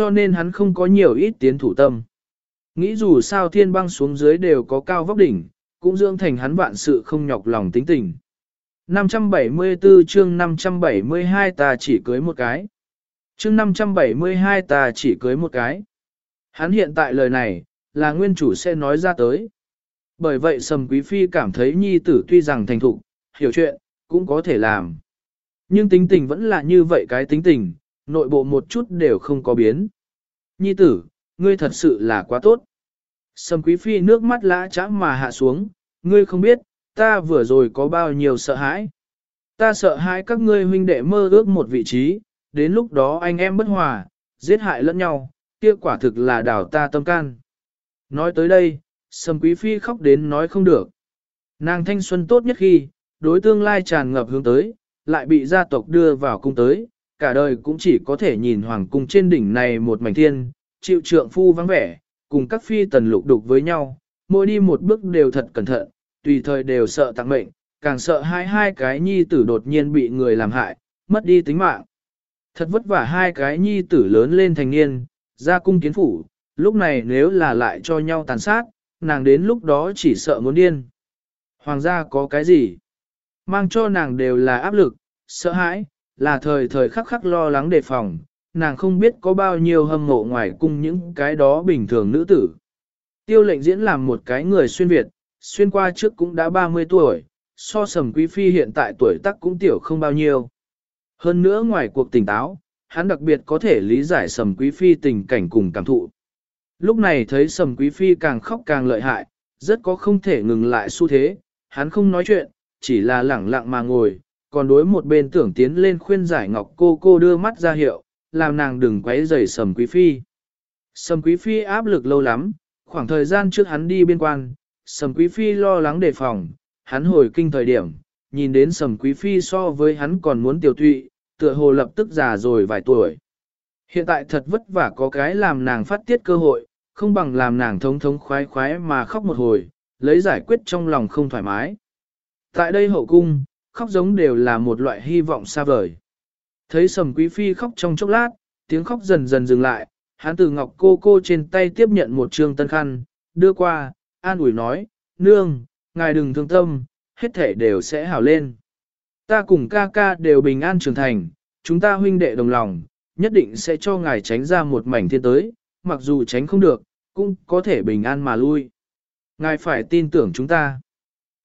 cho nên hắn không có nhiều ít tiến thủ tâm. Nghĩ dù sao thiên băng xuống dưới đều có cao vóc đỉnh, cũng dưỡng thành hắn vạn sự không nhọc lòng tính tình. 574 chương 572 ta chỉ cưới một cái. Chương 572 ta chỉ cưới một cái. Hắn hiện tại lời này, là nguyên chủ sẽ nói ra tới. Bởi vậy Sầm Quý Phi cảm thấy nhi tử tuy rằng thành thục, hiểu chuyện, cũng có thể làm. Nhưng tính tình vẫn là như vậy cái tính tình, nội bộ một chút đều không có biến. Nhi tử, ngươi thật sự là quá tốt. Sầm Quý Phi nước mắt lã chã mà hạ xuống, ngươi không biết, ta vừa rồi có bao nhiêu sợ hãi. Ta sợ hãi các ngươi huynh đệ mơ ước một vị trí, đến lúc đó anh em bất hòa, giết hại lẫn nhau, kia quả thực là đảo ta tâm can. Nói tới đây, Sầm Quý Phi khóc đến nói không được. Nàng thanh xuân tốt nhất khi, đối tương lai tràn ngập hướng tới, lại bị gia tộc đưa vào cung tới, cả đời cũng chỉ có thể nhìn hoàng cung trên đỉnh này một mảnh thiên, chịu trượng phu vắng vẻ, cùng các phi tần lục đục với nhau, mỗi đi một bước đều thật cẩn thận, tùy thời đều sợ tặng mệnh, càng sợ hai hai cái nhi tử đột nhiên bị người làm hại, mất đi tính mạng. Thật vất vả hai cái nhi tử lớn lên thành niên, ra cung kiến phủ, lúc này nếu là lại cho nhau tàn sát, nàng đến lúc đó chỉ sợ muốn điên. Hoàng gia có cái gì? Mang cho nàng đều là áp lực, sợ hãi, là thời thời khắc khắc lo lắng đề phòng, nàng không biết có bao nhiêu hâm mộ ngoài cung những cái đó bình thường nữ tử. Tiêu lệnh diễn làm một cái người xuyên Việt, xuyên qua trước cũng đã 30 tuổi, so sầm quý phi hiện tại tuổi tác cũng tiểu không bao nhiêu. Hơn nữa ngoài cuộc tỉnh táo, hắn đặc biệt có thể lý giải sầm quý phi tình cảnh cùng cảm thụ. Lúc này thấy sầm quý phi càng khóc càng lợi hại, rất có không thể ngừng lại xu thế, hắn không nói chuyện, chỉ là lẳng lặng mà ngồi, còn đối một bên tưởng tiến lên khuyên giải ngọc cô cô đưa mắt ra hiệu, làm nàng đừng quấy rầy sầm quý phi. Sầm quý phi áp lực lâu lắm, khoảng thời gian trước hắn đi biên quan, sầm quý phi lo lắng đề phòng, hắn hồi kinh thời điểm, nhìn đến sầm quý phi so với hắn còn muốn tiểu tụy, tựa hồ lập tức già rồi vài tuổi. Hiện tại thật vất vả có cái làm nàng phát tiết cơ hội, không bằng làm nàng thống thống khoái khoái mà khóc một hồi, lấy giải quyết trong lòng không thoải mái. Tại đây hậu cung, khóc giống đều là một loại hy vọng xa vời. Thấy sầm quý phi khóc trong chốc lát, tiếng khóc dần dần dừng lại, hắn từ ngọc cô cô trên tay tiếp nhận một trương tân khăn, đưa qua, an ủi nói, nương, ngài đừng thương tâm, hết thể đều sẽ hảo lên. Ta cùng ca ca đều bình an trưởng thành, chúng ta huynh đệ đồng lòng, nhất định sẽ cho ngài tránh ra một mảnh thiên tới, mặc dù tránh không được, cũng có thể bình an mà lui. Ngài phải tin tưởng chúng ta.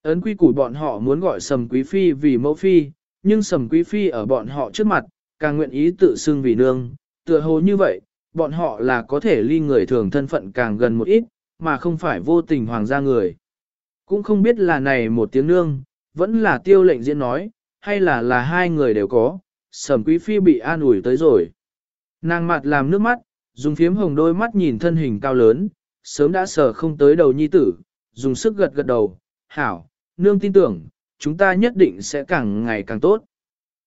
Ấn quy củ bọn họ muốn gọi sầm quý phi vì mẫu phi, nhưng sầm quý phi ở bọn họ trước mặt, càng nguyện ý tự xưng vì nương, tựa hồ như vậy, bọn họ là có thể ly người thường thân phận càng gần một ít, mà không phải vô tình hoàng gia người. Cũng không biết là này một tiếng nương, vẫn là tiêu lệnh diễn nói, hay là là hai người đều có, sầm quý phi bị an ủi tới rồi. Nàng mặt làm nước mắt, dùng phiếm hồng đôi mắt nhìn thân hình cao lớn, sớm đã sờ không tới đầu nhi tử, dùng sức gật gật đầu, hảo, nương tin tưởng, chúng ta nhất định sẽ càng ngày càng tốt.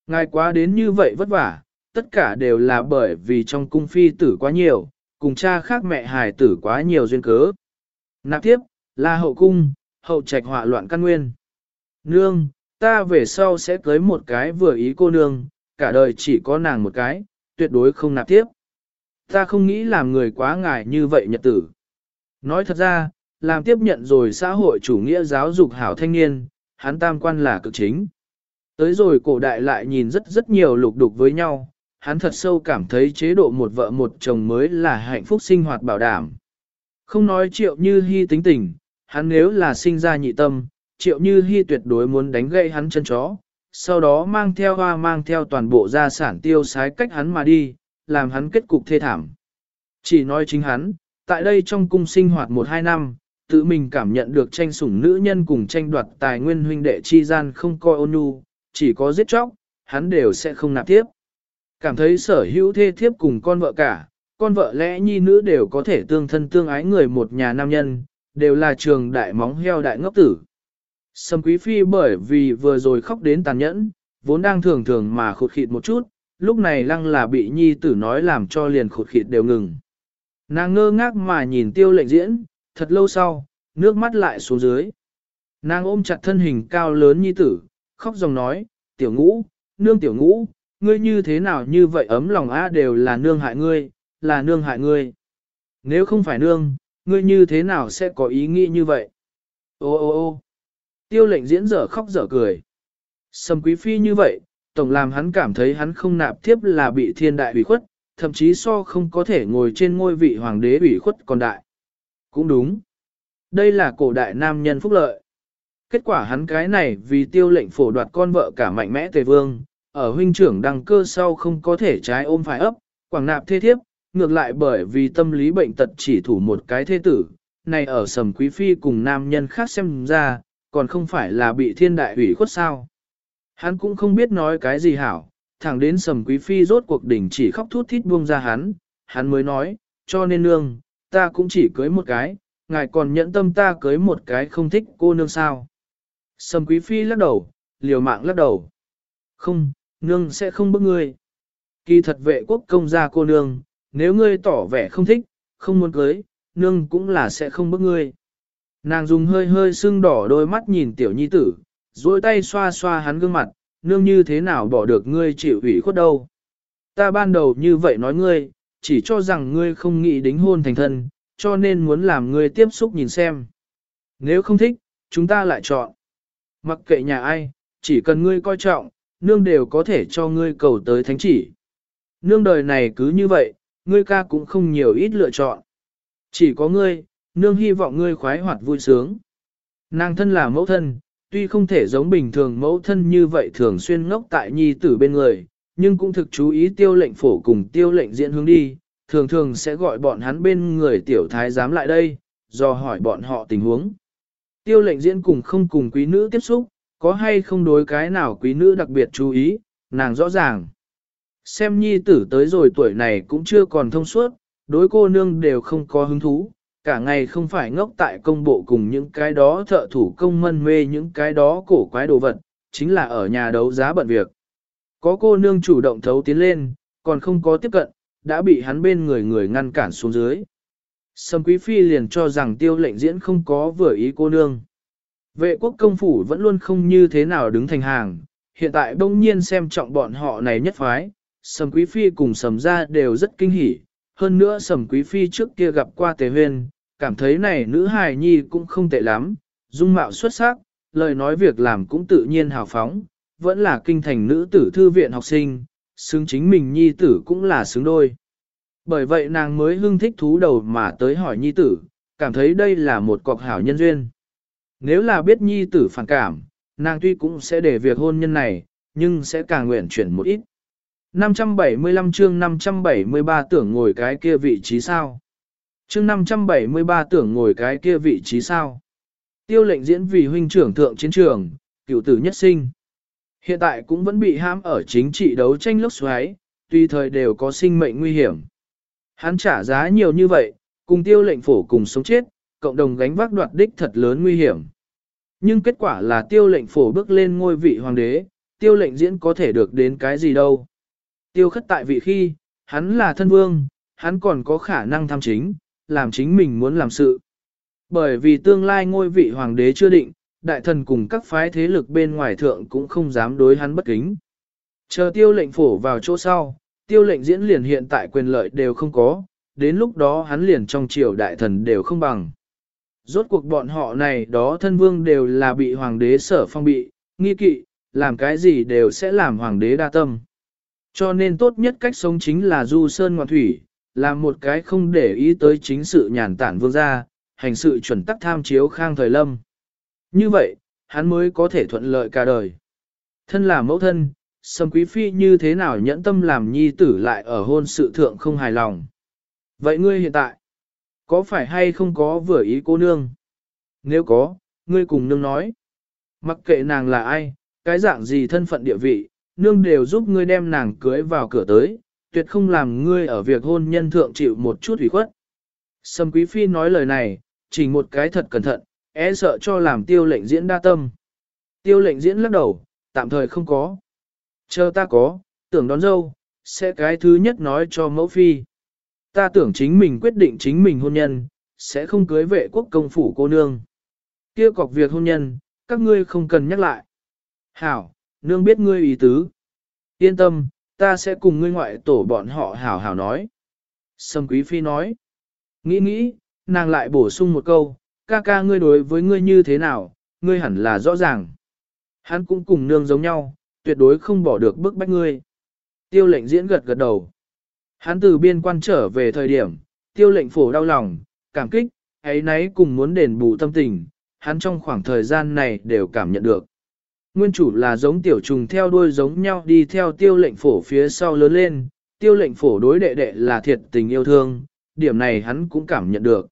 Ngài quá đến như vậy vất vả, tất cả đều là bởi vì trong cung phi tử quá nhiều, cùng cha khác mẹ hài tử quá nhiều duyên cớ. Nạp tiếp, là hậu cung, hậu trạch họa loạn căn nguyên. Nương, ta về sau sẽ cưới một cái vừa ý cô nương, cả đời chỉ có nàng một cái, tuyệt đối không nạp tiếp. Ta không nghĩ làm người quá ngại như vậy nhật tử. Nói thật ra, làm tiếp nhận rồi xã hội chủ nghĩa giáo dục hảo thanh niên, hắn tam quan là cực chính. Tới rồi cổ đại lại nhìn rất rất nhiều lục đục với nhau, hắn thật sâu cảm thấy chế độ một vợ một chồng mới là hạnh phúc sinh hoạt bảo đảm. Không nói triệu như hy tính tình, hắn nếu là sinh ra nhị tâm, triệu như hy tuyệt đối muốn đánh gãy hắn chân chó, sau đó mang theo hoa mang theo toàn bộ gia sản tiêu sái cách hắn mà đi, làm hắn kết cục thê thảm. Chỉ nói chính hắn, tại đây trong cung sinh hoạt một hai năm, tự mình cảm nhận được tranh sủng nữ nhân cùng tranh đoạt tài nguyên huynh đệ chi gian không coi ôn nhu, chỉ có giết chóc, hắn đều sẽ không nạp tiếp. Cảm thấy sở hữu thê thiếp cùng con vợ cả, con vợ lẽ nhi nữ đều có thể tương thân tương ái người một nhà nam nhân, đều là trường đại móng heo đại ngốc tử. Sâm quý phi bởi vì vừa rồi khóc đến tàn nhẫn, vốn đang thường thường mà khụt khịt một chút, lúc này lăng là bị nhi tử nói làm cho liền khụt khịt đều ngừng. Nàng ngơ ngác mà nhìn tiêu lệnh diễn, thật lâu sau, nước mắt lại xuống dưới. Nàng ôm chặt thân hình cao lớn nhi tử, khóc dòng nói, tiểu ngũ, nương tiểu ngũ, ngươi như thế nào như vậy ấm lòng a đều là nương hại ngươi, là nương hại ngươi. Nếu không phải nương, ngươi như thế nào sẽ có ý nghĩ như vậy? Ô ô ô tiêu lệnh diễn dở khóc dở cười. Sầm quý phi như vậy, tổng làm hắn cảm thấy hắn không nạp tiếp là bị thiên đại ủy khuất, thậm chí so không có thể ngồi trên ngôi vị hoàng đế ủy khuất còn đại. Cũng đúng. Đây là cổ đại nam nhân phúc lợi. Kết quả hắn cái này vì tiêu lệnh phổ đoạt con vợ cả mạnh mẽ tề vương, ở huynh trưởng đăng cơ sau không có thể trái ôm phải ấp, quảng nạp thế thiếp, ngược lại bởi vì tâm lý bệnh tật chỉ thủ một cái thế tử, này ở sầm quý phi cùng nam nhân khác xem ra, còn không phải là bị thiên đại ủy khuất sao. Hắn cũng không biết nói cái gì hảo, thẳng đến sầm quý phi rốt cuộc đỉnh chỉ khóc thút thít buông ra hắn, hắn mới nói, cho nên nương, ta cũng chỉ cưới một cái, ngài còn nhẫn tâm ta cưới một cái không thích cô nương sao. Sầm quý phi lắc đầu, liều mạng lắc đầu. Không, nương sẽ không bức ngươi. Kỳ thật vệ quốc công gia cô nương, nếu ngươi tỏ vẻ không thích, không muốn cưới, nương cũng là sẽ không bức ngươi. Nàng dùng hơi hơi sưng đỏ đôi mắt nhìn tiểu nhi tử, duỗi tay xoa xoa hắn gương mặt, nương như thế nào bỏ được ngươi chịu ủy khuất đâu. Ta ban đầu như vậy nói ngươi, chỉ cho rằng ngươi không nghĩ đính hôn thành thân, cho nên muốn làm ngươi tiếp xúc nhìn xem. Nếu không thích, chúng ta lại chọn. Mặc kệ nhà ai, chỉ cần ngươi coi trọng, nương đều có thể cho ngươi cầu tới thánh chỉ. Nương đời này cứ như vậy, ngươi ca cũng không nhiều ít lựa chọn. Chỉ có ngươi, nương hy vọng ngươi khoái hoạt vui sướng. Nàng thân là mẫu thân, tuy không thể giống bình thường mẫu thân như vậy thường xuyên ngốc tại nhi tử bên người, nhưng cũng thực chú ý tiêu lệnh phổ cùng tiêu lệnh diễn hướng đi, thường thường sẽ gọi bọn hắn bên người tiểu thái giám lại đây, do hỏi bọn họ tình huống. Tiêu lệnh diễn cùng không cùng quý nữ tiếp xúc, có hay không đối cái nào quý nữ đặc biệt chú ý, nàng rõ ràng. Xem nhi tử tới rồi tuổi này cũng chưa còn thông suốt, đối cô nương đều không có hứng thú, cả ngày không phải ngốc tại công bộ cùng những cái đó thợ thủ công mân mê những cái đó cổ quái đồ vật, chính là ở nhà đấu giá bận việc. Có cô nương chủ động thấu tiến lên, còn không có tiếp cận, đã bị hắn bên người người ngăn cản xuống dưới. Sầm Quý Phi liền cho rằng tiêu lệnh diễn không có vừa ý cô nương. Vệ quốc công phủ vẫn luôn không như thế nào đứng thành hàng, hiện tại đông nhiên xem trọng bọn họ này nhất phái, Sầm Quý Phi cùng Sầm gia đều rất kinh hỉ, hơn nữa Sầm Quý Phi trước kia gặp qua Tề Huyên, cảm thấy này nữ hài nhi cũng không tệ lắm, dung mạo xuất sắc, lời nói việc làm cũng tự nhiên hào phóng, vẫn là kinh thành nữ tử thư viện học sinh, xứng chính mình nhi tử cũng là xứng đôi. Bởi vậy nàng mới hưng thích thú đầu mà tới hỏi nhi tử, cảm thấy đây là một cọc hảo nhân duyên. Nếu là biết nhi tử phản cảm, nàng tuy cũng sẽ để việc hôn nhân này, nhưng sẽ càng nguyện chuyển một ít. 575 chương 573 tưởng ngồi cái kia vị trí sao? Chương 573 tưởng ngồi cái kia vị trí sao? Tiêu lệnh diễn vì huynh trưởng thượng chiến trường, cựu tử nhất sinh. Hiện tại cũng vẫn bị ham ở chính trị đấu tranh lốc xoáy, tùy thời đều có sinh mệnh nguy hiểm. Hắn trả giá nhiều như vậy, cùng tiêu lệnh phổ cùng sống chết, cộng đồng gánh vác đoạt đích thật lớn nguy hiểm. Nhưng kết quả là tiêu lệnh phổ bước lên ngôi vị hoàng đế, tiêu lệnh diễn có thể được đến cái gì đâu. Tiêu khất tại vị khi, hắn là thân vương, hắn còn có khả năng tham chính, làm chính mình muốn làm sự. Bởi vì tương lai ngôi vị hoàng đế chưa định, đại thần cùng các phái thế lực bên ngoài thượng cũng không dám đối hắn bất kính. Chờ tiêu lệnh phổ vào chỗ sau, tiêu lệnh diễn liền hiện tại quyền lợi đều không có, đến lúc đó hắn liền trong triều đại thần đều không bằng. Rốt cuộc bọn họ này đó thân vương đều là bị hoàng đế sở phong bị, nghi kỵ, làm cái gì đều sẽ làm hoàng đế đa tâm. Cho nên tốt nhất cách sống chính là du sơn ngoạn thủy, làm một cái không để ý tới chính sự nhàn tản vương gia, hành sự chuẩn tắc tham chiếu khang thời lâm. Như vậy, hắn mới có thể thuận lợi cả đời. Thân là mẫu thân, Sâm Quý Phi như thế nào nhẫn tâm làm nhi tử lại ở hôn sự thượng không hài lòng. Vậy ngươi hiện tại, có phải hay không có vừa ý cô nương? Nếu có, ngươi cùng nương nói. Mặc kệ nàng là ai, cái dạng gì thân phận địa vị, nương đều giúp ngươi đem nàng cưới vào cửa tới, tuyệt không làm ngươi ở việc hôn nhân thượng chịu một chút ủy khuất. Sâm Quý Phi nói lời này, chỉ một cái thật cẩn thận, e sợ cho làm tiêu lệnh diễn đa tâm. Tiêu lệnh diễn lắc đầu, tạm thời không có. Chờ ta có, tưởng đón dâu, sẽ cái thứ nhất nói cho mẫu phi. Ta tưởng chính mình quyết định chính mình hôn nhân, sẽ không cưới vệ quốc công phủ cô nương. Kia cọc việc hôn nhân, các ngươi không cần nhắc lại. Hảo, nương biết ngươi ý tứ. Yên tâm, ta sẽ cùng ngươi ngoại tổ bọn họ hảo hảo nói. Sâm Quý Phi nói. Nghĩ nghĩ, nàng lại bổ sung một câu, ca ca ngươi đối với ngươi như thế nào, ngươi hẳn là rõ ràng. Hắn cũng cùng nương giống nhau, tuyệt đối không bỏ được bức bách ngươi. Tiêu lệnh diễn gật gật đầu. Hắn từ biên quan trở về thời điểm, tiêu lệnh phổ đau lòng, cảm kích, ấy nấy cùng muốn đền bù tâm tình, hắn trong khoảng thời gian này đều cảm nhận được. Nguyên chủ là giống tiểu trùng theo đuôi giống nhau đi theo tiêu lệnh phổ phía sau lớn lên, tiêu lệnh phổ đối đệ đệ là thiệt tình yêu thương, điểm này hắn cũng cảm nhận được.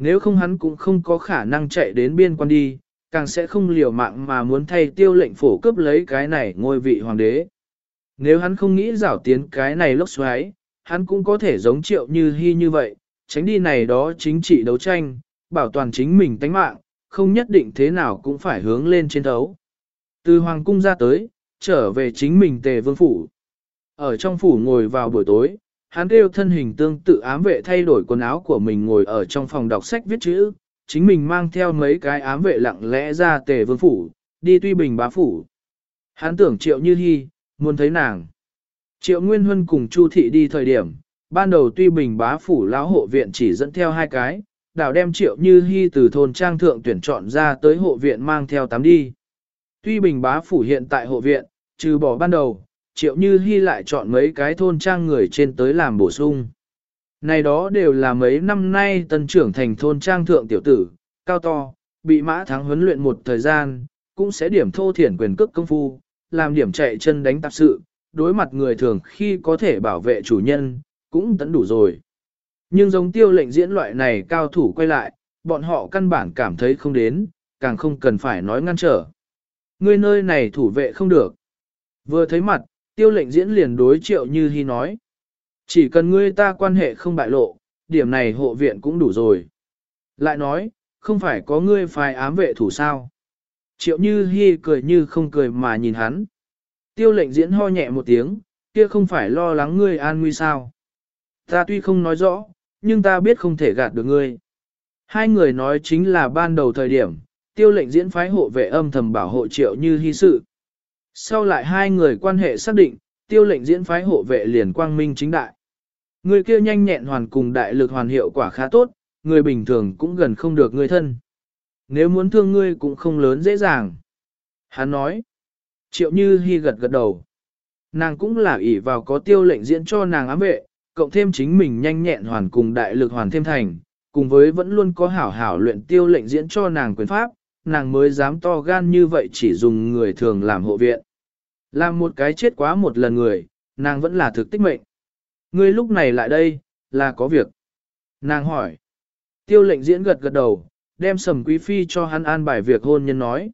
Nếu không hắn cũng không có khả năng chạy đến biên quan đi, càng sẽ không liều mạng mà muốn thay tiêu lệnh phổ cướp lấy cái này ngôi vị hoàng đế. Nếu hắn không nghĩ rảo tiến cái này lốc xoáy, hắn cũng có thể giống triệu như hy như vậy, tránh đi này đó chính trị đấu tranh, bảo toàn chính mình tánh mạng, không nhất định thế nào cũng phải hướng lên chiến đấu. Từ hoàng cung ra tới, trở về chính mình tề vương phủ. Ở trong phủ ngồi vào buổi tối, hắn kêu thân hình tương tự ám vệ thay đổi quần áo của mình ngồi ở trong phòng đọc sách viết chữ, chính mình mang theo mấy cái ám vệ lặng lẽ ra tề vương phủ, đi tuy bình bá phủ. Hắn tưởng triệu như hy, muốn thấy nàng. Triệu Nguyên Huân cùng Chu Thị đi thời điểm, ban đầu tuy bình bá phủ lão hộ viện chỉ dẫn theo hai cái, đảo đem Triệu Như Hi từ thôn trang thượng tuyển chọn ra tới hộ viện mang theo tám đi. Tuy bình bá phủ hiện tại hộ viện, trừ bỏ ban đầu, Triệu Như hy lại chọn mấy cái thôn trang người trên tới làm bổ sung. Này đó đều là mấy năm nay tân trưởng thành thôn trang thượng tiểu tử, cao to, bị mã thắng huấn luyện một thời gian, cũng sẽ điểm thô thiển quyền cước công phu, làm điểm chạy chân đánh tạp sự, đối mặt người thường khi có thể bảo vệ chủ nhân, cũng tấn đủ rồi. Nhưng giống tiêu lệnh diễn loại này cao thủ quay lại, bọn họ căn bản cảm thấy không đến, càng không cần phải nói ngăn trở. người nơi này thủ vệ không được. Vừa thấy mặt, tiêu lệnh diễn liền đối triệu như hy nói. Chỉ cần ngươi ta quan hệ không bại lộ, điểm này hộ viện cũng đủ rồi. Lại nói, không phải có ngươi phải ám vệ thủ sao. Triệu như hy cười như không cười mà nhìn hắn. Tiêu lệnh diễn ho nhẹ một tiếng, kia không phải lo lắng ngươi an nguy sao. Ta tuy không nói rõ, nhưng ta biết không thể gạt được ngươi. Hai người nói chính là ban đầu thời điểm, tiêu lệnh diễn phái hộ vệ âm thầm bảo hộ triệu như hy sự. Sau lại hai người quan hệ xác định, tiêu lệnh diễn phái hộ vệ liền quang minh chính đại. Người kia nhanh nhẹn hoàn cùng đại lực hoàn hiệu quả khá tốt, người bình thường cũng gần không được người thân. Nếu muốn thương ngươi cũng không lớn dễ dàng. Hắn nói, triệu như hy gật gật đầu. Nàng cũng là ỷ vào có tiêu lệnh diễn cho nàng ám vệ, cộng thêm chính mình nhanh nhẹn hoàn cùng đại lực hoàn thêm thành, cùng với vẫn luôn có hảo hảo luyện tiêu lệnh diễn cho nàng quyền pháp, nàng mới dám to gan như vậy chỉ dùng người thường làm hộ viện. Làm một cái chết quá một lần người, nàng vẫn là thực tích mệnh. Ngươi lúc này lại đây, là có việc. Nàng hỏi. Tiêu lệnh diễn gật gật đầu, đem sầm quý phi cho hắn an bài việc hôn nhân nói.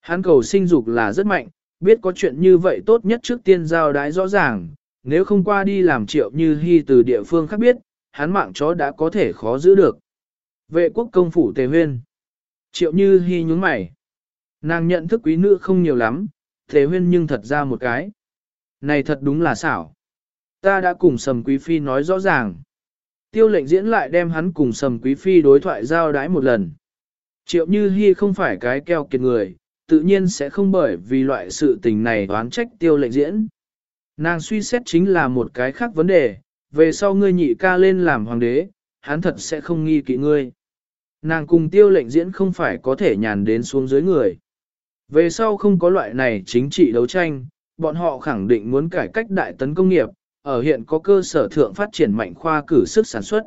Hắn cầu sinh dục là rất mạnh, biết có chuyện như vậy tốt nhất trước tiên giao đái rõ ràng, nếu không qua đi làm triệu như hy từ địa phương khác biết, hắn mạng chó đã có thể khó giữ được. Vệ quốc công phủ tề huyên. Triệu như Hi nhúng mày. Nàng nhận thức quý nữ không nhiều lắm, thế huyên nhưng thật ra một cái. Này thật đúng là xảo. Ta đã cùng sầm quý phi nói rõ ràng. Tiêu lệnh diễn lại đem hắn cùng sầm quý phi đối thoại giao đái một lần. Triệu như Hi không phải cái keo kiệt người, tự nhiên sẽ không bởi vì loại sự tình này đoán trách tiêu lệnh diễn. Nàng suy xét chính là một cái khác vấn đề, về sau ngươi nhị ca lên làm hoàng đế, hắn thật sẽ không nghi kỵ ngươi. Nàng cùng tiêu lệnh diễn không phải có thể nhàn đến xuống dưới người. Về sau không có loại này chính trị đấu tranh, bọn họ khẳng định muốn cải cách đại tấn công nghiệp, ở hiện có cơ sở thượng phát triển mạnh khoa cử sức sản xuất.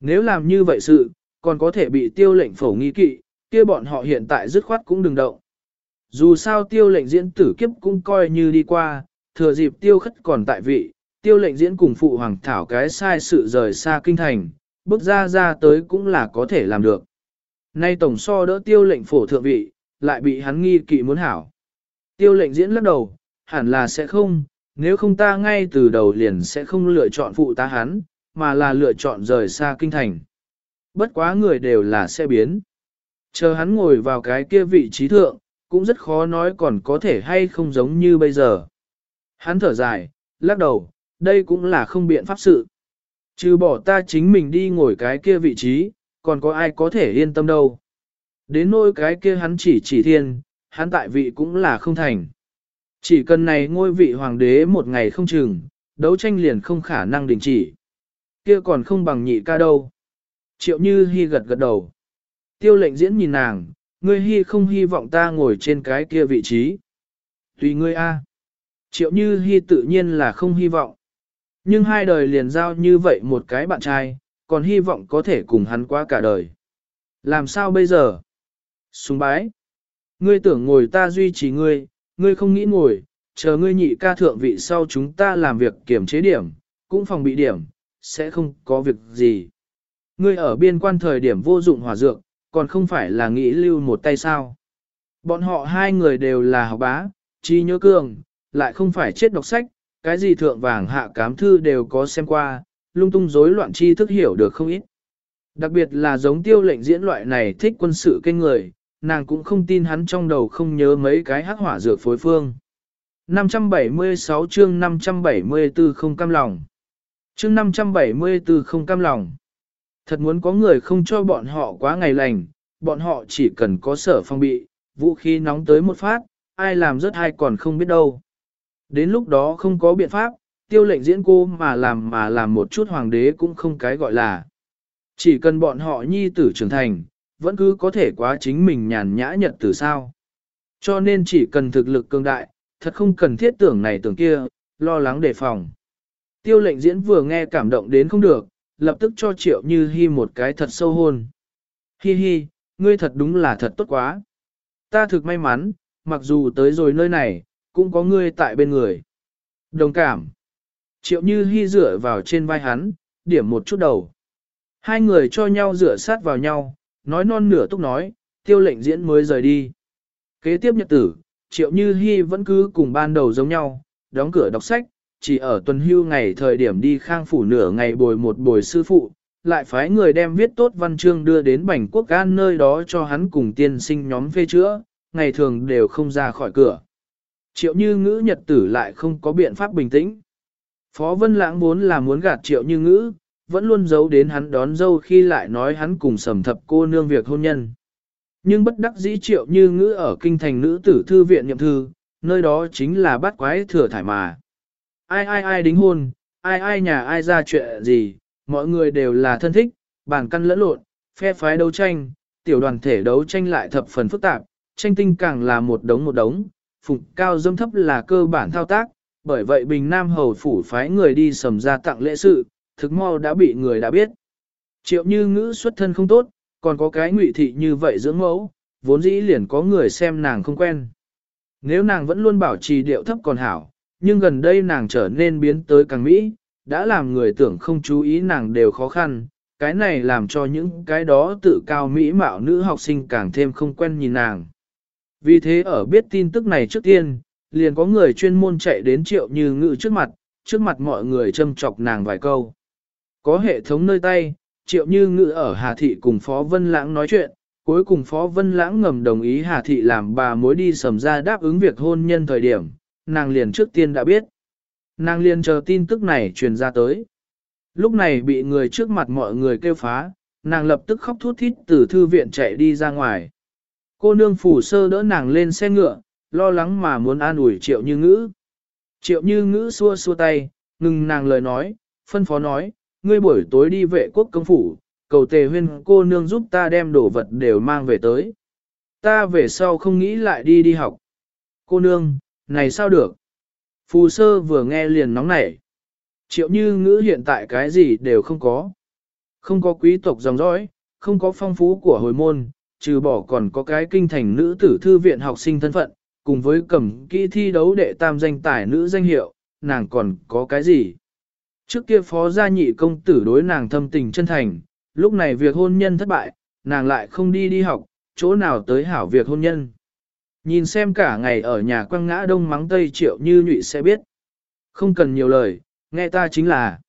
Nếu làm như vậy sự, còn có thể bị tiêu lệnh phổ nghi kỵ, kia bọn họ hiện tại dứt khoát cũng đừng động. Dù sao tiêu lệnh diễn tử kiếp cũng coi như đi qua, thừa dịp tiêu khất còn tại vị, tiêu lệnh diễn cùng phụ hoàng thảo cái sai sự rời xa kinh thành, bước ra ra tới cũng là có thể làm được. Nay tổng so đỡ tiêu lệnh phổ thượng vị, lại bị hắn nghi kỵ muốn hảo. Tiêu lệnh diễn lắc đầu, hẳn là sẽ không, nếu không ta ngay từ đầu liền sẽ không lựa chọn phụ ta hắn, mà là lựa chọn rời xa kinh thành. Bất quá người đều là sẽ biến. Chờ hắn ngồi vào cái kia vị trí thượng, cũng rất khó nói còn có thể hay không giống như bây giờ. Hắn thở dài, lắc đầu, đây cũng là không biện pháp sự. Trừ bỏ ta chính mình đi ngồi cái kia vị trí, còn có ai có thể yên tâm đâu. Đến nỗi cái kia hắn chỉ chỉ thiên, hắn tại vị cũng là không thành. Chỉ cần này ngôi vị hoàng đế một ngày không chừng, đấu tranh liền không khả năng đình chỉ. Kia còn không bằng nhị ca đâu. Triệu Như Hi gật gật đầu. Tiêu lệnh diễn nhìn nàng, ngươi Hi không hy vọng ta ngồi trên cái kia vị trí. Tùy ngươi a. Triệu Như Hi tự nhiên là không hy vọng. Nhưng hai đời liền giao như vậy một cái bạn trai, còn hy vọng có thể cùng hắn qua cả đời. Làm sao bây giờ? Súng bái. Ngươi tưởng ngồi ta duy trì ngươi, ngươi không nghĩ ngồi, chờ ngươi nhị ca thượng vị sau chúng ta làm việc kiểm chế điểm, cũng phòng bị điểm, sẽ không có việc gì. Ngươi ở biên quan thời điểm vô dụng hỏa dược, còn không phải là nghĩ lưu một tay sao. Bọn họ hai người đều là học bá, trí nhớ cường, lại không phải chết đọc sách, cái gì thượng vàng hạ cám thư đều có xem qua, lung tung rối loạn chi thức hiểu được không ít. Đặc biệt là giống tiêu lệnh diễn loại này thích quân sự kênh người, nàng cũng không tin hắn trong đầu không nhớ mấy cái hắc hỏa dược phối phương. 576 chương 574 không cam lòng. Chương 574 không cam lòng. Thật muốn có người không cho bọn họ quá ngày lành, bọn họ chỉ cần có sở phong bị, vũ khí nóng tới một phát, ai làm rất ai còn không biết đâu. Đến lúc đó không có biện pháp, tiêu lệnh diễn cô mà làm mà làm một chút hoàng đế cũng không cái gọi là. Chỉ cần bọn họ nhi tử trưởng thành, vẫn cứ có thể quá chính mình nhàn nhã nhật từ sao. Cho nên chỉ cần thực lực cường đại, thật không cần thiết tưởng này tưởng kia, lo lắng đề phòng. Tiêu lệnh diễn vừa nghe cảm động đến không được, lập tức cho triệu như hi một cái thật sâu hôn. Hi hi, ngươi thật đúng là thật tốt quá. Ta thực may mắn, mặc dù tới rồi nơi này, cũng có ngươi tại bên người. Đồng cảm. Triệu như hy dựa vào trên vai hắn, điểm một chút đầu. Hai người cho nhau dựa sát vào nhau, nói non nửa túc nói, tiêu lệnh diễn mới rời đi. Kế tiếp nhật tử, triệu như hy vẫn cứ cùng ban đầu giống nhau, đóng cửa đọc sách, chỉ ở tuần hưu ngày thời điểm đi khang phủ nửa ngày bồi một bồi sư phụ, lại phái người đem viết tốt văn chương đưa đến bành quốc an nơi đó cho hắn cùng tiên sinh nhóm phê chữa, ngày thường đều không ra khỏi cửa. Triệu như ngữ nhật tử lại không có biện pháp bình tĩnh. Phó Vân Lãng vốn là muốn gạt triệu như ngữ, vẫn luôn giấu đến hắn đón dâu khi lại nói hắn cùng sầm thập cô nương việc hôn nhân. Nhưng bất đắc dĩ triệu như ngữ ở kinh thành nữ tử thư viện nhậm thư, nơi đó chính là bát quái thừa thải mà. Ai ai ai đính hôn, ai ai nhà ai ra chuyện gì, mọi người đều là thân thích, bàn căn lẫn lộn, phe phái đấu tranh, tiểu đoàn thể đấu tranh lại thập phần phức tạp, tranh tinh càng là một đống một đống, phụng cao dâm thấp là cơ bản thao tác, bởi vậy Bình Nam Hầu phủ phái người đi sầm ra tặng lễ sự, thực mau đã bị người đã biết. Triệu như ngữ xuất thân không tốt, còn có cái ngụy thị như vậy dưỡng mẫu, vốn dĩ liền có người xem nàng không quen. Nếu nàng vẫn luôn bảo trì điệu thấp còn hảo, nhưng gần đây nàng trở nên biến tới càng mỹ, đã làm người tưởng không chú ý nàng đều khó khăn, cái này làm cho những cái đó tự cao mỹ mạo nữ học sinh càng thêm không quen nhìn nàng. Vì thế ở biết tin tức này trước tiên, liền có người chuyên môn chạy đến triệu như ngự trước mặt, trước mặt mọi người châm chọc nàng vài câu. Có hệ thống nơi tay, triệu như ngự ở Hà Thị cùng Phó Vân Lãng nói chuyện, cuối cùng Phó Vân Lãng ngầm đồng ý Hà Thị làm bà mối đi sầm ra đáp ứng việc hôn nhân thời điểm, nàng liền trước tiên đã biết. Nàng liền chờ tin tức này truyền ra tới. Lúc này bị người trước mặt mọi người kêu phá, nàng lập tức khóc thút thít từ thư viện chạy đi ra ngoài. Cô nương phủ sơ đỡ nàng lên xe ngựa, lo lắng mà muốn an ủi triệu như ngữ. Triệu như ngữ xua xua tay, ngừng nàng lời nói, phân phó nói, ngươi buổi tối đi vệ quốc công phủ, cầu tề huyên cô nương giúp ta đem đồ vật đều mang về tới. Ta về sau không nghĩ lại đi đi học. Cô nương, này sao được? Phù sơ vừa nghe liền nóng nảy. Triệu như ngữ hiện tại cái gì đều không có. Không có quý tộc dòng dõi, không có phong phú của hồi môn, trừ bỏ còn có cái kinh thành nữ tử thư viện học sinh thân phận, cùng với cầm kỹ thi đấu đệ tam danh tài nữ danh hiệu, nàng còn có cái gì? Trước kia phó gia nhị công tử đối nàng thâm tình chân thành, lúc này việc hôn nhân thất bại, nàng lại không đi đi học, chỗ nào tới hảo việc hôn nhân. Nhìn xem cả ngày ở nhà quăng ngã đông mắng tây triệu như nhụy sẽ biết. Không cần nhiều lời, nghe ta chính là.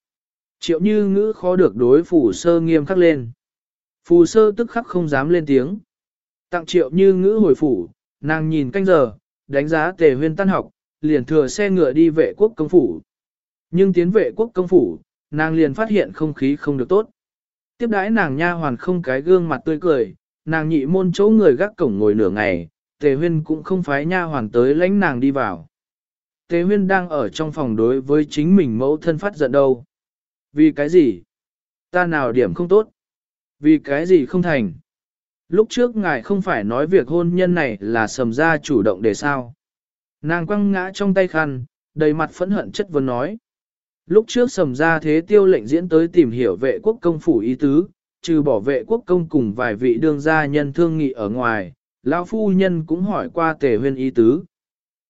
Triệu như ngữ khó được đối phủ sơ nghiêm khắc lên. Phù sơ tức khắc không dám lên tiếng. Tặng triệu như ngữ hồi phủ, nàng nhìn canh giờ, đánh giá tề huyên tan học, liền thừa xe ngựa đi vệ quốc công phủ. Nhưng tiến vệ quốc công phủ, nàng liền phát hiện không khí không được tốt. Tiếp đãi nàng nha hoàn không cái gương mặt tươi cười, nàng nhị môn chỗ người gác cổng ngồi nửa ngày, tề huyên cũng không phái nha hoàn tới lãnh nàng đi vào. Tề huyên đang ở trong phòng đối với chính mình mẫu thân phát giận đâu. Vì cái gì? Ta nào điểm không tốt? Vì cái gì không thành? Lúc trước ngài không phải nói việc hôn nhân này là sầm ra chủ động để sao? Nàng quăng ngã trong tay khăn, đầy mặt phẫn hận chất vấn nói. Lúc trước sầm ra thế tiêu lệnh diễn tới tìm hiểu vệ quốc công phủ ý tứ, trừ bỏ vệ quốc công cùng vài vị đương gia nhân thương nghị ở ngoài, lão phu nhân cũng hỏi qua tề huyên ý tứ.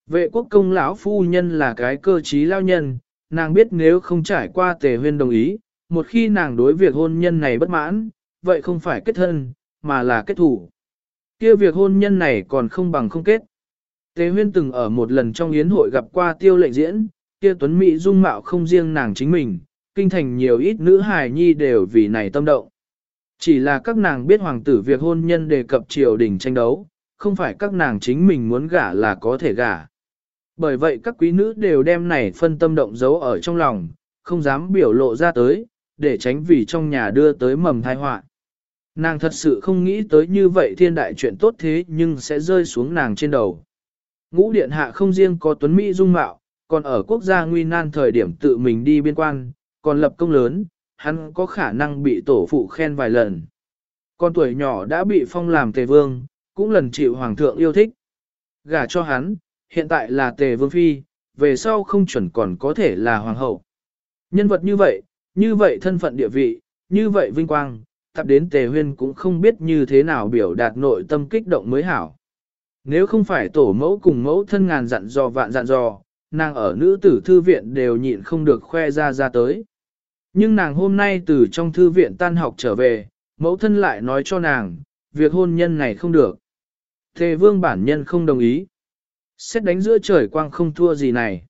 Vệ quốc công lão phu nhân là cái cơ trí lao nhân, nàng biết nếu không trải qua tề huyên đồng ý, một khi nàng đối việc hôn nhân này bất mãn, vậy không phải kết thân, mà là kết thủ. kia việc hôn nhân này còn không bằng không kết. tế huyên từng ở một lần trong yến hội gặp qua tiêu lệnh diễn, kia tuấn mỹ dung mạo không riêng nàng chính mình, kinh thành nhiều ít nữ hài nhi đều vì này tâm động. Chỉ là các nàng biết hoàng tử việc hôn nhân đề cập triều đình tranh đấu, không phải các nàng chính mình muốn gả là có thể gả. Bởi vậy các quý nữ đều đem này phân tâm động giấu ở trong lòng, không dám biểu lộ ra tới, để tránh vì trong nhà đưa tới mầm thai họa. Nàng thật sự không nghĩ tới như vậy thiên đại chuyện tốt thế nhưng sẽ rơi xuống nàng trên đầu. Ngũ điện hạ không riêng có tuấn Mỹ dung mạo, còn ở quốc gia nguy nan thời điểm tự mình đi biên quan, còn lập công lớn, hắn có khả năng bị tổ phụ khen vài lần. Con tuổi nhỏ đã bị phong làm tề vương, cũng lần chịu hoàng thượng yêu thích. Gả cho hắn, hiện tại là tề vương phi, về sau không chuẩn còn có thể là hoàng hậu. Nhân vật như vậy, như vậy thân phận địa vị, như vậy vinh quang, tập đến tề huyên cũng không biết như thế nào biểu đạt nội tâm kích động mới hảo. Nếu không phải tổ mẫu cùng mẫu thân ngàn dặn dò vạn dặn dò, nàng ở nữ tử thư viện đều nhịn không được khoe ra ra tới. Nhưng nàng hôm nay từ trong thư viện tan học trở về, mẫu thân lại nói cho nàng, việc hôn nhân này không được. Thề vương bản nhân không đồng ý. Xét đánh giữa trời quang không thua gì này.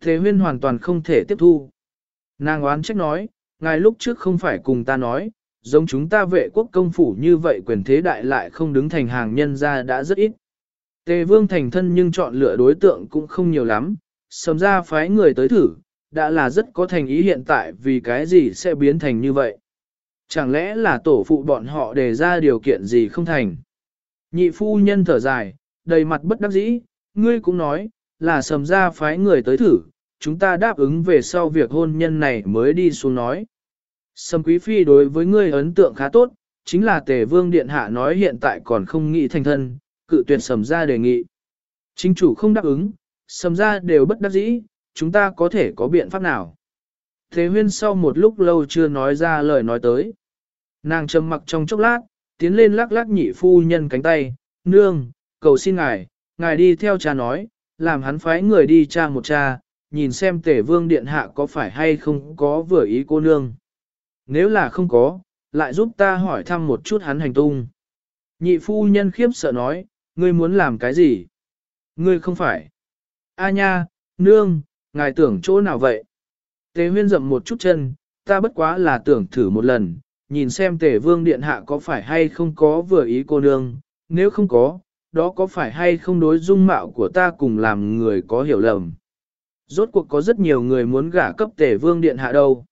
Thế huyên hoàn toàn không thể tiếp thu. Nàng oán trách nói, ngài lúc trước không phải cùng ta nói, giống chúng ta vệ quốc công phủ như vậy quyền thế đại lại không đứng thành hàng nhân ra đã rất ít. Tề vương thành thân nhưng chọn lựa đối tượng cũng không nhiều lắm, sầm ra phái người tới thử, đã là rất có thành ý hiện tại vì cái gì sẽ biến thành như vậy. Chẳng lẽ là tổ phụ bọn họ đề ra điều kiện gì không thành. Nhị phu nhân thở dài, đầy mặt bất đắc dĩ, ngươi cũng nói, là sầm ra phái người tới thử, chúng ta đáp ứng về sau việc hôn nhân này mới đi xuống nói. Sầm quý phi đối với ngươi ấn tượng khá tốt, chính là tề vương điện hạ nói hiện tại còn không nghĩ thành thân, cự tuyệt sầm ra đề nghị. Chính chủ không đáp ứng, sầm ra đều bất đắc dĩ, chúng ta có thể có biện pháp nào. Thế huyên sau một lúc lâu chưa nói ra lời nói tới. Nàng trầm mặc trong chốc lát, tiến lên lắc lắc nhị phu nhân cánh tay, nương, cầu xin ngài, ngài đi theo cha nói, làm hắn phái người đi cha một cha, nhìn xem tể vương điện hạ có phải hay không có vừa ý cô nương. Nếu là không có, lại giúp ta hỏi thăm một chút hắn hành tung. Nhị phu nhân khiếp sợ nói, ngươi muốn làm cái gì? Ngươi không phải. A nha, nương, ngài tưởng chỗ nào vậy? Tề huyên dậm một chút chân, ta bất quá là tưởng thử một lần, nhìn xem tề vương điện hạ có phải hay không có vừa ý cô nương, nếu không có, đó có phải hay không đối dung mạo của ta cùng làm người có hiểu lầm. Rốt cuộc có rất nhiều người muốn gả cấp tề vương điện hạ đâu.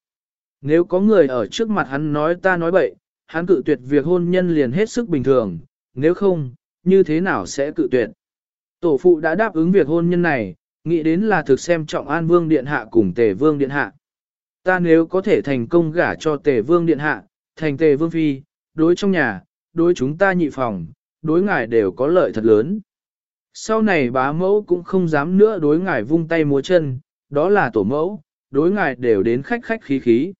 Nếu có người ở trước mặt hắn nói ta nói bậy, hắn cự tuyệt việc hôn nhân liền hết sức bình thường, nếu không, như thế nào sẽ cự tuyệt. Tổ phụ đã đáp ứng việc hôn nhân này, nghĩ đến là thực xem trọng an vương điện hạ cùng tề vương điện hạ. Ta nếu có thể thành công gả cho tề vương điện hạ, thành tề vương phi, đối trong nhà, đối chúng ta nhị phòng, đối ngài đều có lợi thật lớn. Sau này bá mẫu cũng không dám nữa đối ngài vung tay múa chân, đó là tổ mẫu, đối ngài đều đến khách khách khí khí.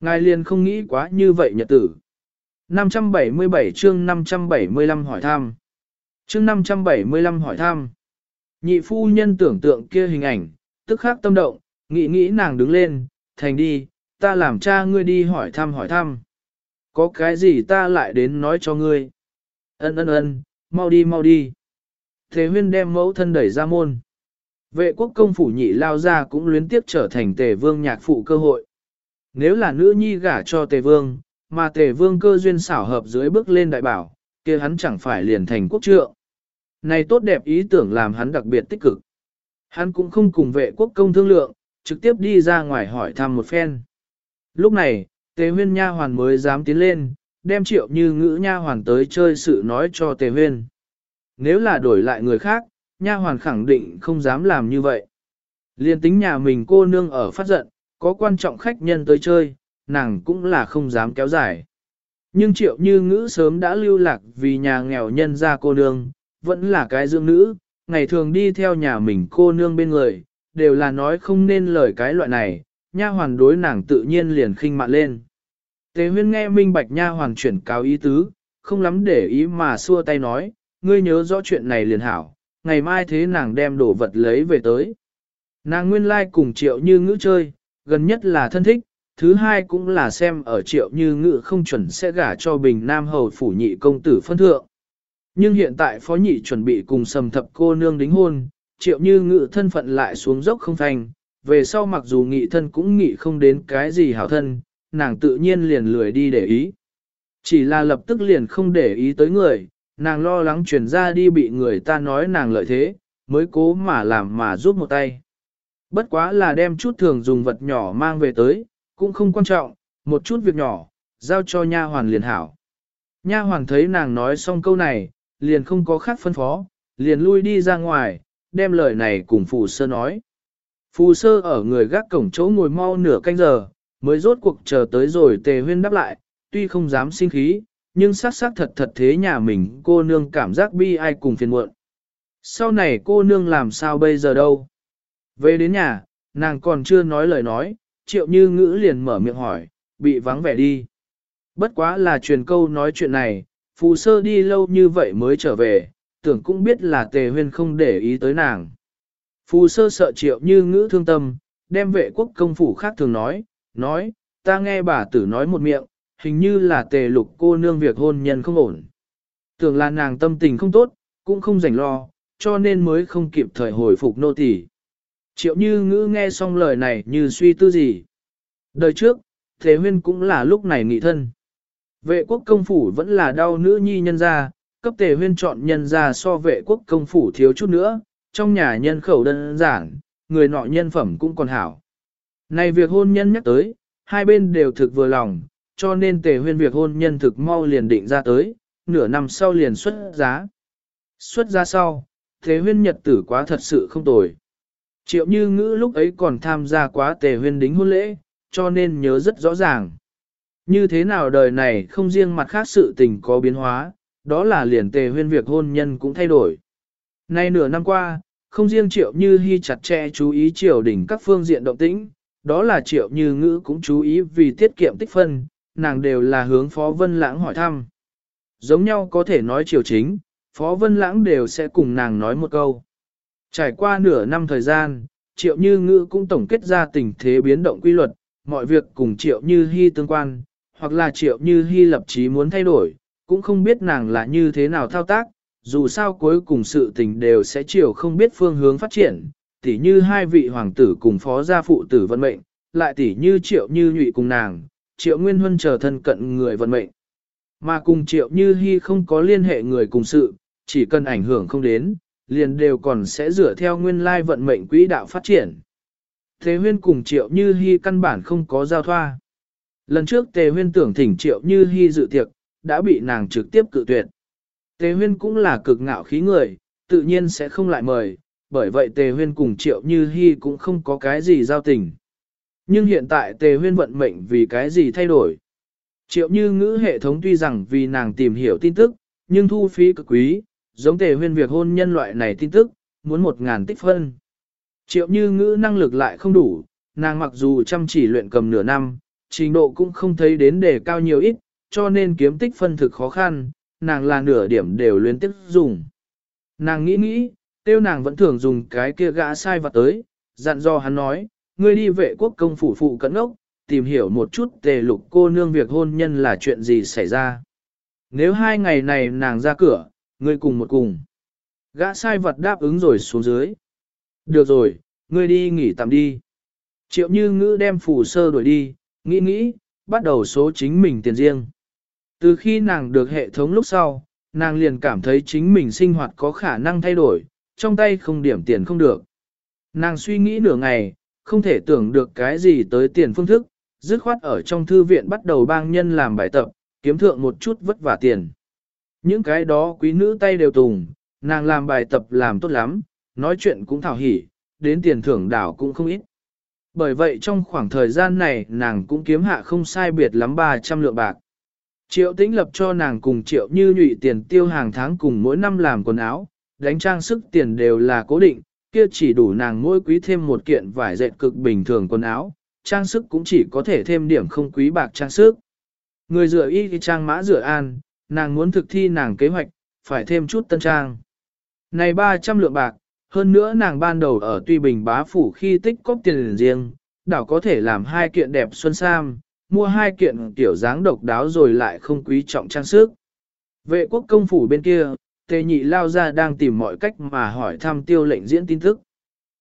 Ngài liền không nghĩ quá như vậy nhật tử. 577 chương 575 hỏi thăm. Chương 575 hỏi thăm. Nhị phu nhân tưởng tượng kia hình ảnh, tức khắc tâm động, nghĩ nghĩ nàng đứng lên, thành đi, ta làm cha ngươi đi hỏi thăm hỏi thăm. Có cái gì ta lại đến nói cho ngươi. Ân ân ân, mau đi mau đi. Thế huyên đem mẫu thân đẩy ra môn. Vệ quốc công phủ nhị lao ra cũng luyến tiếp trở thành tề vương nhạc phụ cơ hội. Nếu là nữ nhi gả cho tề vương, mà tề vương cơ duyên xảo hợp dưới bước lên đại bảo, kia hắn chẳng phải liền thành quốc trượng. Này tốt đẹp ý tưởng làm hắn đặc biệt tích cực. Hắn cũng không cùng vệ quốc công thương lượng, trực tiếp đi ra ngoài hỏi thăm một phen. Lúc này, tề huyên nha hoàn mới dám tiến lên, đem triệu như ngữ nha hoàn tới chơi sự nói cho tề huyên. Nếu là đổi lại người khác, nha hoàn khẳng định không dám làm như vậy. Liên tính nhà mình cô nương ở phát giận, có quan trọng khách nhân tới chơi, nàng cũng là không dám kéo dài. Nhưng triệu như ngữ sớm đã lưu lạc vì nhà nghèo nhân ra cô nương, vẫn là cái dưỡng nữ, ngày thường đi theo nhà mình cô nương bên người, đều là nói không nên lời cái loại này, nha hoàn đối nàng tự nhiên liền khinh mạn lên. Tế huyên nghe minh bạch nha hoàn chuyển cáo ý tứ, không lắm để ý mà xua tay nói, ngươi nhớ rõ chuyện này liền hảo, ngày mai thế nàng đem đồ vật lấy về tới. Nàng nguyên lai like cùng triệu như ngữ chơi, gần nhất là thân thích, thứ hai cũng là xem ở triệu như ngự không chuẩn sẽ gả cho bình nam hầu phủ nhị công tử phân thượng. Nhưng hiện tại phó nhị chuẩn bị cùng sầm thập cô nương đính hôn, triệu như ngự thân phận lại xuống dốc không thành, về sau mặc dù nghị thân cũng nghị không đến cái gì hảo thân, nàng tự nhiên liền lười đi để ý. Chỉ là lập tức liền không để ý tới người, nàng lo lắng chuyển ra đi bị người ta nói nàng lợi thế, mới cố mà làm mà giúp một tay. Bất quá là đem chút thường dùng vật nhỏ mang về tới, cũng không quan trọng, một chút việc nhỏ, giao cho nha hoàn liền hảo. Nha hoàn thấy nàng nói xong câu này, liền không có khác phân phó, liền lui đi ra ngoài, đem lời này cùng phù sơ nói. Phù sơ ở người gác cổng chỗ ngồi mau nửa canh giờ, mới rốt cuộc chờ tới rồi tề huyên đáp lại, tuy không dám sinh khí, nhưng xác xác thật thật thế nhà mình cô nương cảm giác bi ai cùng phiền muộn. Sau này cô nương làm sao bây giờ đâu? Về đến nhà, nàng còn chưa nói lời nói, triệu như ngữ liền mở miệng hỏi, bị vắng vẻ đi. Bất quá là truyền câu nói chuyện này, phù sơ đi lâu như vậy mới trở về, tưởng cũng biết là tề huyên không để ý tới nàng. Phù sơ sợ triệu như ngữ thương tâm, đem vệ quốc công phủ khác thường nói, nói, ta nghe bà tử nói một miệng, hình như là tề lục cô nương việc hôn nhân không ổn. Tưởng là nàng tâm tình không tốt, cũng không rảnh lo, cho nên mới không kịp thời hồi phục nô tỳ. Triệu như ngữ nghe xong lời này như suy tư gì. Đời trước, Thế Huyên cũng là lúc này nghị thân. Vệ quốc công phủ vẫn là đau nữ nhi nhân gia, cấp Tề Huyên chọn nhân gia so vệ quốc công phủ thiếu chút nữa, trong nhà nhân khẩu đơn giản, người nọ nhân phẩm cũng còn hảo. Này việc hôn nhân nhắc tới, hai bên đều thực vừa lòng, cho nên Tề Huyên việc hôn nhân thực mau liền định ra tới, nửa năm sau liền xuất giá. Xuất giá sau, thế Huyên nhật tử quá thật sự không tồi. Triệu như ngữ lúc ấy còn tham gia quá tề huyên đính hôn lễ, cho nên nhớ rất rõ ràng. Như thế nào đời này không riêng mặt khác sự tình có biến hóa, đó là liền tề huyên việc hôn nhân cũng thay đổi. Nay nửa năm qua, không riêng triệu như hy chặt chẽ chú ý triều đỉnh các phương diện động tĩnh, đó là triệu như ngữ cũng chú ý vì tiết kiệm tích phân, nàng đều là hướng Phó Vân Lãng hỏi thăm. Giống nhau có thể nói triều chính, Phó Vân Lãng đều sẽ cùng nàng nói một câu. Trải qua nửa năm thời gian, Triệu Như Ngữ cũng tổng kết ra tình thế biến động quy luật, mọi việc cùng Triệu Như Hi tương quan, hoặc là Triệu Như Hi lập chí muốn thay đổi, cũng không biết nàng là như thế nào thao tác, dù sao cuối cùng sự tình đều sẽ Triệu không biết phương hướng phát triển, tỉ như hai vị hoàng tử cùng phó gia phụ tử vận mệnh, lại tỉ như Triệu Như nhụy cùng nàng, Triệu Nguyên Huân chờ thân cận người vận mệnh. Mà cùng Triệu Như Hi không có liên hệ người cùng sự, chỉ cần ảnh hưởng không đến, liền đều còn sẽ dựa theo nguyên lai vận mệnh quỹ đạo phát triển. Thế huyên cùng triệu như hy căn bản không có giao thoa. Lần trước tề huyên tưởng thỉnh triệu như hy dự tiệc, đã bị nàng trực tiếp cự tuyệt. Tề huyên cũng là cực ngạo khí người, tự nhiên sẽ không lại mời, bởi vậy tề huyên cùng triệu như hy cũng không có cái gì giao tình. Nhưng hiện tại tề huyên vận mệnh vì cái gì thay đổi. Triệu như ngữ hệ thống tuy rằng vì nàng tìm hiểu tin tức, nhưng thu phí cực quý, giống tề huyên việc hôn nhân loại này tin tức, muốn một ngàn tích phân. Triệu như ngữ năng lực lại không đủ, nàng mặc dù chăm chỉ luyện cầm nửa năm, trình độ cũng không thấy đến đề cao nhiều ít, cho nên kiếm tích phân thực khó khăn, nàng là nửa điểm đều luyến tích dùng. Nàng nghĩ nghĩ, tiêu nàng vẫn thường dùng cái kia gã sai vặt tới, dặn do hắn nói, ngươi đi vệ quốc công phủ phụ cận ốc, tìm hiểu một chút tề lục cô nương việc hôn nhân là chuyện gì xảy ra. Nếu hai ngày này nàng ra cửa, ngươi cùng một cùng. Gã sai vật đáp ứng rồi xuống dưới. Được rồi, ngươi đi nghỉ tạm đi. Triệu như ngữ đem phủ sơ đuổi đi, nghĩ nghĩ, bắt đầu số chính mình tiền riêng. Từ khi nàng được hệ thống lúc sau, nàng liền cảm thấy chính mình sinh hoạt có khả năng thay đổi, trong tay không điểm tiền không được. Nàng suy nghĩ nửa ngày, không thể tưởng được cái gì tới tiền phương thức, dứt khoát ở trong thư viện bắt đầu bang nhân làm bài tập, kiếm thượng một chút vất vả tiền. Những cái đó quý nữ tay đều tùng, nàng làm bài tập làm tốt lắm, nói chuyện cũng thảo hỉ, đến tiền thưởng đảo cũng không ít. Bởi vậy trong khoảng thời gian này nàng cũng kiếm hạ không sai biệt lắm 300 lượng bạc. Triệu tĩnh lập cho nàng cùng triệu như nhụy tiền tiêu hàng tháng cùng mỗi năm làm quần áo, đánh trang sức tiền đều là cố định, kia chỉ đủ nàng mỗi quý thêm một kiện vải dệt cực bình thường quần áo, trang sức cũng chỉ có thể thêm điểm không quý bạc trang sức. Người rửa y thì trang mã rửa an, nàng muốn thực thi nàng kế hoạch, phải thêm chút tân trang. Này 300 lượng bạc, hơn nữa nàng ban đầu ở Tuy Bình bá phủ khi tích cóp tiền riêng, đảo có thể làm hai kiện đẹp xuân sam, mua hai kiện tiểu dáng độc đáo rồi lại không quý trọng trang sức. Vệ quốc công phủ bên kia, tề nhị lao ra đang tìm mọi cách mà hỏi thăm tiêu lệnh diễn tin tức.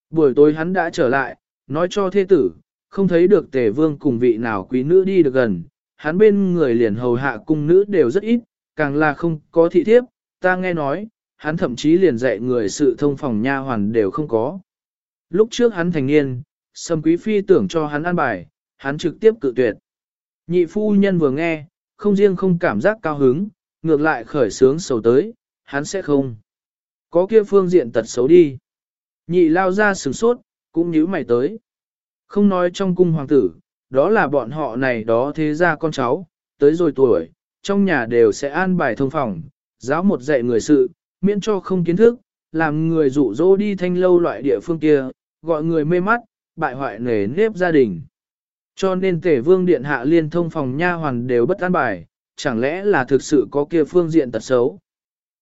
Buổi tối hắn đã trở lại, nói cho thế tử, không thấy được tề vương cùng vị nào quý nữ đi được gần, hắn bên người liền hầu hạ cung nữ đều rất ít, càng là không có thị thiếp, ta nghe nói, hắn thậm chí liền dạy người sự thông phòng nha hoàn đều không có. Lúc trước hắn thành niên, Sâm Quý Phi tưởng cho hắn ăn bài, hắn trực tiếp cự tuyệt. Nhị phu nhân vừa nghe, không riêng không cảm giác cao hứng, ngược lại khởi sướng sầu tới, hắn sẽ không. Có kia phương diện tật xấu đi. Nhị lao ra sửng sốt, cũng nhíu mày tới. Không nói trong cung hoàng tử, đó là bọn họ này đó thế ra con cháu, tới rồi tuổi, trong nhà đều sẽ an bài thông phòng, giáo một dạy người sự, miễn cho không kiến thức, làm người rủ dỗ đi thanh lâu loại địa phương kia, gọi người mê mắt, bại hoại nề nếp gia đình. Cho nên tể vương điện hạ liên thông phòng nha hoàn đều bất an bài, chẳng lẽ là thực sự có kia phương diện tật xấu.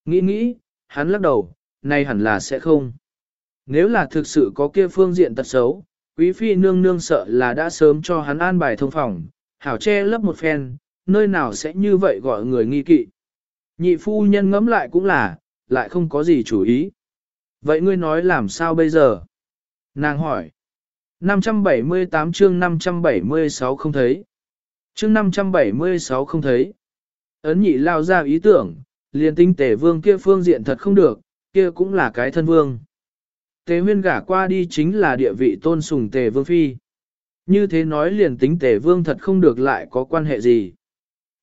Nghĩ nghĩ, hắn lắc đầu, nay hẳn là sẽ không. Nếu là thực sự có kia phương diện tật xấu, quý phi nương nương sợ là đã sớm cho hắn an bài thông phòng, hảo che lấp một phen, nơi nào sẽ như vậy gọi người nghi kỵ. Nhị phu nhân ngẫm lại cũng là, lại không có gì chủ ý. Vậy ngươi nói làm sao bây giờ? Nàng hỏi. 578 chương 576 không thấy. Chương 576 không thấy. Ấn nhị lao ra ý tưởng, liền tinh tể vương kia phương diện thật không được, kia cũng là cái thân vương. Tề huyên gả qua đi chính là địa vị tôn sùng tề vương phi. Như thế nói liền tính tề vương thật không được lại có quan hệ gì.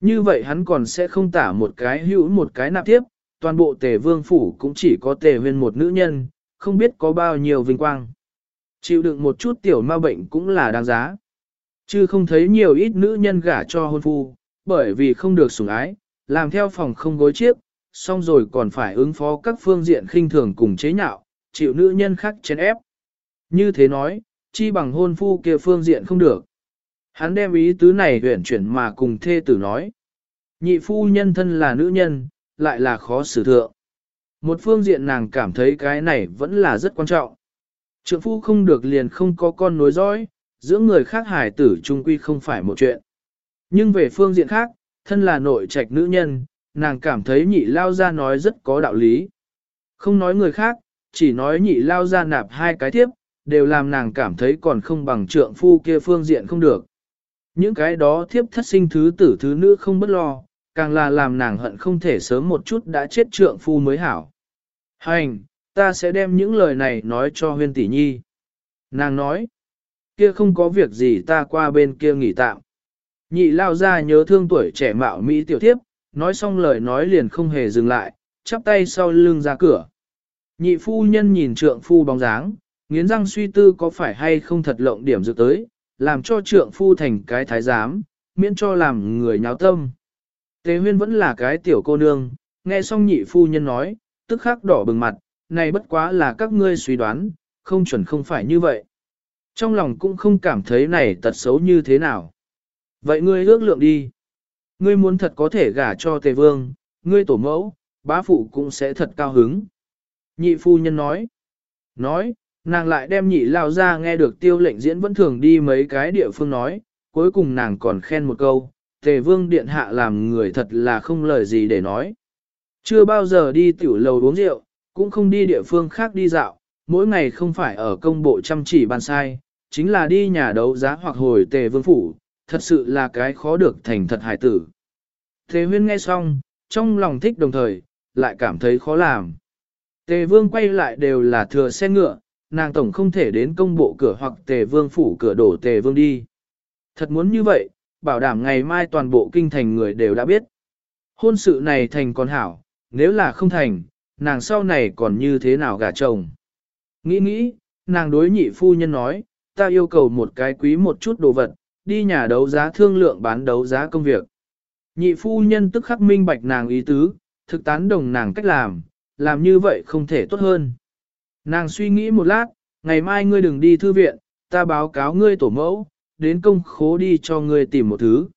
Như vậy hắn còn sẽ không tả một cái hữu một cái nạp tiếp, toàn bộ tề vương phủ cũng chỉ có tề huyên một nữ nhân, không biết có bao nhiêu vinh quang. Chịu đựng một chút tiểu ma bệnh cũng là đáng giá. Chứ không thấy nhiều ít nữ nhân gả cho hôn phu, bởi vì không được sủng ái, làm theo phòng không gối chiếc, xong rồi còn phải ứng phó các phương diện khinh thường cùng chế nhạo, chịu nữ nhân khác chén ép. Như thế nói, chi bằng hôn phu kia phương diện không được. Hắn đem ý tứ này huyển chuyển mà cùng thê tử nói. Nhị phu nhân thân là nữ nhân, lại là khó xử thượng. Một phương diện nàng cảm thấy cái này vẫn là rất quan trọng. Trượng phu không được liền không có con nối dõi, giữa người khác hài tử trung quy không phải một chuyện. Nhưng về phương diện khác, thân là nội trạch nữ nhân, nàng cảm thấy nhị lao ra nói rất có đạo lý. Không nói người khác, chỉ nói nhị lao ra nạp hai cái tiếp, đều làm nàng cảm thấy còn không bằng trượng phu kia phương diện không được. Những cái đó thiếp thất sinh thứ tử thứ nữ không bất lo, càng là làm nàng hận không thể sớm một chút đã chết trượng phu mới hảo. Hành, ta sẽ đem những lời này nói cho huyên tỷ nhi. Nàng nói, kia không có việc gì ta qua bên kia nghỉ tạm. Nhị lao ra nhớ thương tuổi trẻ mạo Mỹ tiểu thiếp, nói xong lời nói liền không hề dừng lại, chắp tay sau lưng ra cửa. Nhị phu nhân nhìn trượng phu bóng dáng, nghiến răng suy tư có phải hay không thật lộng điểm dự tới, làm cho trượng phu thành cái thái giám, miễn cho làm người nháo tâm. Tề huyên vẫn là cái tiểu cô nương, nghe xong nhị phu nhân nói, tức khắc đỏ bừng mặt, này bất quá là các ngươi suy đoán, không chuẩn không phải như vậy. Trong lòng cũng không cảm thấy này tật xấu như thế nào. Vậy ngươi ước lượng đi. Ngươi muốn thật có thể gả cho tề vương, ngươi tổ mẫu, bá phụ cũng sẽ thật cao hứng. Nhị phu nhân nói. Nói, nàng lại đem nhị lao ra nghe được tiêu lệnh diễn vẫn thường đi mấy cái địa phương nói, cuối cùng nàng còn khen một câu, tề vương điện hạ làm người thật là không lời gì để nói. Chưa bao giờ đi tiểu lầu uống rượu, cũng không đi địa phương khác đi dạo, mỗi ngày không phải ở công bộ chăm chỉ ban sai, chính là đi nhà đấu giá hoặc hồi tề vương phủ, thật sự là cái khó được thành thật hải tử. Tề huyên nghe xong, trong lòng thích đồng thời, lại cảm thấy khó làm. Tề vương quay lại đều là thừa xe ngựa, nàng tổng không thể đến công bộ cửa hoặc tề vương phủ cửa đổ tề vương đi. Thật muốn như vậy, bảo đảm ngày mai toàn bộ kinh thành người đều đã biết. Hôn sự này thành còn hảo, nếu là không thành, nàng sau này còn như thế nào gả chồng. Nghĩ nghĩ, nàng đối nhị phu nhân nói, ta yêu cầu một cái quý một chút đồ vật, đi nhà đấu giá thương lượng bán đấu giá công việc. Nhị phu nhân tức khắc minh bạch nàng ý tứ, thực tán đồng nàng cách làm, làm như vậy không thể tốt hơn. Nàng suy nghĩ một lát, ngày mai ngươi đừng đi thư viện, ta báo cáo ngươi tổ mẫu, đến công khố đi cho ngươi tìm một thứ.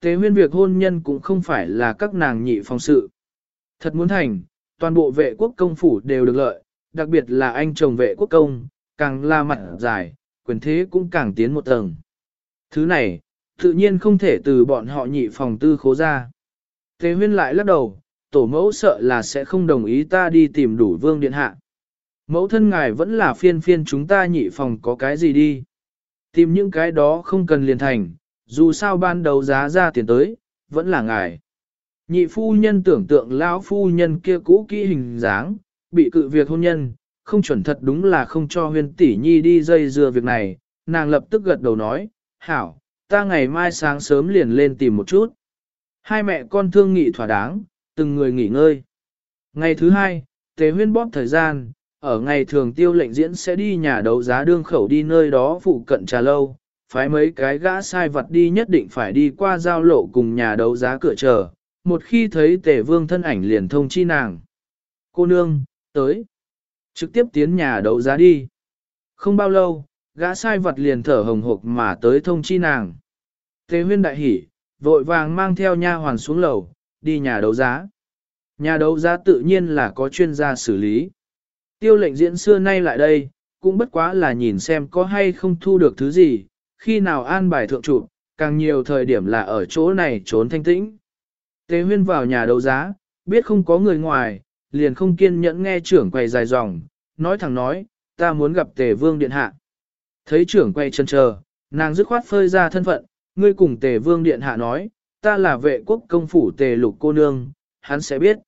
Tế huyên việc hôn nhân cũng không phải là các nàng nhị phòng sự. Thật muốn thành, toàn bộ vệ quốc công phủ đều được lợi, đặc biệt là anh chồng vệ quốc công, càng la mặt dài, quyền thế cũng càng tiến một tầng. Thứ này, tự nhiên không thể từ bọn họ nhị phòng tư khố ra. Tế huyên lại lắc đầu, tổ mẫu sợ là sẽ không đồng ý ta đi tìm đủ vương điện hạ. Mẫu thân ngài vẫn là phiên phiên chúng ta nhị phòng có cái gì đi. Tìm những cái đó không cần liền thành, dù sao ban đầu giá ra tiền tới, vẫn là ngài. Nhị phu nhân tưởng tượng lão phu nhân kia cũ kỹ hình dáng, bị cự việc hôn nhân, không chuẩn thật đúng là không cho huyên tỷ nhi đi dây dưa việc này, nàng lập tức gật đầu nói, hảo, ta ngày mai sáng sớm liền lên tìm một chút. Hai mẹ con thương nghị thỏa đáng, từng người nghỉ ngơi. Ngày thứ hai, tế huyên bóp thời gian, ở ngày thường tiêu lệnh diễn sẽ đi nhà đấu giá đương khẩu đi nơi đó phụ cận trà lâu, phái mấy cái gã sai vật đi nhất định phải đi qua giao lộ cùng nhà đấu giá cửa chờ, một khi thấy tề vương thân ảnh liền thông chi nàng. Cô nương, tới. Trực tiếp tiến nhà đấu giá đi. Không bao lâu, gã sai vật liền thở hồng hộc mà tới thông chi nàng. Tề huyên đại hỉ, vội vàng mang theo nha hoàn xuống lầu, đi nhà đấu giá. Nhà đấu giá tự nhiên là có chuyên gia xử lý. Tiêu lệnh diễn xưa nay lại đây, cũng bất quá là nhìn xem có hay không thu được thứ gì, khi nào an bài thượng trụ, càng nhiều thời điểm là ở chỗ này trốn thanh tĩnh. Tế huyên vào nhà đấu giá, biết không có người ngoài, liền không kiên nhẫn nghe trưởng quầy dài dòng, nói thẳng nói, ta muốn gặp tề vương điện hạ. Thấy trưởng quầy chân chờ, nàng dứt khoát phơi ra thân phận, ngươi cùng tề vương điện hạ nói, ta là vệ quốc công phủ tề lục cô nương, hắn sẽ biết.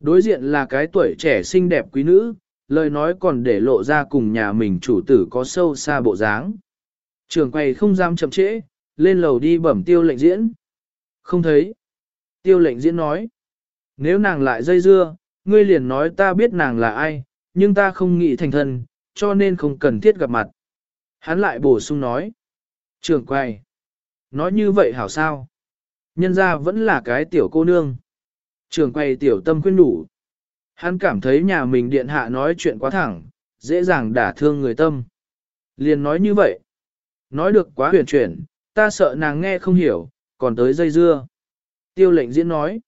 Đối diện là cái tuổi trẻ xinh đẹp quý nữ, lời nói còn để lộ ra cùng nhà mình chủ tử có sâu xa bộ dáng. Trường quầy không dám chậm trễ, lên lầu đi bẩm tiêu lệnh diễn. Không thấy. Tiêu lệnh diễn nói. Nếu nàng lại dây dưa, ngươi liền nói ta biết nàng là ai, nhưng ta không nghĩ thành thân, cho nên không cần thiết gặp mặt. Hắn lại bổ sung nói. Trường quầy. Nói như vậy hảo sao? Nhân ra vẫn là cái tiểu cô nương. Trường quầy tiểu tâm khuyên đủ. Hắn cảm thấy nhà mình điện hạ nói chuyện quá thẳng, dễ dàng đả thương người tâm. Liền nói như vậy. Nói được quá huyền chuyển, ta sợ nàng nghe không hiểu, còn tới dây dưa. Tiêu lệnh diễn nói.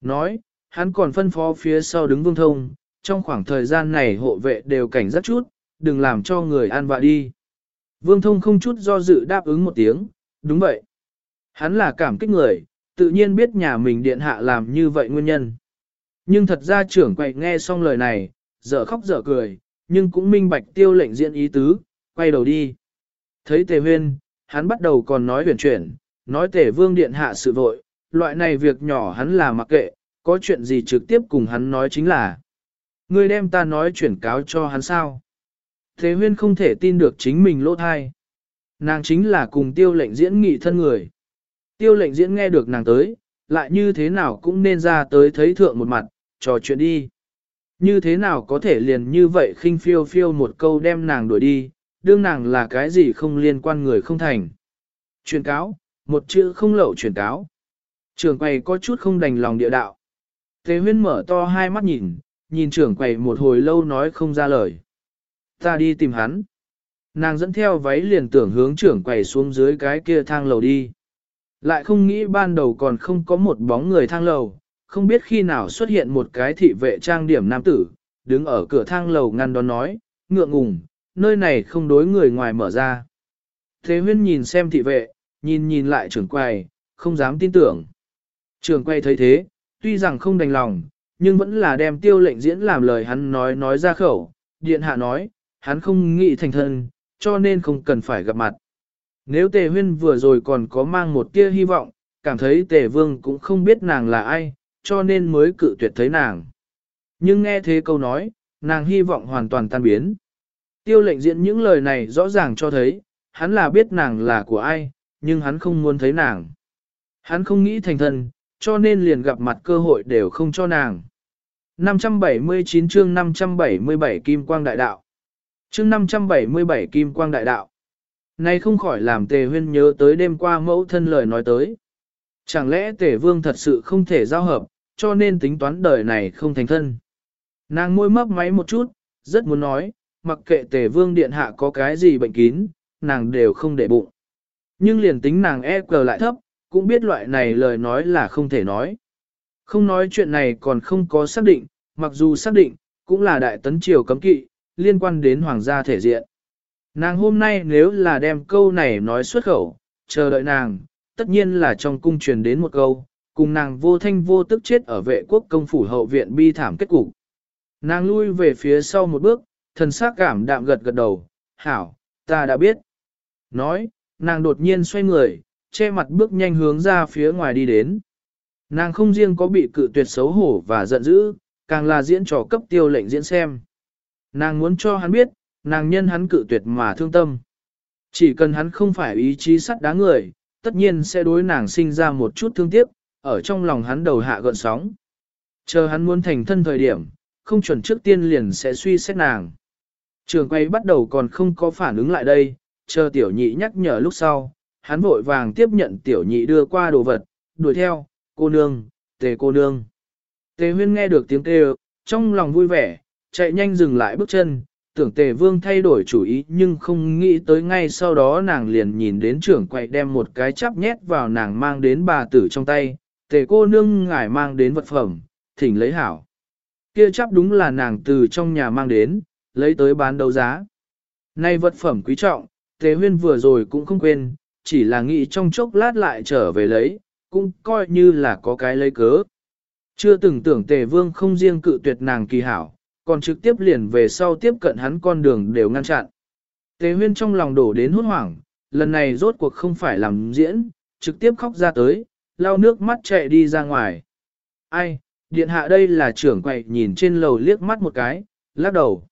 Nói, hắn còn phân phó phía sau đứng vương thông, trong khoảng thời gian này hộ vệ đều cảnh giác chút, đừng làm cho người an vạ đi. Vương thông không chút do dự đáp ứng một tiếng, đúng vậy. Hắn là cảm kích người, tự nhiên biết nhà mình điện hạ làm như vậy nguyên nhân. Nhưng thật ra trưởng quậy nghe xong lời này, dở khóc dở cười, nhưng cũng minh bạch tiêu lệnh diễn ý tứ, quay đầu đi. Thấy tề huyên, hắn bắt đầu còn nói huyền chuyển, nói tề vương điện hạ sự vội, loại này việc nhỏ hắn là mặc kệ, có chuyện gì trực tiếp cùng hắn nói chính là. Ngươi đem ta nói chuyển cáo cho hắn sao. thế huyên không thể tin được chính mình lỗ thai. Nàng chính là cùng tiêu lệnh diễn nghị thân người. Tiêu lệnh diễn nghe được nàng tới, lại như thế nào cũng nên ra tới thấy thượng một mặt, trò chuyện đi. Như thế nào có thể liền như vậy khinh phiêu phiêu một câu đem nàng đuổi đi, đương nàng là cái gì không liên quan người không thành. Truyền cáo, một chữ không lậu truyền cáo. Trường quầy có chút không đành lòng địa đạo. Thế huyên mở to hai mắt nhìn, nhìn trưởng quầy một hồi lâu nói không ra lời. Ta đi tìm hắn. Nàng dẫn theo váy liền tưởng hướng trưởng quầy xuống dưới cái kia thang lầu đi. Lại không nghĩ ban đầu còn không có một bóng người thang lầu, không biết khi nào xuất hiện một cái thị vệ trang điểm nam tử, đứng ở cửa thang lầu ngăn đón nói, ngượng ngùng, nơi này không đối người ngoài mở ra. Thế huyên nhìn xem thị vệ, nhìn nhìn lại trưởng quầy, không dám tin tưởng. Trưởng quầy thấy thế, tuy rằng không đành lòng, nhưng vẫn là đem tiêu lệnh diễn làm lời hắn nói nói ra khẩu. Điện hạ nói, hắn không nghĩ thành thân, cho nên không cần phải gặp mặt. Nếu tề huyên vừa rồi còn có mang một tia hy vọng, cảm thấy tề vương cũng không biết nàng là ai, cho nên mới cự tuyệt thấy nàng. Nhưng nghe thế câu nói, nàng hy vọng hoàn toàn tan biến. Tiêu lệnh diễn những lời này rõ ràng cho thấy, hắn là biết nàng là của ai, nhưng hắn không muốn thấy nàng. Hắn không nghĩ thành thân, cho nên liền gặp mặt cơ hội đều không cho nàng. 579 chương 577 Kim Quang Đại Đạo chương 577 Kim Quang Đại Đạo. Nay không khỏi làm tề huyên nhớ tới đêm qua mẫu thân lời nói tới. Chẳng lẽ tề vương thật sự không thể giao hợp, cho nên tính toán đời này không thành thân. Nàng môi mấp máy một chút, rất muốn nói, mặc kệ tề vương điện hạ có cái gì bệnh kín, nàng đều không để bụng. Nhưng liền tính nàng e cờ lại thấp, cũng biết loại này lời nói là không thể nói. Không nói chuyện này còn không có xác định, mặc dù xác định, cũng là đại tấn triều cấm kỵ, liên quan đến hoàng gia thể diện. Nàng hôm nay nếu là đem câu này nói xuất khẩu, chờ đợi nàng, tất nhiên là trong cung truyền đến một câu, cùng nàng vô thanh vô tức chết ở vệ quốc công phủ hậu viện bi thảm kết cục. Nàng lui về phía sau một bước, thần sắc cảm đạm gật gật đầu, hảo, ta đã biết. Nói, nàng đột nhiên xoay người, che mặt bước nhanh hướng ra phía ngoài đi đến. Nàng không riêng có bị cự tuyệt xấu hổ và giận dữ, càng là diễn trò cấp tiêu lệnh diễn xem. Nàng muốn cho hắn biết, nàng nhân hắn cự tuyệt mà thương tâm. Chỉ cần hắn không phải ý chí sắt đá người, tất nhiên sẽ đối nàng sinh ra một chút thương tiếc, ở trong lòng hắn đầu hạ gợn sóng. Chờ hắn muốn thành thân thời điểm, không chuẩn trước tiên liền sẽ suy xét nàng. Trường quay bắt đầu còn không có phản ứng lại đây, chờ tiểu nhị nhắc nhở lúc sau, hắn vội vàng tiếp nhận tiểu nhị đưa qua đồ vật, đuổi theo, cô nương, tề cô nương. Tề huyên nghe được tiếng kêu, trong lòng vui vẻ, chạy nhanh dừng lại bước chân, tưởng tề vương thay đổi chủ ý nhưng không nghĩ tới ngay sau đó nàng liền nhìn đến trưởng quậy đem một cái chắp nhét vào nàng mang đến bà tử trong tay, tề cô nương ngải mang đến vật phẩm, thỉnh lấy hảo. Kia chắp đúng là nàng từ trong nhà mang đến, lấy tới bán đấu giá. Nay vật phẩm quý trọng, tề huyên vừa rồi cũng không quên, chỉ là nghĩ trong chốc lát lại trở về lấy, cũng coi như là có cái lấy cớ. Chưa từng tưởng tề vương không riêng cự tuyệt nàng kỳ hảo, còn trực tiếp liền về sau tiếp cận hắn con đường đều ngăn chặn. Tề huyên trong lòng đổ đến hốt hoảng, lần này rốt cuộc không phải làm diễn, trực tiếp khóc ra tới, lau nước mắt chạy đi ra ngoài. Ai, điện hạ đây là trưởng quậy nhìn trên lầu liếc mắt một cái, lắc đầu.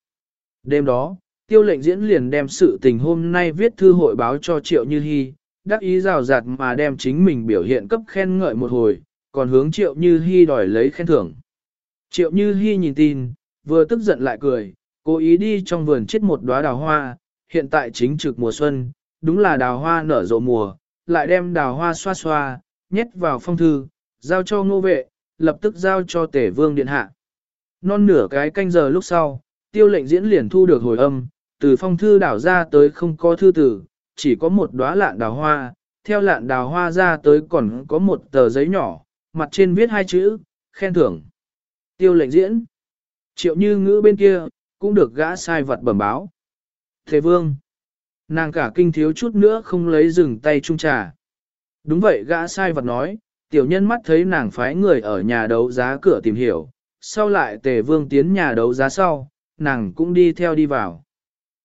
Đêm đó, tiêu lệnh diễn liền đem sự tình hôm nay viết thư hội báo cho Triệu Như Hi, đắc ý rào rạt mà đem chính mình biểu hiện cấp khen ngợi một hồi, còn hướng Triệu Như Hi đòi lấy khen thưởng. Triệu Như Hi nhìn tin, vừa tức giận lại cười, cố ý đi trong vườn chết một đóa đào hoa, hiện tại chính trực mùa xuân, đúng là đào hoa nở rộ mùa, lại đem đào hoa xoa xoa, nhét vào phong thư, giao cho ngô vệ, lập tức giao cho tể vương điện hạ. Non nửa cái canh giờ lúc sau, tiêu lệnh diễn liền thu được hồi âm, từ phong thư đảo ra tới không có thư tử, chỉ có một đóa lạn đào hoa, theo lạn đào hoa ra tới còn có một tờ giấy nhỏ, mặt trên viết hai chữ, khen thưởng. Tiêu lệnh diễn. Triệu như ngữ bên kia, cũng được gã sai vật bẩm báo. Thế vương. Nàng cả kinh thiếu chút nữa không lấy dừng tay trung trà. Đúng vậy gã sai vật nói, tiểu nhân mắt thấy nàng phái người ở nhà đấu giá cửa tìm hiểu, sau lại tề vương tiến nhà đấu giá sau, nàng cũng đi theo đi vào.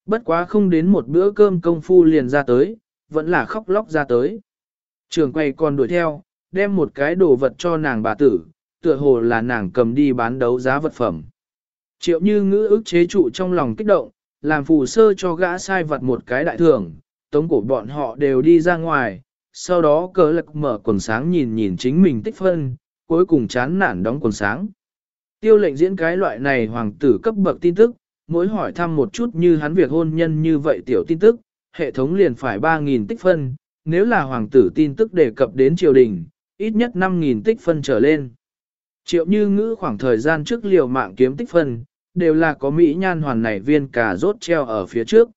Bất quá không đến một bữa cơm công phu liền ra tới, vẫn là khóc lóc ra tới. Trường quay còn đuổi theo, đem một cái đồ vật cho nàng bà tử, tựa hồ là nàng cầm đi bán đấu giá vật phẩm. Triệu như ngữ ức chế trụ trong lòng kích động, làm phù sơ cho gã sai vật một cái đại thưởng, tống cổ bọn họ đều đi ra ngoài, sau đó cờ lực mở quần sáng nhìn nhìn chính mình tích phân, cuối cùng chán nản đóng quần sáng. Tiêu lệnh diễn cái loại này hoàng tử cấp bậc tin tức, mỗi hỏi thăm một chút như hắn việc hôn nhân như vậy tiểu tin tức, hệ thống liền phải 3.000 tích phân, nếu là hoàng tử tin tức đề cập đến triều đình, ít nhất 5.000 tích phân trở lên. Triệu như ngữ khoảng thời gian trước liều mạng kiếm tích phân, đều là có Mỹ nhan hoàn này viên cà rốt treo ở phía trước.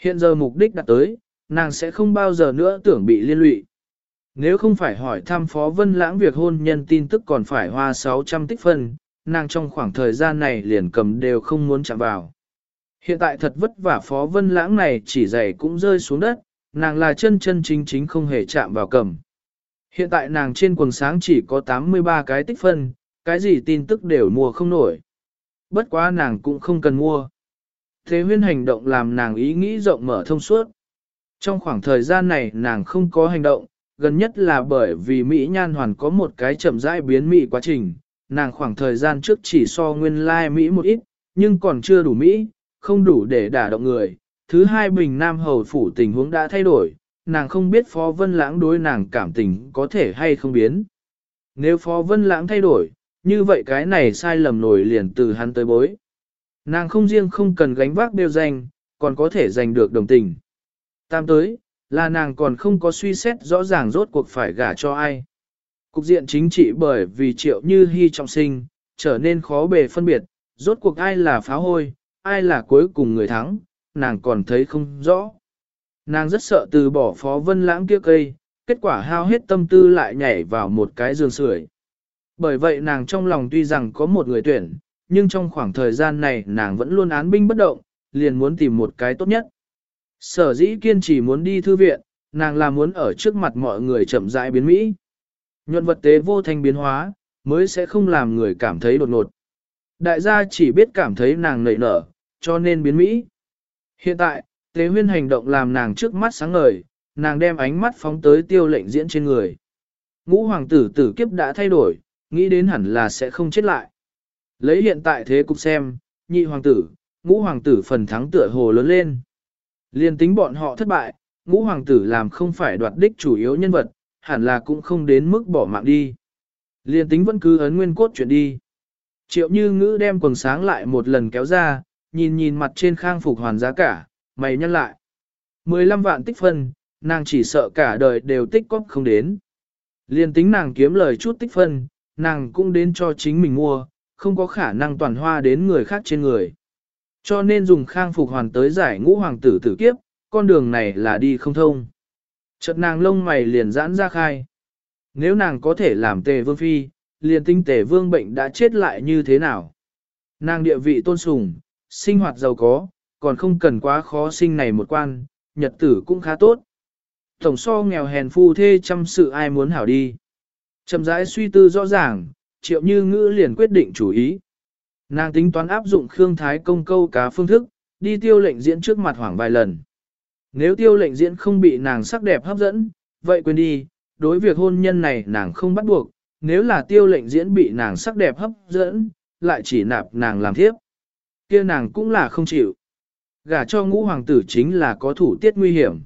Hiện giờ mục đích đặt tới, nàng sẽ không bao giờ nữa tưởng bị liên lụy. Nếu không phải hỏi thăm Phó Vân Lãng việc hôn nhân tin tức còn phải hoa 600 tích phân, nàng trong khoảng thời gian này liền cầm đều không muốn chạm vào. Hiện tại thật vất vả Phó Vân Lãng này chỉ giày cũng rơi xuống đất, nàng là chân chân chính chính không hề chạm vào cầm. Hiện tại nàng trên quần sáng chỉ có 83 cái tích phân, cái gì tin tức đều mua không nổi. Bất quá nàng cũng không cần mua. Thế huyên hành động làm nàng ý nghĩ rộng mở thông suốt. Trong khoảng thời gian này nàng không có hành động, gần nhất là bởi vì Mỹ Nhan Hoàn có một cái chậm rãi biến Mỹ quá trình, nàng khoảng thời gian trước chỉ so nguyên lai like Mỹ một ít, nhưng còn chưa đủ Mỹ, không đủ để đả động người. Thứ hai Bình Nam Hầu Phủ tình huống đã thay đổi, nàng không biết Phó Vân Lãng đối nàng cảm tình có thể hay không biến. Nếu Phó Vân Lãng thay đổi, như vậy cái này sai lầm nổi liền từ hắn tới bối. Nàng không riêng không cần gánh vác đều danh, còn có thể giành được đồng tình. Tam tới, là nàng còn không có suy xét rõ ràng rốt cuộc phải gả cho ai. Cục diện chính trị bởi vì triệu như hy trọng sinh, trở nên khó bề phân biệt, rốt cuộc ai là phá hôi, ai là cuối cùng người thắng, nàng còn thấy không rõ. Nàng rất sợ từ bỏ phó vân lãng kia cây, kết quả hao hết tâm tư lại nhảy vào một cái giường sưởi. Bởi vậy nàng trong lòng tuy rằng có một người tuyển, nhưng trong khoảng thời gian này nàng vẫn luôn án binh bất động, liền muốn tìm một cái tốt nhất. Sở dĩ kiên trì muốn đi thư viện, nàng là muốn ở trước mặt mọi người chậm rãi biến Mỹ. Nhuận vật tế vô thanh biến hóa, mới sẽ không làm người cảm thấy đột ngột. Đại gia chỉ biết cảm thấy nàng nảy nở, cho nên biến Mỹ. Hiện tại, tế huyên hành động làm nàng trước mắt sáng ngời, nàng đem ánh mắt phóng tới tiêu lệnh diễn trên người. Ngũ hoàng tử tử kiếp đã thay đổi, nghĩ đến hẳn là sẽ không chết lại. Lấy hiện tại thế cục xem, nhị hoàng tử, ngũ hoàng tử phần thắng tựa hồ lớn lên. Liên tính bọn họ thất bại, ngũ hoàng tử làm không phải đoạt đích chủ yếu nhân vật, hẳn là cũng không đến mức bỏ mạng đi. Liên tính vẫn cứ ấn nguyên cốt chuyển đi. Triệu như ngữ đem quần sáng lại một lần kéo ra, nhìn nhìn mặt trên khang phục hoàn giá cả, mày nhăn lại. 15 vạn tích phân, nàng chỉ sợ cả đời đều tích cóp không đến. Liên tính nàng kiếm lời chút tích phân, nàng cũng đến cho chính mình mua, không có khả năng toàn hoa đến người khác trên người. Cho nên dùng khang phục hoàn tới giải ngũ hoàng tử tử kiếp, con đường này là đi không thông. Chợt nàng lông mày liền giãn ra khai. Nếu nàng có thể làm tề vương phi, liền tinh tề vương bệnh đã chết lại như thế nào? Nàng địa vị tôn sùng, sinh hoạt giàu có, còn không cần quá khó sinh này một quan, nhật tử cũng khá tốt. Tổng so nghèo hèn phu thê chăm sự ai muốn hảo đi. Chậm rãi suy tư rõ ràng, triệu như ngữ liền quyết định chủ ý. Nàng tính toán áp dụng Khương Thái công câu cá phương thức, đi tiêu lệnh diễn trước mặt hoảng vài lần. Nếu tiêu lệnh diễn không bị nàng sắc đẹp hấp dẫn, vậy quên đi, đối việc hôn nhân này nàng không bắt buộc, nếu là tiêu lệnh diễn bị nàng sắc đẹp hấp dẫn, lại chỉ nạp nàng làm thiếp. kia nàng cũng là không chịu. Gả cho ngũ hoàng tử chính là có thủ tiết nguy hiểm.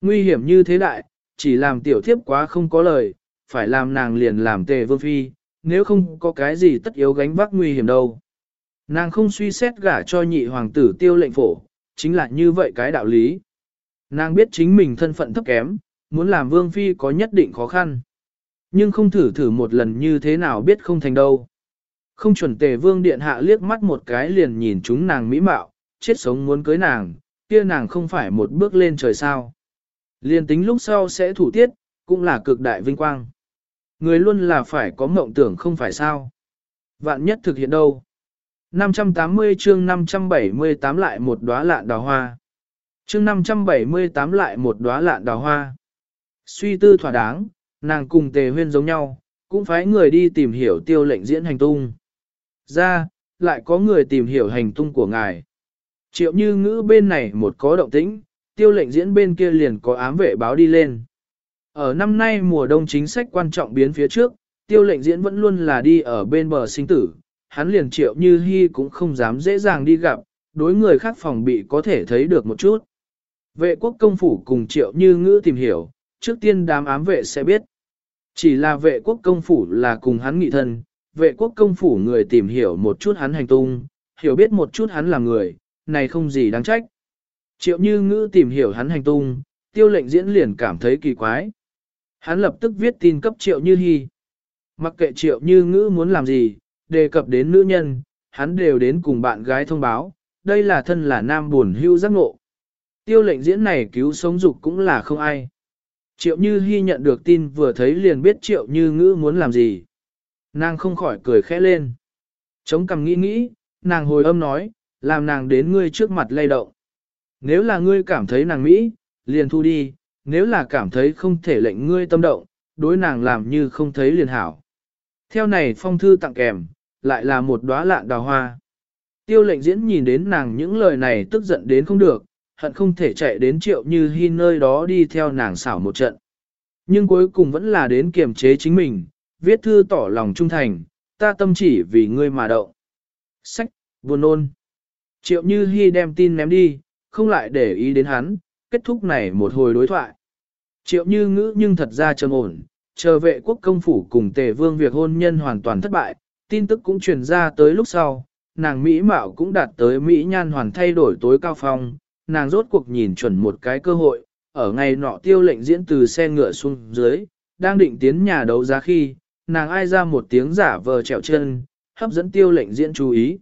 Nguy hiểm như thế đại, chỉ làm tiểu thiếp quá không có lời, phải làm nàng liền làm tề vương phi, nếu không có cái gì tất yếu gánh vác nguy hiểm đâu. Nàng không suy xét gả cho nhị hoàng tử tiêu lệnh phổ, chính là như vậy cái đạo lý. Nàng biết chính mình thân phận thấp kém, muốn làm vương phi có nhất định khó khăn. Nhưng không thử thử một lần như thế nào biết không thành đâu. Không chuẩn tề vương điện hạ liếc mắt một cái liền nhìn chúng nàng mỹ mạo, chết sống muốn cưới nàng, kia nàng không phải một bước lên trời sao. Liền tính lúc sau sẽ thủ tiết, cũng là cực đại vinh quang. Người luôn là phải có mộng tưởng không phải sao. Vạn nhất thực hiện đâu. 580 chương 578 lại một đóa lạn đào hoa. Chương 578 lại một đóa lạn đào hoa. Suy tư thỏa đáng, nàng cùng tề huyên giống nhau, cũng phải người đi tìm hiểu tiêu lệnh diễn hành tung. Ra, lại có người tìm hiểu hành tung của ngài. Triệu như ngữ bên này một có động tĩnh, tiêu lệnh diễn bên kia liền có ám vệ báo đi lên. Ở năm nay mùa đông chính sách quan trọng biến phía trước, tiêu lệnh diễn vẫn luôn là đi ở bên bờ sinh tử, hắn liền triệu như hy cũng không dám dễ dàng đi gặp, đối người khác phòng bị có thể thấy được một chút. Vệ quốc công phủ cùng triệu như ngữ tìm hiểu, trước tiên đám ám vệ sẽ biết. Chỉ là vệ quốc công phủ là cùng hắn nghị thân, vệ quốc công phủ người tìm hiểu một chút hắn hành tung, hiểu biết một chút hắn là người, này không gì đáng trách. Triệu như ngữ tìm hiểu hắn hành tung, tiêu lệnh diễn liền cảm thấy kỳ quái. Hắn lập tức viết tin cấp triệu như hy. Mặc kệ triệu như ngữ muốn làm gì, đề cập đến nữ nhân, hắn đều đến cùng bạn gái thông báo, đây là thân là nam buồn hưu giác ngộ. Tiêu lệnh diễn này cứu sống dục cũng là không ai. Triệu Như Hi nhận được tin vừa thấy liền biết Triệu Như Ngữ muốn làm gì. Nàng không khỏi cười khẽ lên. Chống cằm nghĩ nghĩ, nàng hồi âm nói, làm nàng đến ngươi trước mặt lay động. Nếu là ngươi cảm thấy nàng Mỹ, liền thu đi, nếu là cảm thấy không thể lệnh ngươi tâm động, đối nàng làm như không thấy liền hảo. Theo này phong thư tặng kèm, lại là một đóa lạn đào hoa. Tiêu lệnh diễn nhìn đến nàng những lời này tức giận đến không được, hận không thể chạy đến triệu như hy nơi đó đi theo nàng xảo một trận. Nhưng cuối cùng vẫn là đến kiềm chế chính mình, viết thư tỏ lòng trung thành, ta tâm chỉ vì ngươi mà động. Sách, buồn nôn. Triệu như hy đem tin ném đi, không lại để ý đến hắn, kết thúc này một hồi đối thoại. Triệu như ngữ nhưng thật ra trầm ổn, chờ vệ quốc công phủ cùng tề vương việc hôn nhân hoàn toàn thất bại, tin tức cũng truyền ra tới lúc sau, nàng Mỹ Mạo cũng đạt tới Mỹ nhan hoàn thay đổi tối cao phong, nàng rốt cuộc nhìn chuẩn một cái cơ hội, ở ngày nọ tiêu lệnh diễn từ xe ngựa xuống dưới, đang định tiến nhà đấu giá khi, nàng ai ra một tiếng giả vờ trèo chân, hấp dẫn tiêu lệnh diễn chú ý.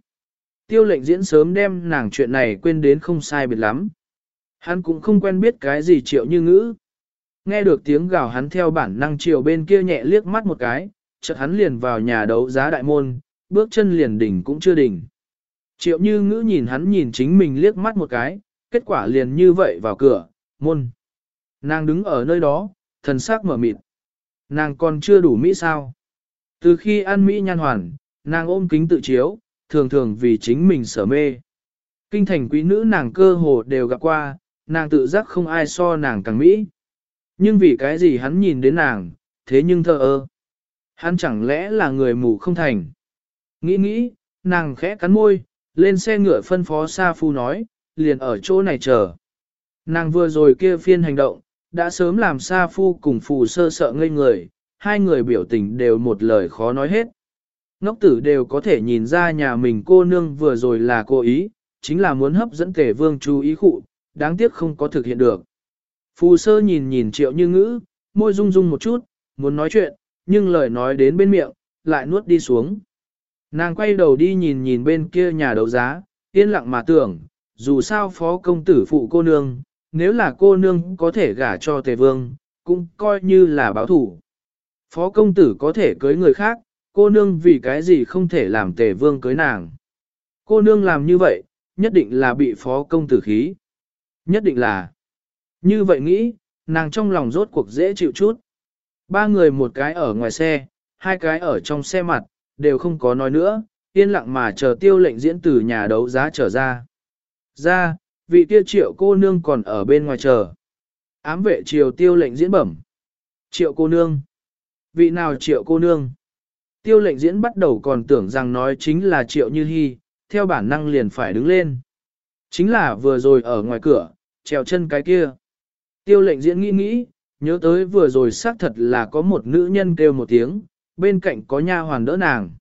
Tiêu lệnh diễn sớm đem nàng chuyện này quên đến không sai biệt lắm. Hắn cũng không quen biết cái gì triệu như ngữ. Nghe được tiếng gào hắn theo bản năng chiều bên kia nhẹ liếc mắt một cái, chợt hắn liền vào nhà đấu giá đại môn, bước chân liền đỉnh cũng chưa đỉnh. Triệu như ngữ nhìn hắn nhìn chính mình liếc mắt một cái, kết quả liền như vậy vào cửa, môn. Nàng đứng ở nơi đó, thần sắc mở mịt. Nàng còn chưa đủ Mỹ sao? Từ khi ăn Mỹ nhan hoàn, nàng ôm kính tự chiếu, thường thường vì chính mình sở mê. Kinh thành quý nữ nàng cơ hồ đều gặp qua, nàng tự giác không ai so nàng càng Mỹ. Nhưng vì cái gì hắn nhìn đến nàng, thế nhưng thơ ơ. Hắn chẳng lẽ là người mù không thành. Nghĩ nghĩ, nàng khẽ cắn môi, lên xe ngựa phân phó Sa Phu nói, liền ở chỗ này chờ. Nàng vừa rồi kia phiên hành động, đã sớm làm Sa Phu cùng Phù sơ sợ ngây người, hai người biểu tình đều một lời khó nói hết. Ngốc tử đều có thể nhìn ra nhà mình cô nương vừa rồi là cô ý, chính là muốn hấp dẫn tể vương chú ý khụ, đáng tiếc không có thực hiện được. Phù sơ nhìn nhìn triệu như ngữ, môi rung rung một chút, muốn nói chuyện, nhưng lời nói đến bên miệng, lại nuốt đi xuống. Nàng quay đầu đi nhìn nhìn bên kia nhà đấu giá, yên lặng mà tưởng, dù sao phó công tử phụ cô nương, nếu là cô nương có thể gả cho tề vương, cũng coi như là báo thủ. Phó công tử có thể cưới người khác, cô nương vì cái gì không thể làm tề vương cưới nàng. Cô nương làm như vậy, nhất định là bị phó công tử khí. Nhất định là. Như vậy nghĩ, nàng trong lòng rốt cuộc dễ chịu chút. Ba người một cái ở ngoài xe, hai cái ở trong xe mặt, đều không có nói nữa, yên lặng mà chờ tiêu lệnh diễn từ nhà đấu giá trở ra. Ra, vị tiêu triệu cô nương còn ở bên ngoài chờ. Ám vệ triều tiêu lệnh diễn bẩm. Triệu cô nương. Vị nào triệu cô nương? Tiêu lệnh diễn bắt đầu còn tưởng rằng nói chính là triệu như hy, theo bản năng liền phải đứng lên. Chính là vừa rồi ở ngoài cửa, trèo chân cái kia. Tiêu lệnh diễn nghĩ nghĩ, nhớ tới vừa rồi xác thật là có một nữ nhân kêu một tiếng, bên cạnh có nha hoàn đỡ nàng.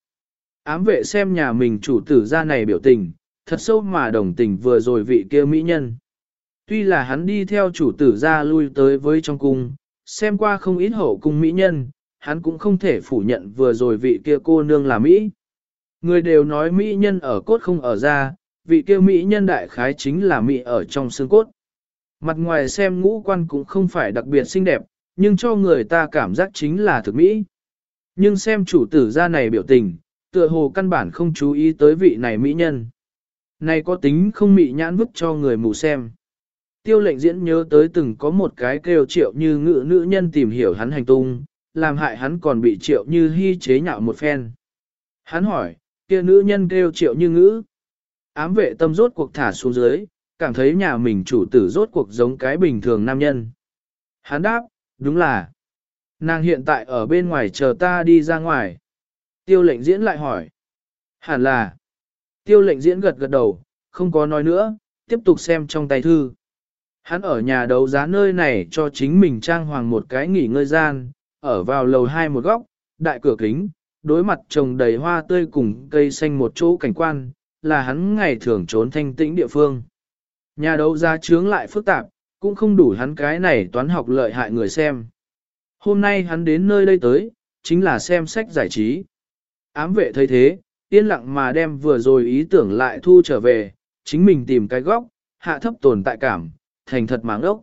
Ám vệ xem nhà mình chủ tử ra này biểu tình, thật sâu mà đồng tình vừa rồi vị kia mỹ nhân. Tuy là hắn đi theo chủ tử ra lui tới với trong cung, xem qua không ít hậu cung mỹ nhân, hắn cũng không thể phủ nhận vừa rồi vị kia cô nương là Mỹ. Người đều nói Mỹ nhân ở cốt không ở ra, vị kia Mỹ nhân đại khái chính là Mỹ ở trong xương cốt. Mặt ngoài xem ngũ quan cũng không phải đặc biệt xinh đẹp, nhưng cho người ta cảm giác chính là thực Mỹ. Nhưng xem chủ tử ra này biểu tình, tựa hồ căn bản không chú ý tới vị này Mỹ nhân. Này có tính không mị nhãn vứt cho người mù xem. Tiêu lệnh diễn nhớ tới từng có một cái kêu triệu như ngự nữ nhân tìm hiểu hắn hành tung, làm hại hắn còn bị triệu như hy chế nhạo một phen. Hắn hỏi, kia nữ nhân kêu triệu như ngữ. Ám vệ tâm rốt cuộc thả xuống dưới, cảm thấy nhà mình chủ tử rốt cuộc giống cái bình thường nam nhân. Hắn đáp, đúng là. Nàng hiện tại ở bên ngoài chờ ta đi ra ngoài. Tiêu lệnh diễn lại hỏi. Hẳn là. Tiêu lệnh diễn gật gật đầu, không có nói nữa, tiếp tục xem trong tay thư. Hắn ở nhà đấu giá nơi này cho chính mình trang hoàng một cái nghỉ ngơi gian, ở vào lầu hai một góc, đại cửa kính, đối mặt trồng đầy hoa tươi cùng cây xanh một chỗ cảnh quan, là hắn ngày thường trốn thanh tĩnh địa phương. Nhà đấu giá chướng lại phức tạp, cũng không đủ hắn cái này toán học lợi hại người xem. Hôm nay hắn đến nơi đây tới, chính là xem sách giải trí. Ám vệ thấy thế, yên lặng mà đem vừa rồi ý tưởng lại thu trở về, chính mình tìm cái góc, hạ thấp tồn tại cảm, thành thật máng ốc.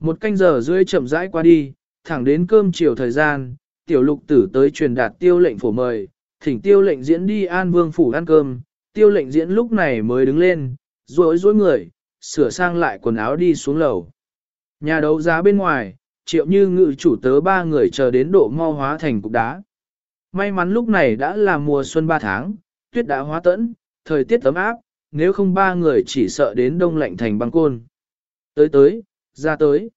Một canh giờ rưỡi chậm rãi qua đi, thẳng đến cơm chiều thời gian, tiểu lục tử tới truyền đạt tiêu lệnh phổ mời, thỉnh tiêu lệnh diễn đi an vương phủ ăn cơm, tiêu lệnh diễn lúc này mới đứng lên, rối rối người, sửa sang lại quần áo đi xuống lầu. Nhà đấu giá bên ngoài, triệu như ngự chủ tớ ba người chờ đến độ mau hóa thành cục đá. May mắn lúc này đã là mùa xuân ba tháng, tuyết đã hóa tẫn, thời tiết ấm áp, nếu không ba người chỉ sợ đến đông lạnh thành băng côn. Tới tới, ra tới.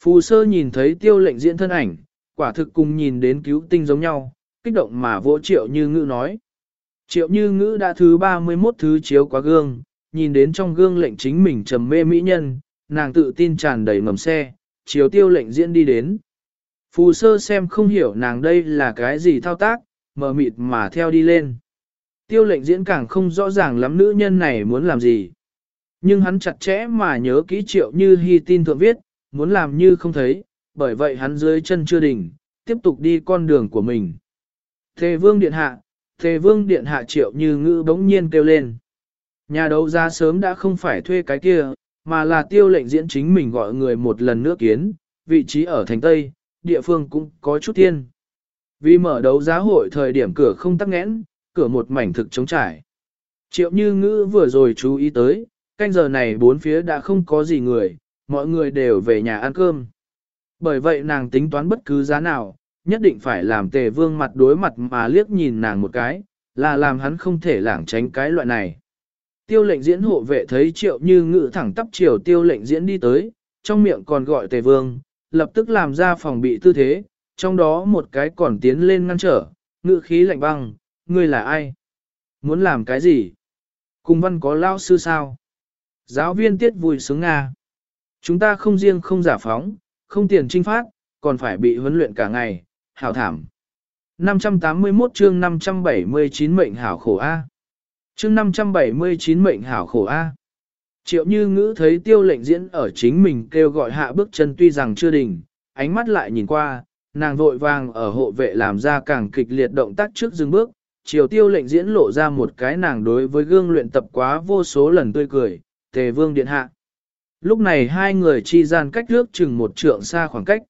Phù sơ nhìn thấy tiêu lệnh diễn thân ảnh, quả thực cùng nhìn đến cứu tinh giống nhau, kích động mà vỗ triệu như ngữ nói. Triệu như ngữ đã thứ 31 thứ chiếu qua gương, nhìn đến trong gương lệnh chính mình trầm mê mỹ nhân, nàng tự tin tràn đầy ngầm xe, chiếu tiêu lệnh diễn đi đến. Phù sơ xem không hiểu nàng đây là cái gì thao tác, mờ mịt mà theo đi lên. Tiêu lệnh diễn càng không rõ ràng lắm nữ nhân này muốn làm gì. Nhưng hắn chặt chẽ mà nhớ kỹ triệu như hy tin thượng viết, muốn làm như không thấy, bởi vậy hắn dưới chân chưa đỉnh, tiếp tục đi con đường của mình. Thề vương điện hạ, thề vương điện hạ triệu như ngữ bỗng nhiên kêu lên. Nhà đấu giá sớm đã không phải thuê cái kia, mà là tiêu lệnh diễn chính mình gọi người một lần nữa kiến, vị trí ở thành Tây, địa phương cũng có chút tiên. Vì mở đấu giá hội thời điểm cửa không tắc nghẽn, cửa một mảnh thực trống trải. Triệu như ngữ vừa rồi chú ý tới, canh giờ này bốn phía đã không có gì người, mọi người đều về nhà ăn cơm. Bởi vậy nàng tính toán bất cứ giá nào, nhất định phải làm tề vương mặt đối mặt mà liếc nhìn nàng một cái, là làm hắn không thể lảng tránh cái loại này. Tiêu lệnh diễn hộ vệ thấy triệu như ngự thẳng tắp chiều tiêu lệnh diễn đi tới, trong miệng còn gọi tề vương, lập tức làm ra phòng bị tư thế, trong đó một cái còn tiến lên ngăn trở, ngự khí lạnh băng, ngươi là ai? Muốn làm cái gì? Cùng văn có lao sư sao? Giáo viên tiết vui sướng Nga. Chúng ta không riêng không giả phóng, không tiền trinh phát, còn phải bị huấn luyện cả ngày, hảo thảm. 581 chương 579 mệnh hảo khổ A. Chương 579 mệnh hảo khổ A. Triệu như ngữ thấy tiêu lệnh diễn ở chính mình kêu gọi hạ bước chân tuy rằng chưa đỉnh, ánh mắt lại nhìn qua, nàng vội vàng ở hộ vệ làm ra càng kịch liệt động tác trước dừng bước, triều tiêu lệnh diễn lộ ra một cái nàng đối với gương luyện tập quá vô số lần tươi cười, tề vương điện hạ. Lúc này hai người chi gian cách trước chừng một trượng xa khoảng cách.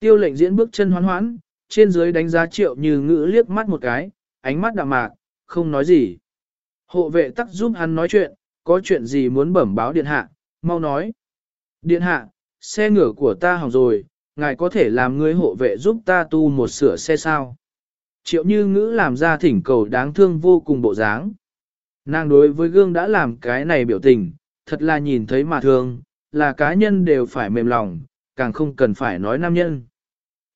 Tiêu lệnh diễn bước chân hoán hoán trên dưới đánh giá triệu như ngữ liếc mắt một cái, ánh mắt đạm mạc, không nói gì. Hộ vệ tắc giúp hắn nói chuyện, có chuyện gì muốn bẩm báo điện hạ, mau nói. Điện hạ, xe ngựa của ta hỏng rồi, ngài có thể làm người hộ vệ giúp ta tu một sửa xe sao. Triệu như ngữ làm ra thỉnh cầu đáng thương vô cùng bộ dáng. Nàng đối với gương đã làm cái này biểu tình, thật là nhìn thấy mà thương, là cá nhân đều phải mềm lòng, càng không cần phải nói nam nhân.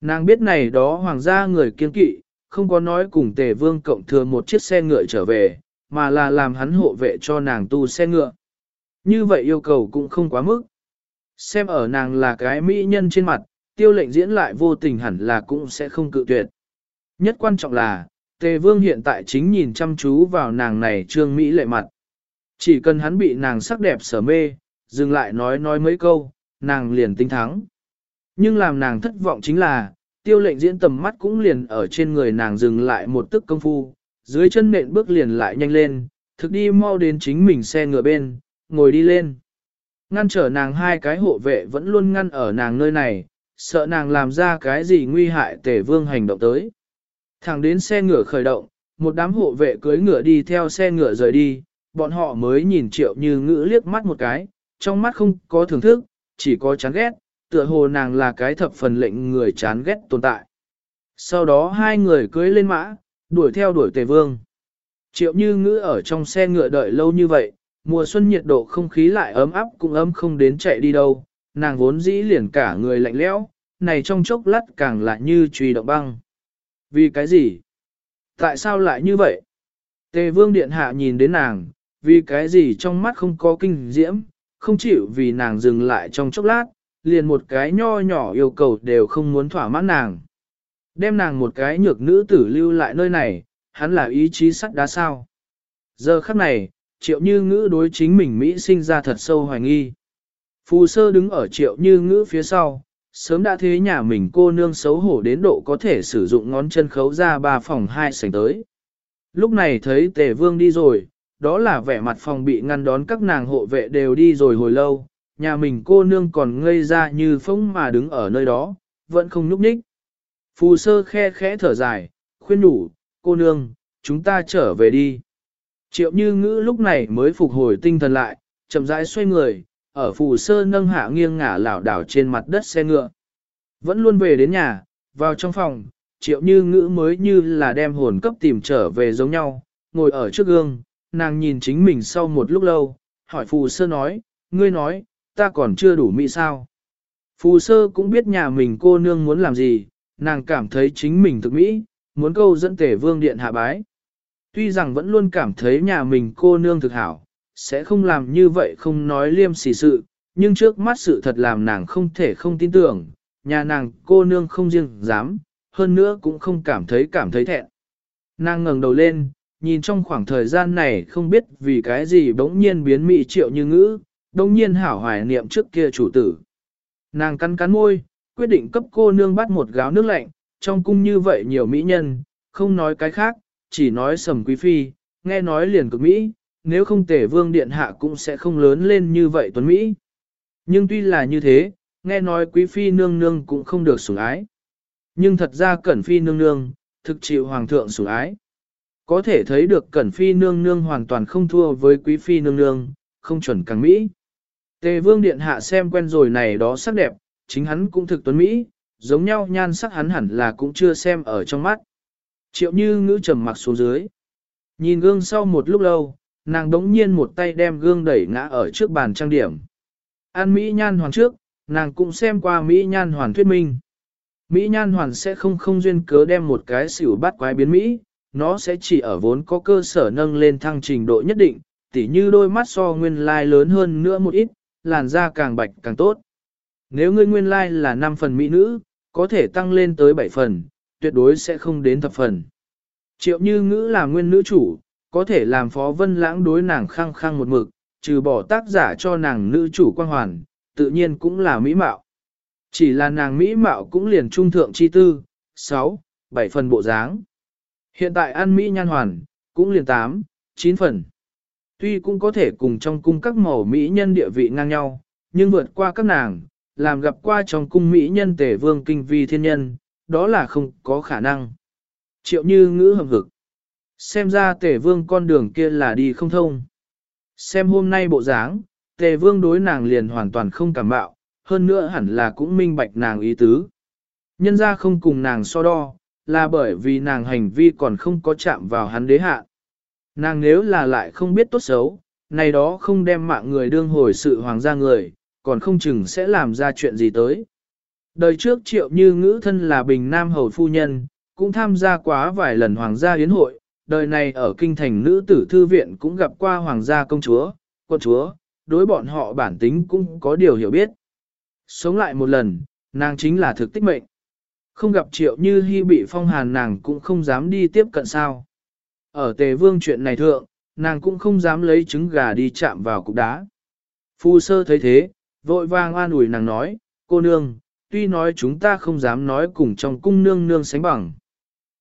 Nàng biết này đó hoàng gia người kiên kỵ, không có nói cùng tề vương cộng thừa một chiếc xe ngựa trở về, mà là làm hắn hộ vệ cho nàng tu xe ngựa. Như vậy yêu cầu cũng không quá mức. Xem ở nàng là cái mỹ nhân trên mặt, tiêu lệnh diễn lại vô tình hẳn là cũng sẽ không cự tuyệt. Nhất quan trọng là, tề vương hiện tại chính nhìn chăm chú vào nàng này trương mỹ lệ mặt. Chỉ cần hắn bị nàng sắc đẹp sở mê, dừng lại nói nói mấy câu, nàng liền tinh thắng. Nhưng làm nàng thất vọng chính là, tiêu lệnh diễn tầm mắt cũng liền ở trên người nàng dừng lại một tức công phu, dưới chân nện bước liền lại nhanh lên, thực đi mau đến chính mình xe ngựa bên, ngồi đi lên. Ngăn trở nàng hai cái hộ vệ vẫn luôn ngăn ở nàng nơi này, sợ nàng làm ra cái gì nguy hại tể vương hành động tới. Thẳng đến xe ngựa khởi động, một đám hộ vệ cưới ngựa đi theo xe ngựa rời đi, bọn họ mới nhìn triệu như ngữ liếc mắt một cái, trong mắt không có thưởng thức, chỉ có chán ghét, tựa hồ nàng là cái thập phần lệnh người chán ghét tồn tại. Sau đó hai người cưới lên mã, đuổi theo đuổi tề vương. Triệu như ngữ ở trong xe ngựa đợi lâu như vậy, mùa xuân nhiệt độ không khí lại ấm áp cũng ấm không đến chạy đi đâu, nàng vốn dĩ liền cả người lạnh lẽo, này trong chốc lát càng lại như truy động băng. Vì cái gì? Tại sao lại như vậy? Tề vương điện hạ nhìn đến nàng, vì cái gì trong mắt không có kinh diễm, không chịu vì nàng dừng lại trong chốc lát, liền một cái nho nhỏ yêu cầu đều không muốn thỏa mãn nàng. Đem nàng một cái nhược nữ tử lưu lại nơi này, hắn là ý chí sắt đá sao. Giờ khắc này, triệu như ngữ đối chính mình Mỹ sinh ra thật sâu hoài nghi. Phù sơ đứng ở triệu như ngữ phía sau, sớm đã thế nhà mình cô nương xấu hổ đến độ có thể sử dụng ngón chân khấu ra ba phòng hai sảnh tới. Lúc này thấy tề vương đi rồi, đó là vẻ mặt phòng bị ngăn đón các nàng hộ vệ đều đi rồi hồi lâu, nhà mình cô nương còn ngây ra như phóng mà đứng ở nơi đó, vẫn không nhúc nhích. Phù sơ khe khẽ thở dài, khuyên đủ, cô nương, chúng ta trở về đi. Triệu như ngữ lúc này mới phục hồi tinh thần lại, chậm rãi xoay người, ở phù sơ nâng hạ nghiêng ngả lảo đảo trên mặt đất xe ngựa. Vẫn luôn về đến nhà, vào trong phòng, triệu như ngữ mới như là đem hồn cấp tìm trở về giống nhau, ngồi ở trước gương, nàng nhìn chính mình sau một lúc lâu, hỏi phù sơ nói, ngươi nói, ta còn chưa đủ mỹ sao. Phù sơ cũng biết nhà mình cô nương muốn làm gì, nàng cảm thấy chính mình thực mỹ, muốn câu dẫn tể vương điện hạ bái. Tuy rằng vẫn luôn cảm thấy nhà mình cô nương thực hảo, sẽ không làm như vậy không nói liêm sỉ sự, nhưng trước mắt sự thật làm nàng không thể không tin tưởng, nhà nàng cô nương không riêng dám, hơn nữa cũng không cảm thấy cảm thấy thẹn. Nàng ngẩng đầu lên, nhìn trong khoảng thời gian này không biết vì cái gì bỗng nhiên biến mỹ triệu như ngữ, đông nhiên hảo hoài niệm trước kia chủ tử. Nàng cắn cắn môi, quyết định cấp cô nương bắt một gáo nước lạnh, trong cung như vậy nhiều mỹ nhân, không nói cái khác, chỉ nói sầm quý phi, nghe nói liền cực Mỹ, nếu không tể vương điện hạ cũng sẽ không lớn lên như vậy tuấn Mỹ. Nhưng tuy là như thế, nghe nói quý phi nương nương cũng không được sủng ái. Nhưng thật ra cẩn phi nương nương, thực chịu hoàng thượng sủng ái. Có thể thấy được cẩn phi nương nương hoàn toàn không thua với quý phi nương nương, không chuẩn càng Mỹ. Tề vương điện hạ xem quen rồi này đó sắc đẹp, chính hắn cũng thực tuấn Mỹ, giống nhau nhan sắc hắn hẳn là cũng chưa xem ở trong mắt. Triệu như ngữ trầm mặc xuống dưới. Nhìn gương sau một lúc lâu, nàng đống nhiên một tay đem gương đẩy ngã ở trước bàn trang điểm. An Mỹ Nhan Hoàn trước, nàng cũng xem qua Mỹ Nhan Hoàn thuyết minh. Mỹ Nhan Hoàn sẽ không không duyên cớ đem một cái xỉu bắt quái biến Mỹ, nó sẽ chỉ ở vốn có cơ sở nâng lên thăng trình độ nhất định, tỉ như đôi mắt so nguyên lai lớn hơn nữa một ít, làn da càng bạch càng tốt. Nếu ngươi nguyên lai là 5 phần Mỹ nữ, có thể tăng lên tới 7 phần, tuyệt đối sẽ không đến thập phần. Triệu như ngữ là nguyên nữ chủ, có thể làm phó vân lãng đối nàng khăng khăng một mực, trừ bỏ tác giả cho nàng nữ chủ quan hoàn, tự nhiên cũng là mỹ mạo. Chỉ là nàng mỹ mạo cũng liền trung thượng chi tư, 6, 7 phần bộ dáng. Hiện tại ăn mỹ nhan hoàn, cũng liền 8, 9 phần. Tuy cũng có thể cùng trong cung các màu mỹ nhân địa vị ngang nhau, nhưng vượt qua các nàng, làm gặp qua trong cung mỹ nhân tể vương kinh vi thiên nhân, đó là không có khả năng. Triệu như ngữ hầm hực. Xem ra tể vương con đường kia là đi không thông. Xem hôm nay bộ dáng, tề vương đối nàng liền hoàn toàn không cảm bạo, hơn nữa hẳn là cũng minh bạch nàng ý tứ. Nhân ra không cùng nàng so đo, là bởi vì nàng hành vi còn không có chạm vào hắn đế hạ. Nàng nếu là lại không biết tốt xấu, này đó không đem mạng người đương hồi sự hoàng gia người, còn không chừng sẽ làm ra chuyện gì tới. Đời trước triệu như ngữ thân là bình nam hầu phu nhân, cũng tham gia quá vài lần hoàng gia yến hội, đời này ở kinh thành nữ tử thư viện cũng gặp qua hoàng gia công chúa, quân chúa, đối bọn họ bản tính cũng có điều hiểu biết. Sống lại một lần, nàng chính là thực tích mệnh. Không gặp triệu như hy bị phong hàn nàng cũng không dám đi tiếp cận sao. Ở tề vương chuyện này thượng, nàng cũng không dám lấy trứng gà đi chạm vào cục đá. Phu sơ thấy thế, vội vàng an ủi nàng nói, cô nương, tuy nói chúng ta không dám nói cùng trong cung nương nương sánh bằng.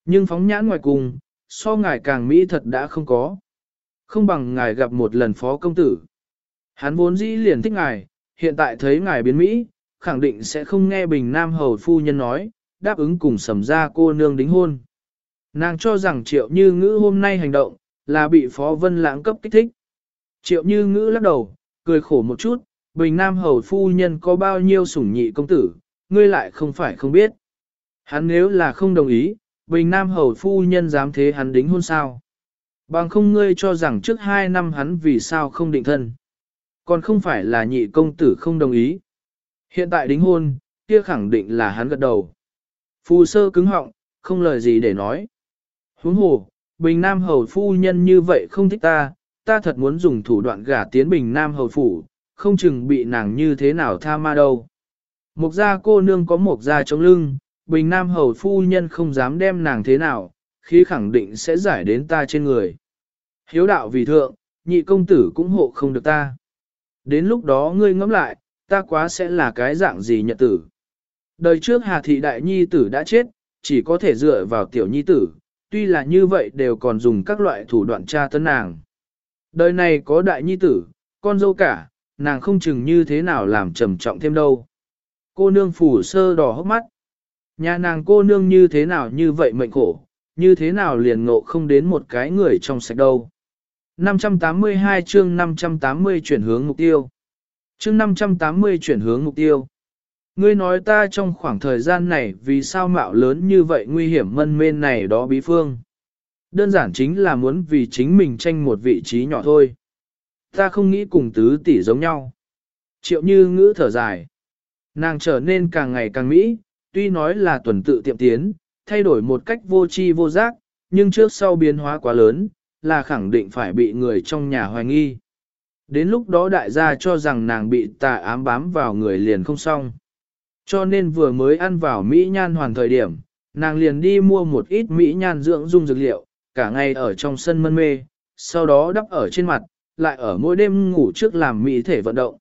Nhưng phóng nhãn ngoài cùng, so ngài càng Mỹ thật đã không có. Không bằng ngài gặp một lần phó công tử. Hắn vốn dĩ liền thích ngài, hiện tại thấy ngài biến Mỹ, khẳng định sẽ không nghe bình nam hầu phu nhân nói, đáp ứng cùng sầm ra cô nương đính hôn. Nàng cho rằng triệu như ngữ hôm nay hành động, là bị phó vân lãng cấp kích thích. Triệu như ngữ lắc đầu, cười khổ một chút, bình nam hầu phu nhân có bao nhiêu sủng nhị công tử, ngươi lại không phải không biết. Hắn nếu là không đồng ý, Bình Nam Hầu Phu Nhân dám thế hắn đính hôn sao? Bằng không ngươi cho rằng trước hai năm hắn vì sao không định thân. Còn không phải là nhị công tử không đồng ý. Hiện tại đính hôn, kia khẳng định là hắn gật đầu. Phu sơ cứng họng, không lời gì để nói. Huống hồ, Bình Nam Hầu Phu Nhân như vậy không thích ta, ta thật muốn dùng thủ đoạn gả tiến Bình Nam Hầu Phủ, không chừng bị nàng như thế nào tha ma đâu. Mục gia cô nương có mục gia trong lưng, bình nam hầu phu nhân không dám đem nàng thế nào, khi khẳng định sẽ giải đến ta trên người. Hiếu đạo vì thượng, nhị công tử cũng hộ không được ta. Đến lúc đó ngươi ngẫm lại, ta quá sẽ là cái dạng gì nhật tử. Đời trước Hà Thị Đại Nhi tử đã chết, chỉ có thể dựa vào tiểu nhi tử, tuy là như vậy đều còn dùng các loại thủ đoạn tra tấn nàng. Đời này có đại nhi tử, con dâu cả, nàng không chừng như thế nào làm trầm trọng thêm đâu. Cô nương phủ sơ đỏ hốc mắt. Nhà nàng cô nương như thế nào như vậy mệnh khổ, như thế nào liền ngộ không đến một cái người trong sạch đâu. 582 chương 580 chuyển hướng mục tiêu. Chương 580 chuyển hướng mục tiêu. Ngươi nói ta trong khoảng thời gian này vì sao mạo lớn như vậy nguy hiểm mân mê này đó bí phương. Đơn giản chính là muốn vì chính mình tranh một vị trí nhỏ thôi. Ta không nghĩ cùng tứ tỷ giống nhau. Triệu như ngữ thở dài. Nàng trở nên càng ngày càng mỹ, tuy nói là tuần tự tiệm tiến, thay đổi một cách vô tri vô giác, nhưng trước sau biến hóa quá lớn, là khẳng định phải bị người trong nhà hoài nghi. Đến lúc đó đại gia cho rằng nàng bị tà ám bám vào người liền không xong. Cho nên vừa mới ăn vào Mỹ nhan hoàn thời điểm, nàng liền đi mua một ít Mỹ nhan dưỡng dung dược liệu, cả ngày ở trong sân mân mê, sau đó đắp ở trên mặt, lại ở mỗi đêm ngủ trước làm mỹ thể vận động.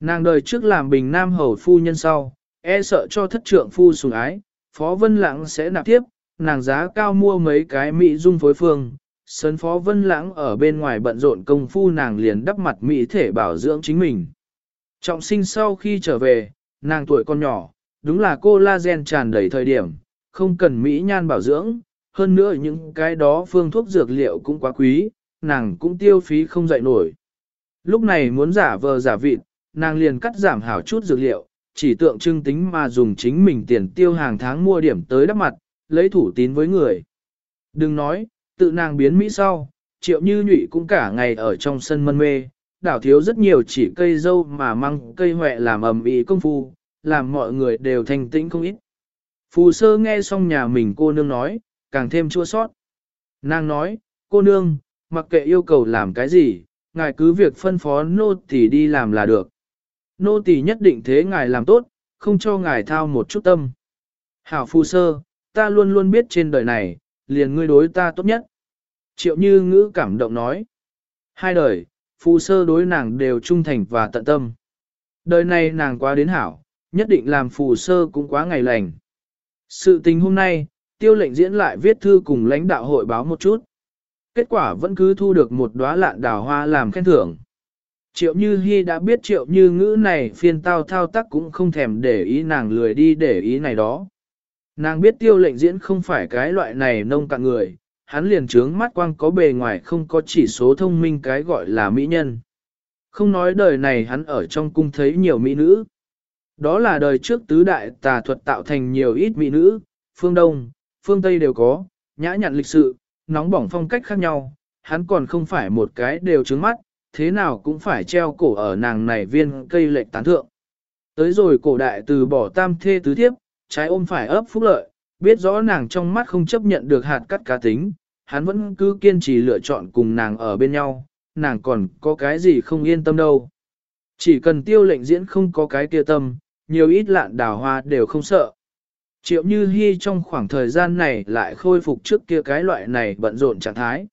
Nàng đời trước làm bình nam hầu phu nhân sau, e sợ cho thất trượng phu sùng ái, Phó Vân Lãng sẽ nạp tiếp, nàng giá cao mua mấy cái mỹ dung phối phương, sân Phó Vân Lãng ở bên ngoài bận rộn công phu nàng liền đắp mặt mỹ thể bảo dưỡng chính mình. Trọng sinh sau khi trở về, nàng tuổi còn nhỏ, đúng là collagen tràn đầy thời điểm, không cần mỹ nhan bảo dưỡng, hơn nữa những cái đó phương thuốc dược liệu cũng quá quý, nàng cũng tiêu phí không dậy nổi. Lúc này muốn giả vờ giả vịt, nàng liền cắt giảm hảo chút dược liệu, chỉ tượng trưng tính mà dùng chính mình tiền tiêu hàng tháng mua điểm tới đắp mặt, lấy thủ tín với người. Đừng nói, tự nàng biến Mỹ sau, triệu như nhụy cũng cả ngày ở trong sân mân mê, đảo thiếu rất nhiều chỉ cây dâu mà măng cây huệ làm ầm ĩ công phu, làm mọi người đều thanh tĩnh không ít. Phù sơ nghe xong nhà mình cô nương nói, càng thêm chua sót. Nàng nói, cô nương, mặc kệ yêu cầu làm cái gì, ngài cứ việc phân phó nô tỳ đi làm là được. Nô tỳ nhất định thế ngài làm tốt, không cho ngài thao một chút tâm. Hảo phù sơ, ta luôn luôn biết trên đời này, liền ngươi đối ta tốt nhất. Triệu như ngữ cảm động nói. Hai đời, phu sơ đối nàng đều trung thành và tận tâm. Đời này nàng quá đến hảo, nhất định làm phù sơ cũng quá ngày lành. Sự tình hôm nay, tiêu lệnh diễn lại viết thư cùng lãnh đạo hội báo một chút. Kết quả vẫn cứ thu được một đóa lạn đào hoa làm khen thưởng. Triệu Như Hi đã biết Triệu Như ngữ này phiên tao thao tác cũng không thèm để ý nàng lười đi để ý này đó. Nàng biết tiêu lệnh diễn không phải cái loại này nông cạn người, hắn liền trướng mắt quang có bề ngoài không có chỉ số thông minh cái gọi là mỹ nhân. Không nói đời này hắn ở trong cung thấy nhiều mỹ nữ. Đó là đời trước tứ đại tà thuật tạo thành nhiều ít mỹ nữ, phương Đông, phương Tây đều có, nhã nhặn lịch sự, nóng bỏng phong cách khác nhau, hắn còn không phải một cái đều trướng mắt, thế nào cũng phải treo cổ ở nàng này viên cây lệch tán thượng. Tới rồi cổ đại từ bỏ tam thê tứ thiếp, trái ôm phải ấp phúc lợi, biết rõ nàng trong mắt không chấp nhận được hạt cắt cá tính, hắn vẫn cứ kiên trì lựa chọn cùng nàng ở bên nhau, nàng còn có cái gì không yên tâm đâu. Chỉ cần tiêu lệnh diễn không có cái kia tâm, nhiều ít lạn đào hoa đều không sợ. Triệu Như Hi trong khoảng thời gian này lại khôi phục trước kia cái loại này bận rộn trạng thái.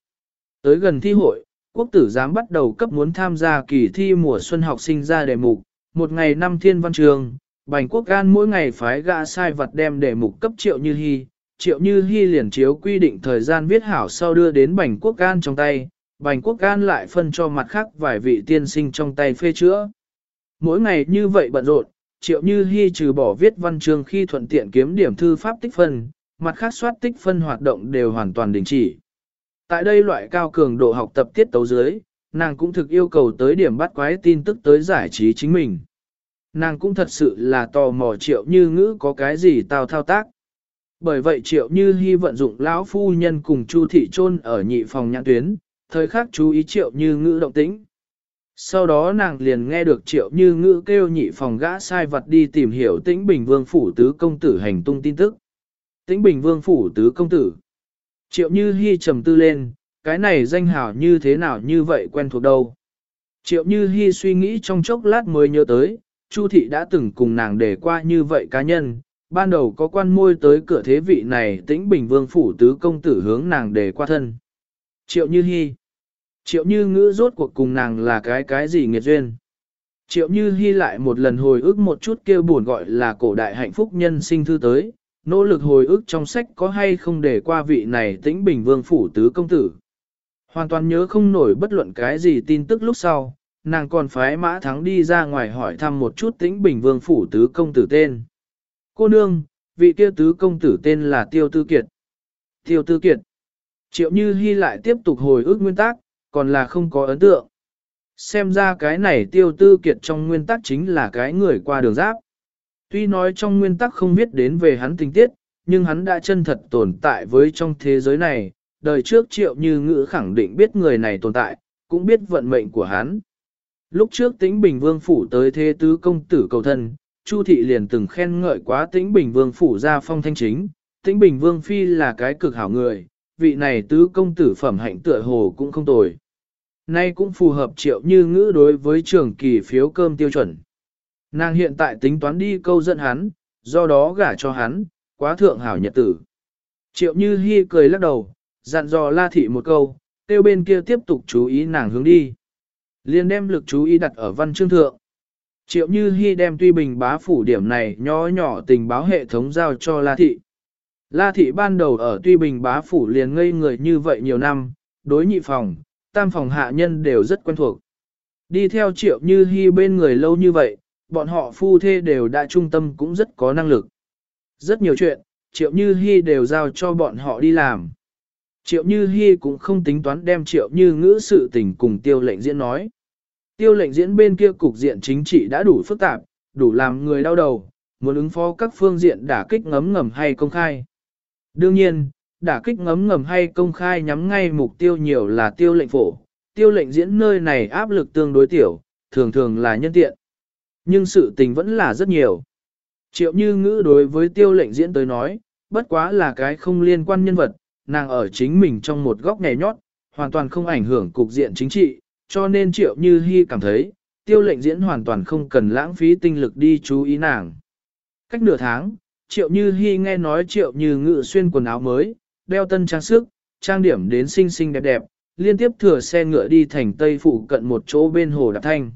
Tới gần thi hội, quốc tử giám bắt đầu cấp muốn tham gia kỳ thi mùa xuân học sinh ra đề mục, một ngày năm thiên văn trường, Bành quốc gan mỗi ngày phái gã sai vật đem để mục cấp triệu như hy, triệu như hy liền chiếu quy định thời gian viết hảo sau đưa đến bành quốc gan trong tay, bành quốc gan lại phân cho mặt khác vài vị tiên sinh trong tay phê chữa. Mỗi ngày như vậy bận rộn, triệu như hy trừ bỏ viết văn chương khi thuận tiện kiếm điểm thư pháp tích phân, mặt khác soát tích phân hoạt động đều hoàn toàn đình chỉ. Tại đây loại cao cường độ học tập tiết tấu dưới, nàng cũng thực yêu cầu tới điểm bắt quái tin tức tới giải trí chính mình. Nàng cũng thật sự là tò mò triệu như ngữ có cái gì tao thao tác. Bởi vậy triệu như hy vận dụng lão phu nhân cùng chu thị trôn ở nhị phòng nhãn tuyến, thời khắc chú ý triệu như ngữ động tĩnh. Sau đó nàng liền nghe được triệu như ngữ kêu nhị phòng gã sai vật đi tìm hiểu tĩnh bình vương phủ tứ công tử hành tung tin tức. Tĩnh bình vương phủ tứ công tử. Triệu như hy trầm tư lên, cái này danh hào như thế nào như vậy quen thuộc đâu. Triệu như hy suy nghĩ trong chốc lát mới nhớ tới, Chu thị đã từng cùng nàng để qua như vậy cá nhân, ban đầu có quan môi tới cửa thế vị này tĩnh bình vương phủ tứ công tử hướng nàng để qua thân. Triệu Như Hi Triệu Như ngữ rốt cuộc cùng nàng là cái cái gì nghiệt duyên. Triệu Như Hi lại một lần hồi ức một chút kêu buồn gọi là cổ đại hạnh phúc nhân sinh thư tới, nỗ lực hồi ức trong sách có hay không để qua vị này tĩnh bình vương phủ tứ công tử. Hoàn toàn nhớ không nổi bất luận cái gì tin tức lúc sau, nàng còn phái mã thắng đi ra ngoài hỏi thăm một chút tĩnh bình vương phủ tứ công tử tên. Cô nương, vị kia tứ công tử tên là Tiêu Tư Kiệt. Tiêu Tư Kiệt. Triệu Như Hi lại tiếp tục hồi ức nguyên tắc, còn là không có ấn tượng. Xem ra cái này Tiêu Tư Kiệt trong nguyên tắc chính là cái người qua đường giáp. Tuy nói trong nguyên tắc không biết đến về hắn tình tiết, nhưng hắn đã chân thật tồn tại với trong thế giới này. Đời trước Triệu Như Ngữ khẳng định biết người này tồn tại, cũng biết vận mệnh của hắn. Lúc trước tĩnh Bình Vương Phủ tới thế tứ công tử cầu thân, Chu Thị liền từng khen ngợi quá tĩnh Bình Vương Phủ ra phong thanh chính, tĩnh Bình Vương Phi là cái cực hảo người, vị này tứ công tử phẩm hạnh tựa hồ cũng không tồi. Nay cũng phù hợp triệu như ngữ đối với trường kỳ phiếu cơm tiêu chuẩn. Nàng hiện tại tính toán đi câu dẫn hắn, do đó gả cho hắn, quá thượng hảo nhật tử. Triệu như hy cười lắc đầu, dặn dò La Thị một câu, tiêu bên kia tiếp tục chú ý nàng hướng đi. Liên đem lực chú ý đặt ở văn chương thượng. Triệu Như Hi đem tuy bình bá phủ điểm này nhỏ nhỏ tình báo hệ thống giao cho La Thị. La Thị ban đầu ở tuy bình bá phủ liền ngây người như vậy nhiều năm, đối nhị phòng, tam phòng hạ nhân đều rất quen thuộc. Đi theo Triệu Như Hi bên người lâu như vậy, bọn họ phu thê đều đã trung tâm cũng rất có năng lực. Rất nhiều chuyện, Triệu Như Hi đều giao cho bọn họ đi làm. Triệu Như Hi cũng không tính toán đem Triệu Như ngữ sự tình cùng tiêu lệnh diễn nói. Tiêu lệnh diễn bên kia cục diện chính trị đã đủ phức tạp, đủ làm người đau đầu, muốn ứng phó các phương diện đả kích ngấm ngầm hay công khai. Đương nhiên, đả kích ngấm ngầm hay công khai nhắm ngay mục tiêu nhiều là tiêu lệnh phổ, tiêu lệnh diễn nơi này áp lực tương đối tiểu, thường thường là nhân tiện. Nhưng sự tình vẫn là rất nhiều. Triệu như ngữ đối với tiêu lệnh diễn tới nói, bất quá là cái không liên quan nhân vật, nàng ở chính mình trong một góc nhảy nhót, hoàn toàn không ảnh hưởng cục diện chính trị, cho nên triệu như hy cảm thấy, tiêu lệnh diễn hoàn toàn không cần lãng phí tinh lực đi chú ý nàng. Cách nửa tháng, triệu như hy nghe nói triệu như ngự xuyên quần áo mới, đeo tân trang sức, trang điểm đến xinh xinh đẹp đẹp, liên tiếp thừa xe ngựa đi thành Tây Phụ cận một chỗ bên hồ Đạp Thanh.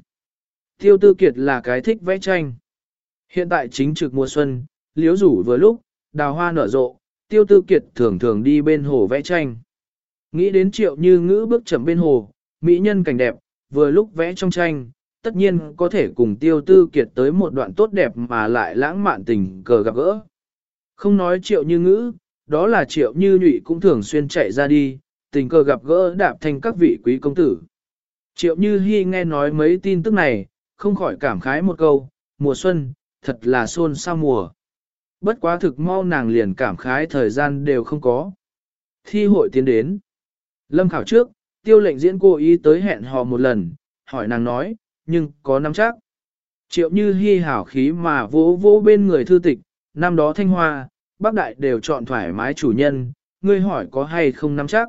Tiêu Tư Kiệt là cái thích vẽ tranh. Hiện tại chính trực mùa xuân, liếu rủ vừa lúc, đào hoa nở rộ, Tiêu Tư Kiệt thường thường đi bên hồ vẽ tranh. Nghĩ đến triệu như ngữ bước chậm bên hồ, mỹ nhân cảnh đẹp, vừa lúc vẽ trong tranh, tất nhiên có thể cùng Tiêu Tư Kiệt tới một đoạn tốt đẹp mà lại lãng mạn tình cờ gặp gỡ. Không nói triệu như ngữ, đó là triệu như nhụy cũng thường xuyên chạy ra đi, tình cờ gặp gỡ đạp thành các vị quý công tử. Triệu như hy nghe nói mấy tin tức này, không khỏi cảm khái một câu, mùa xuân, thật là xôn sao mùa. Bất quá thực mau nàng liền cảm khái thời gian đều không có. Thi hội tiến đến. Lâm khảo trước, tiêu lệnh diễn cô ý tới hẹn hò một lần, hỏi nàng nói, nhưng có nắm chắc. Triệu như hy hảo khí mà vỗ vỗ bên người thư tịch, năm đó thanh hoa, bác đại đều chọn thoải mái chủ nhân, ngươi hỏi có hay không nắm chắc.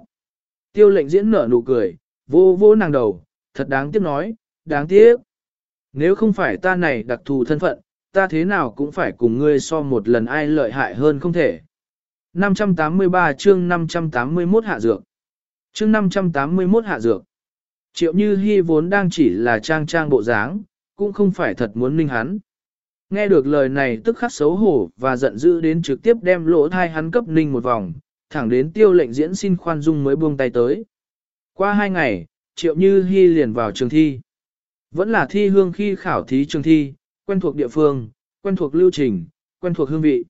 Tiêu lệnh diễn nở nụ cười, vô vô nàng đầu, thật đáng tiếc nói, đáng tiếc. Nếu không phải ta này đặc thù thân phận, ta thế nào cũng phải cùng ngươi so một lần ai lợi hại hơn không thể. 583 chương 581 hạ dược. Chương 581 hạ dược. Triệu Như Hi vốn đang chỉ là trang trang bộ dáng, cũng không phải thật muốn ninh hắn. Nghe được lời này tức khắc xấu hổ và giận dữ đến trực tiếp đem lỗ thai hắn cấp ninh một vòng, thẳng đến tiêu lệnh diễn xin khoan dung mới buông tay tới. Qua hai ngày, Triệu Như Hi liền vào trường thi. Vẫn là thi hương khi khảo thí trường thi, quen thuộc địa phương, quen thuộc lưu trình, quen thuộc hương vị.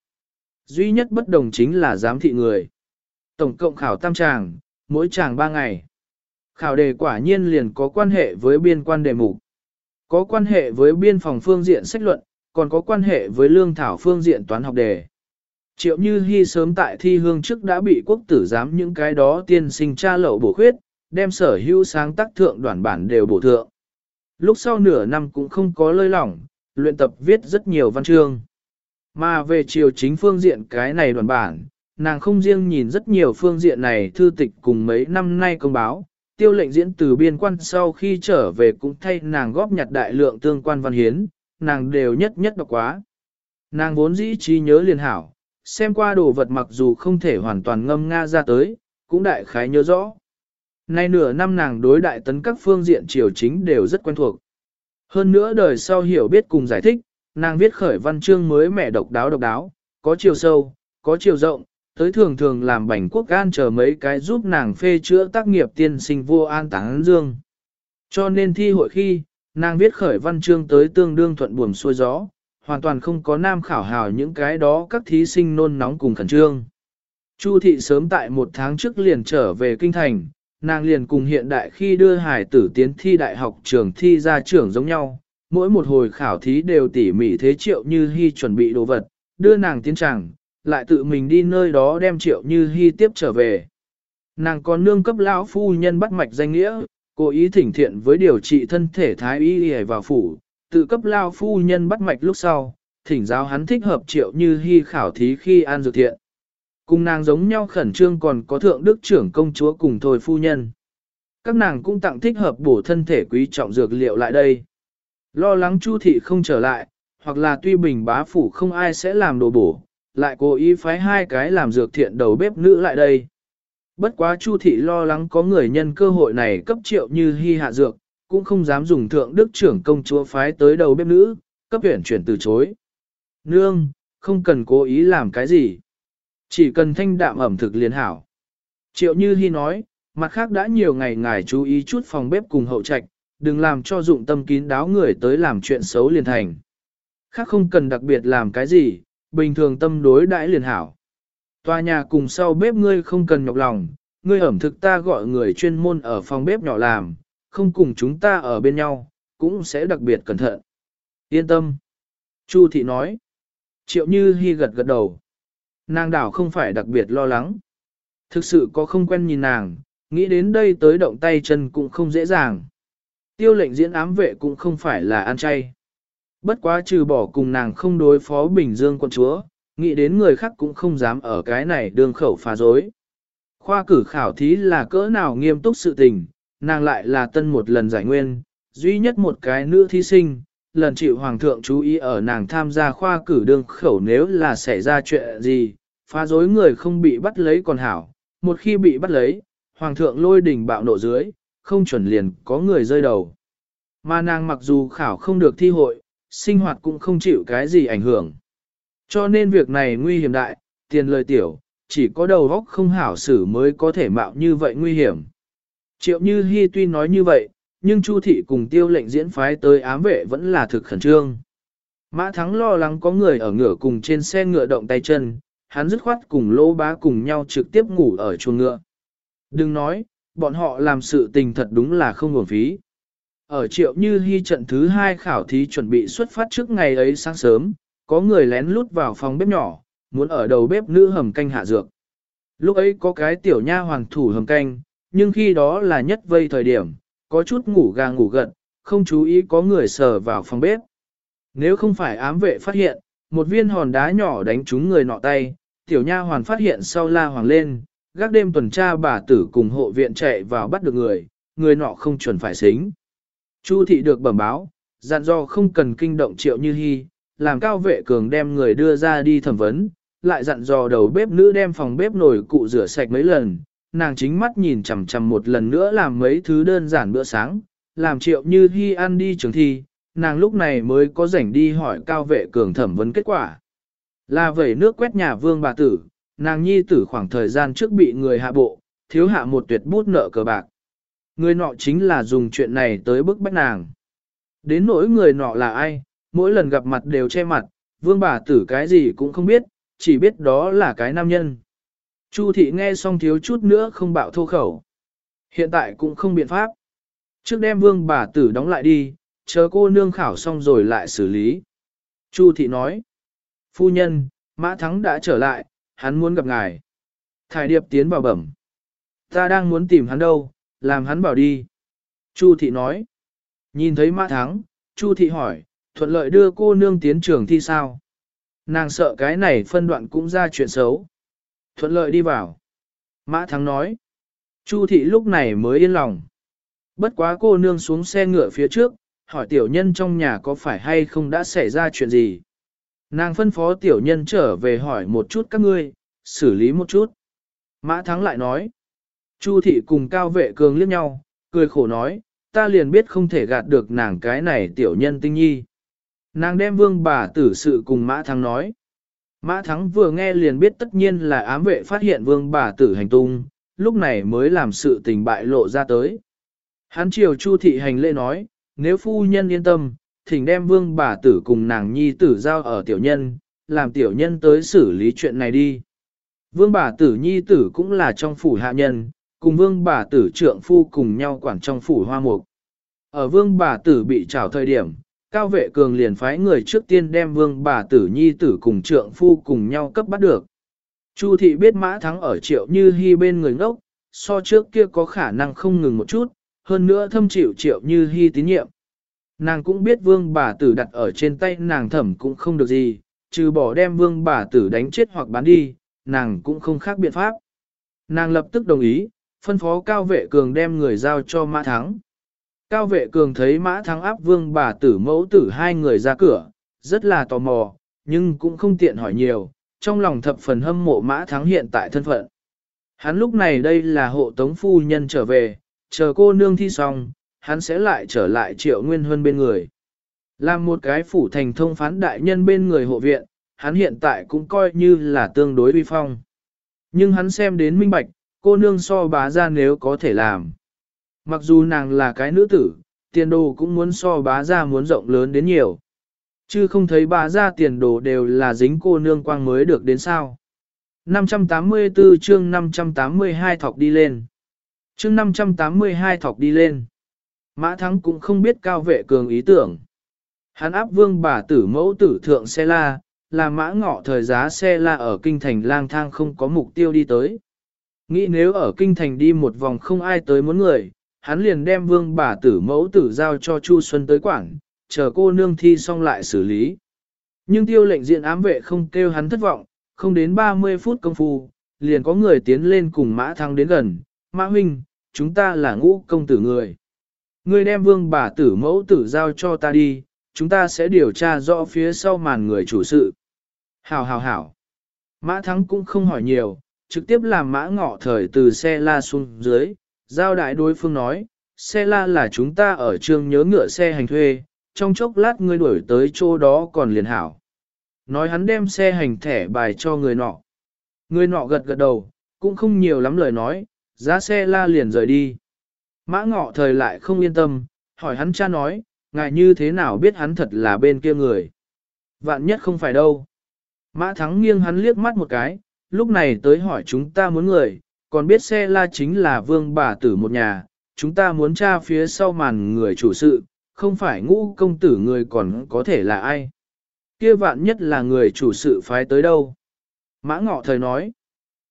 Duy nhất bất đồng chính là giám thị người. Tổng cộng khảo tam tràng, mỗi tràng ba ngày. Khảo đề quả nhiên liền có quan hệ với biên quan đề mục. Có quan hệ với biên phòng phương diện sách luận, còn có quan hệ với lương thảo phương diện toán học đề. Triệu Như Hi sớm tại thi hương trước đã bị quốc tử giám những cái đó tiên sinh tra lậu bổ khuyết, đem sở hữu sáng tác thượng đoàn bản đều bổ thượng. Lúc sau nửa năm cũng không có lơi lỏng, luyện tập viết rất nhiều văn chương. Mà về triều chính phương diện cái này đoàn bản, nàng không riêng nhìn rất nhiều phương diện này thư tịch cùng mấy năm nay công báo, tiêu lệnh diễn từ biên quan sau khi trở về cũng thay nàng góp nhặt đại lượng tương quan văn hiến, nàng đều nhất nhất đọc quá. Nàng vốn dĩ trí nhớ liền hảo, xem qua đồ vật mặc dù không thể hoàn toàn ngâm nga ra tới, cũng đại khái nhớ rõ. Nay nửa năm nàng đối đại tấn các phương diện triều chính đều rất quen thuộc. Hơn nữa đời sau hiểu biết cùng giải thích, nàng viết khởi văn chương mới mẻ độc đáo độc đáo, có chiều sâu, có chiều rộng, tới thường thường làm bảnh quốc gan chờ mấy cái giúp nàng phê chữa tác nghiệp tiên sinh vô an táng dương. Cho nên thi hội khi, nàng viết khởi văn chương tới tương đương thuận buồm xuôi gió, hoàn toàn không có nam khảo hào những cái đó các thí sinh nôn nóng cùng khẩn trương. Chu thị sớm tại một tháng trước liền trở về kinh thành, nàng liền cùng hiện đại khi đưa hải tử tiến thi đại học trường thi ra trưởng giống nhau, mỗi một hồi khảo thí đều tỉ mỉ thế triệu như hy chuẩn bị đồ vật, đưa nàng tiến tràng, lại tự mình đi nơi đó đem triệu như hy tiếp trở về. Nàng còn nương cấp lão phu nhân bắt mạch danh nghĩa, cố ý thỉnh thiện với điều trị thân thể thái y y vào phủ, tự cấp lao phu nhân bắt mạch lúc sau, thỉnh giáo hắn thích hợp triệu như hy khảo thí khi an dược thiện. Cùng nàng giống nhau khẩn trương còn có thượng đức trưởng công chúa cùng thôi phu nhân. Các nàng cũng tặng thích hợp bổ thân thể quý trọng dược liệu lại đây. Lo lắng chu thị không trở lại, hoặc là tuy bình bá phủ không ai sẽ làm đồ bổ, lại cố ý phái hai cái làm dược thiện đầu bếp nữ lại đây. Bất quá Chu thị lo lắng có người nhân cơ hội này cấp triệu như hy hạ dược, cũng không dám dùng thượng đức trưởng công chúa phái tới đầu bếp nữ, cấp huyện chuyển từ chối. Nương, không cần cố ý làm cái gì. Chỉ cần thanh đạm ẩm thực liền hảo. Triệu Như Hi nói, mặt khác đã nhiều ngày ngài chú ý chút phòng bếp cùng hậu trạch, đừng làm cho dụng tâm kín đáo người tới làm chuyện xấu liền thành. Khác không cần đặc biệt làm cái gì, bình thường tâm đối đãi liền hảo. Tòa nhà cùng sau bếp ngươi không cần nhọc lòng, ngươi ẩm thực ta gọi người chuyên môn ở phòng bếp nhỏ làm, không cùng chúng ta ở bên nhau, cũng sẽ đặc biệt cẩn thận. Yên tâm. Chu thị nói. Triệu Như Hi gật gật đầu. Nàng đảo không phải đặc biệt lo lắng. Thực sự có không quen nhìn nàng, nghĩ đến đây tới động tay chân cũng không dễ dàng. Tiêu lệnh diễn ám vệ cũng không phải là ăn chay. Bất quá trừ bỏ cùng nàng không đối phó Bình Dương quân chúa, nghĩ đến người khác cũng không dám ở cái này đường khẩu phá dối. Khoa cử khảo thí là cỡ nào nghiêm túc sự tình, nàng lại là tân một lần giải nguyên, duy nhất một cái nữ thí sinh, lần chịu hoàng thượng chú ý ở nàng tham gia khoa cử đường khẩu nếu là xảy ra chuyện gì, phá dối người không bị bắt lấy còn hảo, một khi bị bắt lấy, hoàng thượng lôi đỉnh bạo nộ dưới, không chuẩn liền có người rơi đầu. Mà nàng mặc dù khảo không được thi hội, sinh hoạt cũng không chịu cái gì ảnh hưởng. Cho nên việc này nguy hiểm đại, tiền lời tiểu, chỉ có đầu óc không hảo xử mới có thể mạo như vậy nguy hiểm. Triệu Như Hi tuy nói như vậy, nhưng Chu thị cùng tiêu lệnh diễn phái tới ám vệ vẫn là thực khẩn trương. Mã Thắng lo lắng có người ở ngựa cùng trên xe ngựa động tay chân, hắn dứt khoát cùng lô bá cùng nhau trực tiếp ngủ ở chuồng ngựa. Đừng nói, bọn họ làm sự tình thật đúng là không nguồn phí. Ở triệu như hy trận thứ hai khảo thí chuẩn bị xuất phát trước ngày ấy sáng sớm, có người lén lút vào phòng bếp nhỏ, muốn ở đầu bếp nữ hầm canh hạ dược. Lúc ấy có cái tiểu nha hoàng thủ hầm canh, nhưng khi đó là nhất vây thời điểm, có chút ngủ gà ngủ gật, không chú ý có người sờ vào phòng bếp. Nếu không phải ám vệ phát hiện, một viên hòn đá nhỏ đánh trúng người nọ tay, tiểu nha hoàn phát hiện sau la hoàng lên, gác đêm tuần tra bà tử cùng hộ viện chạy vào bắt được người, người nọ không chuẩn phải xính. Chu thị được bẩm báo, dặn do không cần kinh động triệu như hy, làm cao vệ cường đem người đưa ra đi thẩm vấn, lại dặn dò đầu bếp nữ đem phòng bếp nồi cụ rửa sạch mấy lần, nàng chính mắt nhìn chằm chằm một lần nữa làm mấy thứ đơn giản bữa sáng, làm triệu như hy ăn đi trường thi, nàng lúc này mới có rảnh đi hỏi cao vệ cường thẩm vấn kết quả. Là vẩy nước quét nhà vương bà tử, nàng nhi tử khoảng thời gian trước bị người hạ bộ, thiếu hạ một tuyệt bút nợ cờ bạc. Người nọ chính là dùng chuyện này tới bức bách nàng. Đến nỗi người nọ là ai, mỗi lần gặp mặt đều che mặt, vương bà tử cái gì cũng không biết, chỉ biết đó là cái nam nhân. Chu thị nghe xong thiếu chút nữa không bạo thô khẩu. Hiện tại cũng không biện pháp. Trước đem vương bà tử đóng lại đi, chờ cô nương khảo xong rồi lại xử lý. Chu thị nói. Phu nhân, Mã Thắng đã trở lại, hắn muốn gặp ngài. Thải điệp tiến vào bẩm. Ta đang muốn tìm hắn đâu, làm hắn bảo đi. Chu thị nói. Nhìn thấy Mã Thắng, Chu thị hỏi, thuận lợi đưa cô nương tiến trường thi sao? Nàng sợ cái này phân đoạn cũng ra chuyện xấu. Thuận lợi đi vào. Mã Thắng nói. Chu thị lúc này mới yên lòng. Bất quá cô nương xuống xe ngựa phía trước, hỏi tiểu nhân trong nhà có phải hay không đã xảy ra chuyện gì. Nàng phân phó tiểu nhân trở về hỏi một chút các ngươi, xử lý một chút. Mã Thắng lại nói. Chu thị cùng cao vệ cường liếc nhau, cười khổ nói, ta liền biết không thể gạt được nàng cái này tiểu nhân tinh nhi. Nàng đem vương bà tử sự cùng Mã Thắng nói. Mã Thắng vừa nghe liền biết tất nhiên là ám vệ phát hiện vương bà tử hành tung, lúc này mới làm sự tình bại lộ ra tới. Hắn triều Chu thị hành lễ nói, nếu phu nhân yên tâm, thỉnh đem vương bà tử cùng nàng nhi tử giao ở tiểu nhân, làm tiểu nhân tới xử lý chuyện này đi. Vương bà tử nhi tử cũng là trong phủ hạ nhân, cùng vương bà tử trượng phu cùng nhau quản trong phủ hoa mục. Ở vương bà tử bị trảo thời điểm, cao vệ cường liền phái người trước tiên đem vương bà tử nhi tử cùng trượng phu cùng nhau cấp bắt được. Chu thị biết mã thắng ở triệu như hy bên người ngốc, so trước kia có khả năng không ngừng một chút, hơn nữa thâm chịu triệu như hy tín nhiệm. Nàng cũng biết vương bà tử đặt ở trên tay nàng thẩm cũng không được gì, trừ bỏ đem vương bà tử đánh chết hoặc bán đi, nàng cũng không khác biện pháp. Nàng lập tức đồng ý, phân phó cao vệ cường đem người giao cho mã thắng. Cao vệ cường thấy mã thắng áp vương bà tử mẫu tử hai người ra cửa, rất là tò mò, nhưng cũng không tiện hỏi nhiều, trong lòng thập phần hâm mộ mã thắng hiện tại thân phận. Hắn lúc này đây là hộ tống phu nhân trở về, chờ cô nương thi xong, hắn sẽ lại trở lại triệu nguyên hơn bên người. Làm một cái phủ thành thông phán đại nhân bên người hộ viện, hắn hiện tại cũng coi như là tương đối uy phong. Nhưng hắn xem đến minh bạch, cô nương so bá ra nếu có thể làm. Mặc dù nàng là cái nữ tử, tiền đồ cũng muốn so bá ra muốn rộng lớn đến nhiều. Chứ không thấy bá ra tiền đồ đều là dính cô nương quang mới được đến sao. 584 chương 582 thọc đi lên. Chương 582 thọc đi lên. Mã Thắng cũng không biết cao vệ cường ý tưởng. Hắn áp vương bà tử mẫu tử thượng xe la, là mã ngọ thời giá xe la ở kinh thành lang thang không có mục tiêu đi tới. Nghĩ nếu ở kinh thành đi một vòng không ai tới muốn người, hắn liền đem vương bà tử mẫu tử giao cho Chu Xuân tới quảng, chờ cô nương thi xong lại xử lý. Nhưng tiêu lệnh diện ám vệ không kêu hắn thất vọng, không đến 30 phút công phu, liền có người tiến lên cùng mã thăng đến gần, mã huynh, chúng ta là ngũ công tử người. Ngươi đem vương bà tử mẫu tử giao cho ta đi, chúng ta sẽ điều tra rõ phía sau màn người chủ sự. Hảo hảo hảo. Mã thắng cũng không hỏi nhiều, trực tiếp làm mã ngọ thời từ xe la xuống dưới, giao đại đối phương nói, xe la là chúng ta ở trường nhớ ngựa xe hành thuê, trong chốc lát ngươi đuổi tới chỗ đó còn liền hảo. Nói hắn đem xe hành thẻ bài cho người nọ. Người nọ gật gật đầu, cũng không nhiều lắm lời nói, giá xe la liền rời đi. Mã ngọ thời lại không yên tâm, hỏi hắn cha nói, ngài như thế nào biết hắn thật là bên kia người. Vạn nhất không phải đâu. Mã thắng nghiêng hắn liếc mắt một cái, lúc này tới hỏi chúng ta muốn người, còn biết xe la chính là vương bà tử một nhà, chúng ta muốn tra phía sau màn người chủ sự, không phải ngũ công tử người còn có thể là ai. Kia vạn nhất là người chủ sự phái tới đâu. Mã ngọ thời nói,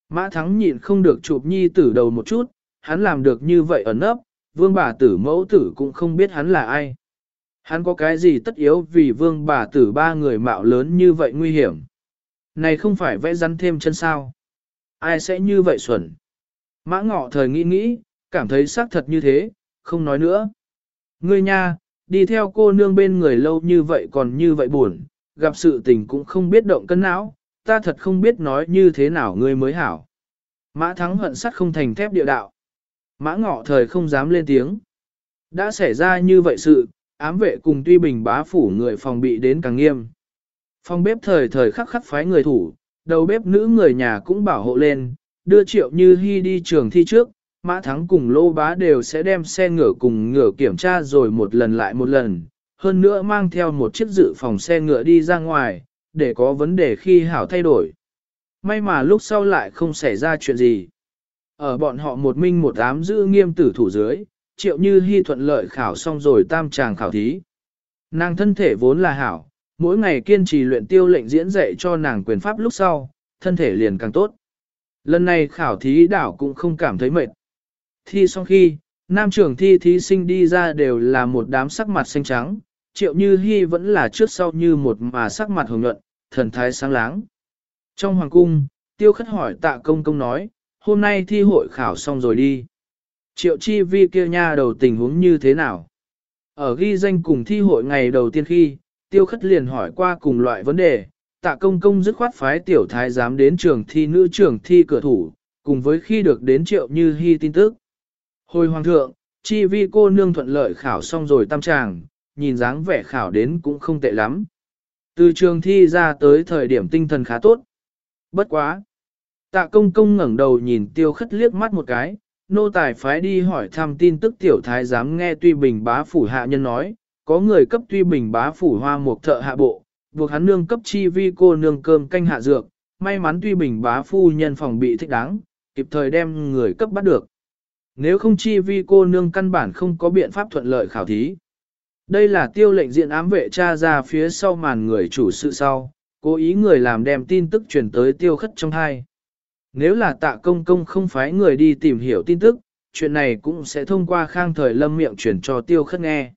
mã thắng nhịn không được chụp nhi tử đầu một chút, hắn làm được như vậy ở nấp, vương bà tử mẫu tử cũng không biết hắn là ai. Hắn có cái gì tất yếu vì vương bà tử ba người mạo lớn như vậy nguy hiểm. Này không phải vẽ rắn thêm chân sao. Ai sẽ như vậy xuẩn. Mã ngọ thời nghĩ nghĩ, cảm thấy xác thật như thế, không nói nữa. Ngươi nha, đi theo cô nương bên người lâu như vậy còn như vậy buồn, gặp sự tình cũng không biết động cân não, ta thật không biết nói như thế nào ngươi mới hảo. Mã thắng hận sắt không thành thép địa đạo. Mã ngọ thời không dám lên tiếng. Đã xảy ra như vậy sự, ám vệ cùng tuy bình bá phủ người phòng bị đến càng nghiêm. Phòng bếp thời thời khắc khắc phái người thủ, đầu bếp nữ người nhà cũng bảo hộ lên, đưa triệu như hy đi trường thi trước, mã thắng cùng lô bá đều sẽ đem xe ngựa cùng ngựa kiểm tra rồi một lần lại một lần, hơn nữa mang theo một chiếc dự phòng xe ngựa đi ra ngoài, để có vấn đề khi hảo thay đổi. May mà lúc sau lại không xảy ra chuyện gì. Ở bọn họ một minh một ám giữ nghiêm tử thủ dưới, triệu như hy thuận lợi khảo xong rồi tam tràng khảo thí. Nàng thân thể vốn là hảo, mỗi ngày kiên trì luyện tiêu lệnh diễn dạy cho nàng quyền pháp lúc sau, thân thể liền càng tốt. Lần này khảo thí đảo cũng không cảm thấy mệt. Thi xong khi, nam trưởng thi thí sinh đi ra đều là một đám sắc mặt xanh trắng, triệu như hy vẫn là trước sau như một mà sắc mặt hồng nhuận, thần thái sáng láng. Trong hoàng cung, tiêu khất hỏi tạ công công nói, hôm nay thi hội khảo xong rồi đi. Triệu chi vi kia nha đầu tình huống như thế nào? Ở ghi danh cùng thi hội ngày đầu tiên khi, tiêu khất liền hỏi qua cùng loại vấn đề, tạ công công dứt khoát phái tiểu thái giám đến trường thi nữ trường thi cửa thủ, cùng với khi được đến triệu như hy tin tức. Hồi hoàng thượng, chi vi cô nương thuận lợi khảo xong rồi tam tràng, nhìn dáng vẻ khảo đến cũng không tệ lắm. Từ trường thi ra tới thời điểm tinh thần khá tốt. Bất quá. Tạ công công ngẩng đầu nhìn tiêu khất liếc mắt một cái, nô tài phái đi hỏi thăm tin tức tiểu thái giám nghe tuy bình bá phủ hạ nhân nói, có người cấp tuy bình bá phủ hoa một thợ hạ bộ, buộc hắn nương cấp chi vi cô nương cơm canh hạ dược, may mắn tuy bình bá phu nhân phòng bị thích đáng, kịp thời đem người cấp bắt được. Nếu không chi vi cô nương căn bản không có biện pháp thuận lợi khảo thí. Đây là tiêu lệnh diện ám vệ cha ra phía sau màn người chủ sự sau, cố ý người làm đem tin tức truyền tới tiêu khất trong hai. Nếu là tạ công công không phái người đi tìm hiểu tin tức, chuyện này cũng sẽ thông qua khang thời lâm miệng truyền cho tiêu khất nghe.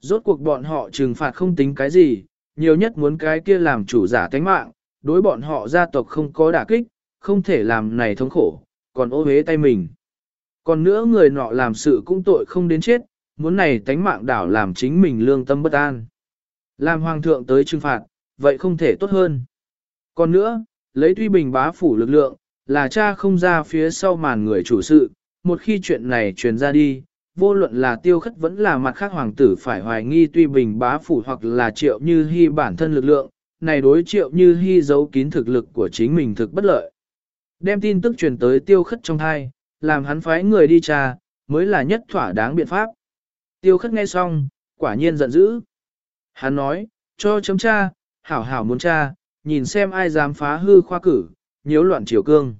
Rốt cuộc bọn họ trừng phạt không tính cái gì, nhiều nhất muốn cái kia làm chủ giả tánh mạng, đối bọn họ gia tộc không có đả kích, không thể làm này thống khổ, còn ô hế tay mình. Còn nữa người nọ làm sự cũng tội không đến chết, muốn này tánh mạng đảo làm chính mình lương tâm bất an. Làm hoàng thượng tới trừng phạt, vậy không thể tốt hơn. Còn nữa, lấy tuy bình bá phủ lực lượng, là cha không ra phía sau màn người chủ sự, một khi chuyện này truyền ra đi, vô luận là tiêu khất vẫn là mặt khác hoàng tử phải hoài nghi tuy bình bá phủ hoặc là triệu như hy bản thân lực lượng, này đối triệu như hy giấu kín thực lực của chính mình thực bất lợi. Đem tin tức truyền tới tiêu khất trong thai, làm hắn phái người đi tra, mới là nhất thỏa đáng biện pháp. Tiêu khất nghe xong, quả nhiên giận dữ. Hắn nói, cho chấm cha, hảo hảo muốn cha, nhìn xem ai dám phá hư khoa cử, nhiễu loạn triều cương.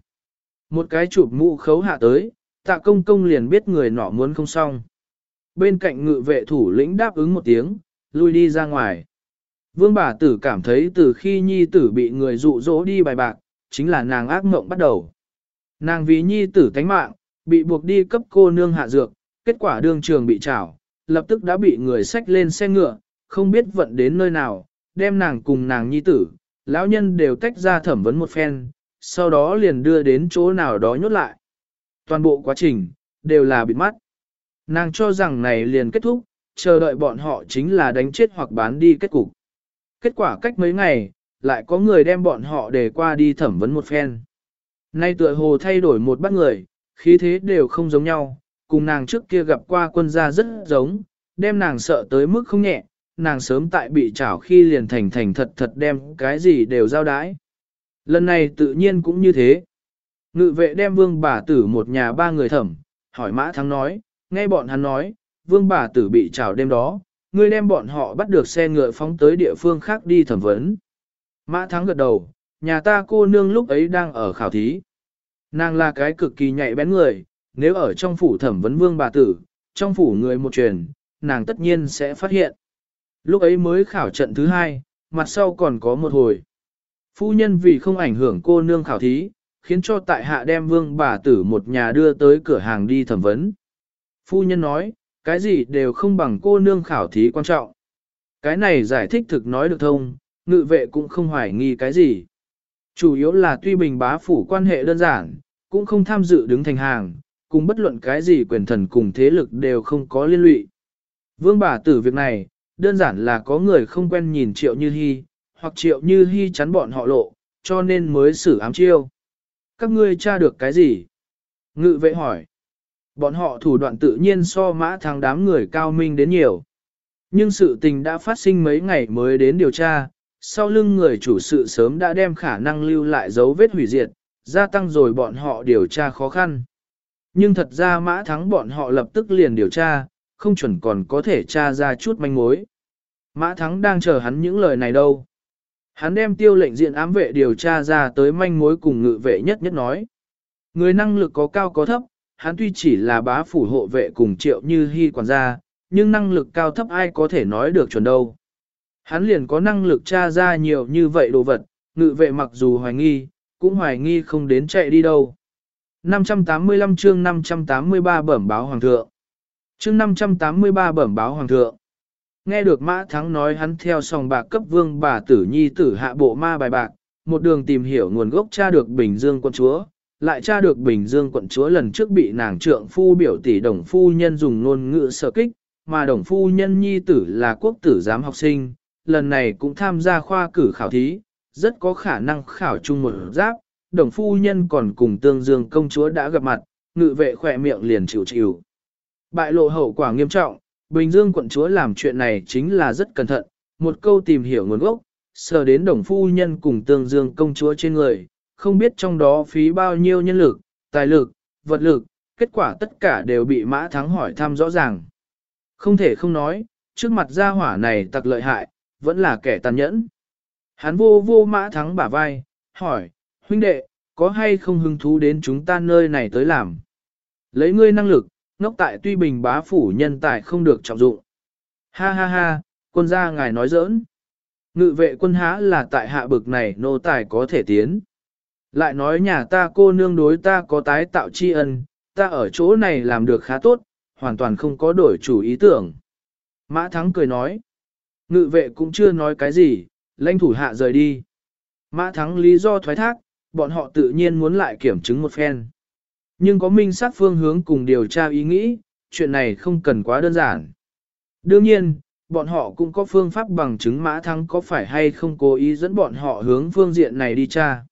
Một cái chụp mũ khấu hạ tới, tạ công công liền biết người nọ muốn không xong. Bên cạnh ngự vệ thủ lĩnh đáp ứng một tiếng, lui đi ra ngoài. Vương bà tử cảm thấy từ khi nhi tử bị người dụ dỗ đi bài bạc, chính là nàng ác mộng bắt đầu. Nàng vì nhi tử tánh mạng, bị buộc đi cấp cô nương hạ dược, kết quả đương trường bị trảo, lập tức đã bị người xách lên xe ngựa, không biết vận đến nơi nào, đem nàng cùng nàng nhi tử, lão nhân đều tách ra thẩm vấn một phen, sau đó liền đưa đến chỗ nào đó nhốt lại. Toàn bộ quá trình, đều là bịt mắt. Nàng cho rằng này liền kết thúc, chờ đợi bọn họ chính là đánh chết hoặc bán đi kết cục. Kết quả cách mấy ngày, lại có người đem bọn họ để qua đi thẩm vấn một phen. Nay tựa hồ thay đổi một bát người, khí thế đều không giống nhau, cùng nàng trước kia gặp qua quân gia rất giống, đem nàng sợ tới mức không nhẹ, nàng sớm tại bị trảo khi liền thành thành thật thật đem cái gì đều giao đái. Lần này tự nhiên cũng như thế. Ngự vệ đem vương bà tử một nhà ba người thẩm, hỏi mã thắng nói, nghe bọn hắn nói, vương bà tử bị trảo đêm đó, ngươi đem bọn họ bắt được xe ngựa phóng tới địa phương khác đi thẩm vấn. Mã thắng gật đầu, nhà ta cô nương lúc ấy đang ở khảo thí. Nàng là cái cực kỳ nhạy bén người, nếu ở trong phủ thẩm vấn vương bà tử, trong phủ người một truyền, nàng tất nhiên sẽ phát hiện. Lúc ấy mới khảo trận thứ hai, mặt sau còn có một hồi. Phu nhân vì không ảnh hưởng cô nương khảo thí, khiến cho tại hạ đem vương bà tử một nhà đưa tới cửa hàng đi thẩm vấn. Phu nhân nói, cái gì đều không bằng cô nương khảo thí quan trọng. Cái này giải thích thực nói được thông, ngự vệ cũng không hoài nghi cái gì. Chủ yếu là tuy bình bá phủ quan hệ đơn giản, cũng không tham dự đứng thành hàng, cùng bất luận cái gì quyền thần cùng thế lực đều không có liên lụy. Vương bà tử việc này, đơn giản là có người không quen nhìn triệu như hy, hoặc triệu như hy chắn bọn họ lộ, cho nên mới xử ám chiêu. Các ngươi tra được cái gì? Ngự vệ hỏi. Bọn họ thủ đoạn tự nhiên so mã thắng đám người cao minh đến nhiều. Nhưng sự tình đã phát sinh mấy ngày mới đến điều tra, sau lưng người chủ sự sớm đã đem khả năng lưu lại dấu vết hủy diệt, gia tăng rồi bọn họ điều tra khó khăn. Nhưng thật ra mã thắng bọn họ lập tức liền điều tra, không chuẩn còn có thể tra ra chút manh mối. Mã thắng đang chờ hắn những lời này đâu. Hắn đem tiêu lệnh diện ám vệ điều tra ra tới manh mối cùng ngự vệ nhất nhất nói. Người năng lực có cao có thấp, hắn tuy chỉ là bá phủ hộ vệ cùng triệu như hy quản gia, nhưng năng lực cao thấp ai có thể nói được chuẩn đâu. Hắn liền có năng lực tra ra nhiều như vậy đồ vật, ngự vệ mặc dù hoài nghi, cũng hoài nghi không đến chạy đi đâu. 585 chương 583 bẩm báo hoàng thượng. Chương 583 bẩm báo hoàng thượng. Nghe được Mã Thắng nói hắn theo sòng bạc cấp vương bà tử nhi tử hạ bộ ma bài bạc, một đường tìm hiểu nguồn gốc tra được Bình Dương quận chúa, lại tra được Bình Dương quận chúa lần trước bị nàng trượng phu biểu tỷ đồng phu nhân dùng ngôn ngữ sở kích, mà đồng phu nhân nhi tử là quốc tử giám học sinh, lần này cũng tham gia khoa cử khảo thí, rất có khả năng khảo chung một giáp, đồng phu nhân còn cùng tương dương công chúa đã gặp mặt, ngự vệ khỏe miệng liền chịu chịu. Bại lộ hậu quả nghiêm trọng, Bình Dương quận chúa làm chuyện này chính là rất cẩn thận, một câu tìm hiểu nguồn gốc, sờ đến đồng phu nhân cùng tương dương công chúa trên người, không biết trong đó phí bao nhiêu nhân lực, tài lực, vật lực, kết quả tất cả đều bị mã thắng hỏi thăm rõ ràng. Không thể không nói, trước mặt gia hỏa này tặc lợi hại, vẫn là kẻ tàn nhẫn. Hắn vô vô mã thắng bả vai, hỏi, huynh đệ, có hay không hứng thú đến chúng ta nơi này tới làm? Lấy ngươi năng lực, ngốc tại tuy bình bá phủ nhân tài không được trọng dụng. Ha ha ha, quân gia ngài nói giỡn. Ngự vệ quân há là tại hạ bực này nô tài có thể tiến. Lại nói nhà ta cô nương đối ta có tái tạo tri ân, ta ở chỗ này làm được khá tốt, hoàn toàn không có đổi chủ ý tưởng. Mã Thắng cười nói. Ngự vệ cũng chưa nói cái gì, lãnh thủ hạ rời đi. Mã Thắng lý do thoái thác, bọn họ tự nhiên muốn lại kiểm chứng một phen. Nhưng có minh sát phương hướng cùng điều tra ý nghĩ, chuyện này không cần quá đơn giản. Đương nhiên, bọn họ cũng có phương pháp bằng chứng Mã Thắng có phải hay không cố ý dẫn bọn họ hướng phương diện này đi tra.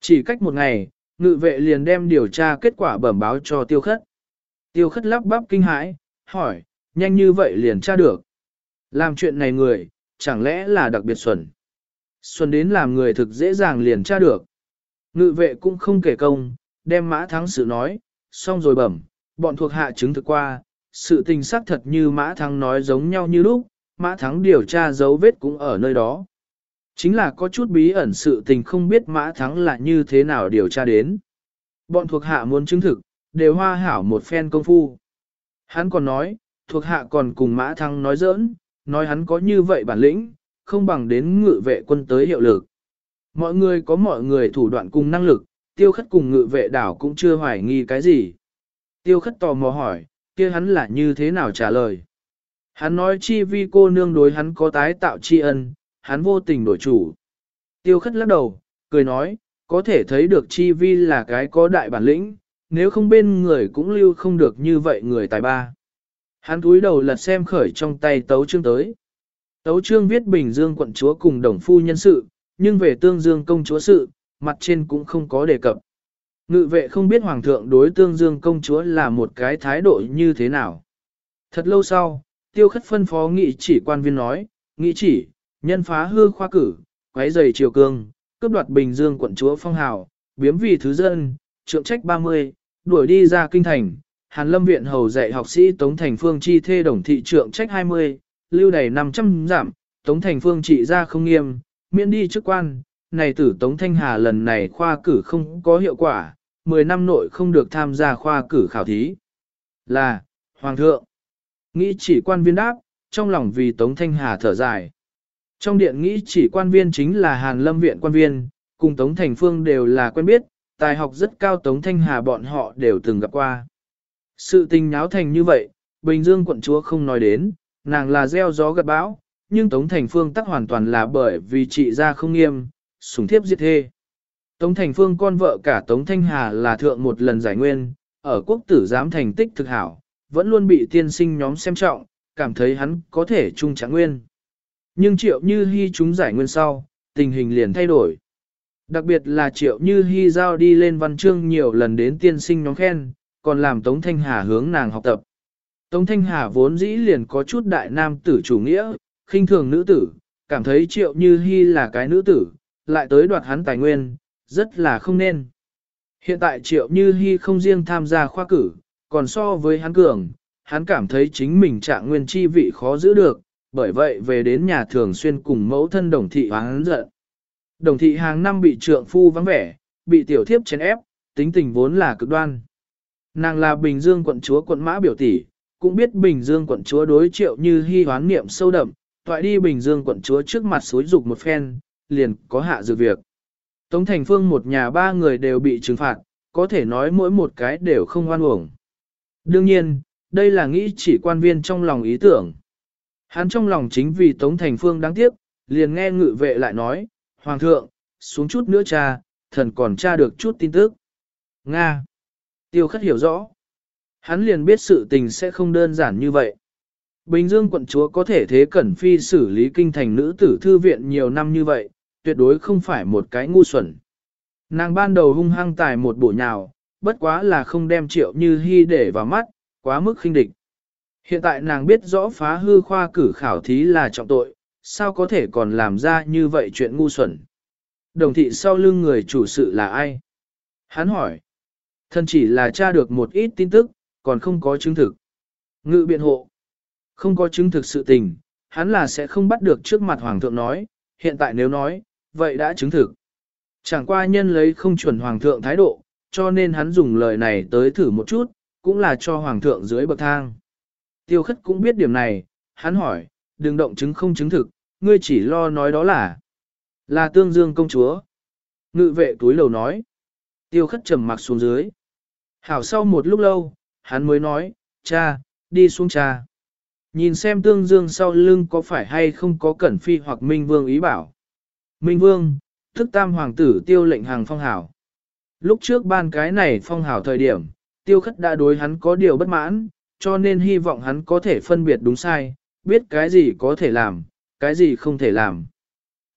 Chỉ cách một ngày, ngự vệ liền đem điều tra kết quả bẩm báo cho tiêu khất. Tiêu khất lắp bắp kinh hãi, hỏi, nhanh như vậy liền tra được. Làm chuyện này người, chẳng lẽ là đặc biệt xuẩn. Xuân đến làm người thực dễ dàng liền tra được. Ngự vệ cũng không kể công, đem mã thắng sự nói, xong rồi bẩm, bọn thuộc hạ chứng thực qua, sự tình xác thật như mã thắng nói giống nhau như lúc, mã thắng điều tra dấu vết cũng ở nơi đó. Chính là có chút bí ẩn sự tình không biết mã thắng là như thế nào điều tra đến. Bọn thuộc hạ muốn chứng thực, đều hoa hảo một phen công phu. Hắn còn nói, thuộc hạ còn cùng mã thắng nói giỡn, nói hắn có như vậy bản lĩnh, không bằng đến ngự vệ quân tới hiệu lực. Mọi người có mọi người thủ đoạn cùng năng lực, tiêu khất cùng ngự vệ đảo cũng chưa hoài nghi cái gì. Tiêu khất tò mò hỏi, kia hắn là như thế nào trả lời. Hắn nói chi vi cô nương đối hắn có tái tạo tri ân, hắn vô tình đổi chủ. Tiêu khất lắc đầu, cười nói, có thể thấy được chi vi là cái có đại bản lĩnh, nếu không bên người cũng lưu không được như vậy người tài ba. Hắn túi đầu lật xem khởi trong tay tấu chương tới. Tấu chương viết Bình Dương quận chúa cùng đồng phu nhân sự, nhưng về tương dương công chúa sự, mặt trên cũng không có đề cập. Ngự vệ không biết hoàng thượng đối tương dương công chúa là một cái thái độ như thế nào. Thật lâu sau, tiêu khất phân phó nghị chỉ quan viên nói, nghị chỉ, nhân phá hư khoa cử, quấy giày triều cương, cướp đoạt Bình Dương quận chúa phong hào, biếm vì thứ dân, trượng trách 30, đuổi đi ra kinh thành. Hàn Lâm Viện hầu dạy học sĩ Tống Thành Phương chi thê đồng thị trượng trách 20, lưu đầy 500 giảm, Tống Thành Phương trị ra không nghiêm, miễn đi chức quan, này tử Tống Thanh Hà lần này khoa cử không có hiệu quả, 10 năm nội không được tham gia khoa cử khảo thí. Là, Hoàng thượng, nghĩ chỉ quan viên đáp, trong lòng vì Tống Thanh Hà thở dài. Trong điện nghĩ chỉ quan viên chính là Hàn Lâm Viện quan viên, cùng Tống Thành Phương đều là quen biết, tài học rất cao Tống Thanh Hà bọn họ đều từng gặp qua. Sự tình nháo thành như vậy, Bình Dương quận chúa không nói đến, nàng là gieo gió gặt bão, nhưng Tống Thành Phương tắc hoàn toàn là bởi vì trị gia không nghiêm, Sùng thiếp diệt thê. Tống Thành Phương con vợ cả Tống Thanh Hà là thượng một lần giải nguyên, ở quốc tử giám thành tích thực hảo, vẫn luôn bị tiên sinh nhóm xem trọng, cảm thấy hắn có thể trung trạng nguyên. Nhưng triệu như hy chúng giải nguyên sau, tình hình liền thay đổi. Đặc biệt là triệu như hy giao đi lên văn chương nhiều lần đến tiên sinh nhóm khen, còn làm Tống Thanh Hà hướng nàng học tập. Tống Thanh Hà vốn dĩ liền có chút đại nam tử chủ nghĩa, khinh thường nữ tử, cảm thấy triệu như hy là cái nữ tử, lại tới đoạt hắn tài nguyên, rất là không nên. Hiện tại triệu như hi không riêng tham gia khoa cử, còn so với hắn cường, hắn cảm thấy chính mình trạng nguyên chi vị khó giữ được, bởi vậy về đến nhà thường xuyên cùng mẫu thân đồng thị hắn giận. Đồng thị hàng năm bị trượng phu vắng vẻ, bị tiểu thiếp chèn ép, tính tình vốn là cực đoan. Nàng là Bình Dương quận chúa quận mã biểu tỷ, cũng biết Bình Dương quận chúa đối triệu như hi hoán niệm sâu đậm, toại đi Bình Dương quận chúa trước mặt suối dục một phen, liền có hạ dự việc. Tống Thành Phương một nhà ba người đều bị trừng phạt, có thể nói mỗi một cái đều không oan uổng. Đương nhiên, đây là nghĩ chỉ quan viên trong lòng ý tưởng. Hắn trong lòng chính vì Tống Thành Phương đáng tiếc, liền nghe ngự vệ lại nói, Hoàng thượng, xuống chút nữa cha, thần còn tra được chút tin tức. Nga. Tiêu khất hiểu rõ. Hắn liền biết sự tình sẽ không đơn giản như vậy. Bình Dương quận chúa có thể thế cẩn phi xử lý kinh thành nữ tử thư viện nhiều năm như vậy, tuyệt đối không phải một cái ngu xuẩn. Nàng ban đầu hung hăng tài một bổ nhào, bất quá là không đem triệu như hy để vào mắt, quá mức khinh địch. Hiện tại nàng biết rõ phá hư khoa cử khảo thí là trọng tội, sao có thể còn làm ra như vậy chuyện ngu xuẩn. Đồng thị sau lưng người chủ sự là ai? Hắn hỏi. Thân chỉ là tra được một ít tin tức, còn không có chứng thực. Ngự biện hộ. Không có chứng thực sự tình, hắn là sẽ không bắt được trước mặt hoàng thượng nói, hiện tại nếu nói, vậy đã chứng thực. Chẳng qua nhân lấy không chuẩn hoàng thượng thái độ, cho nên hắn dùng lời này tới thử một chút, cũng là cho hoàng thượng dưới bậc thang. Tiêu khất cũng biết điểm này, hắn hỏi, đừng động chứng không chứng thực, ngươi chỉ lo nói đó là, là tương dương công chúa. Ngự vệ túi lầu nói, tiêu khất trầm mặc xuống dưới. Hảo sau một lúc lâu, hắn mới nói, cha, đi xuống cha. Nhìn xem tương dương sau lưng có phải hay không có cẩn phi hoặc minh vương ý bảo. Minh vương, thức tam hoàng tử tiêu lệnh hàng phong hảo. Lúc trước ban cái này phong hảo thời điểm, tiêu khất đã đối hắn có điều bất mãn, cho nên hy vọng hắn có thể phân biệt đúng sai, biết cái gì có thể làm, cái gì không thể làm.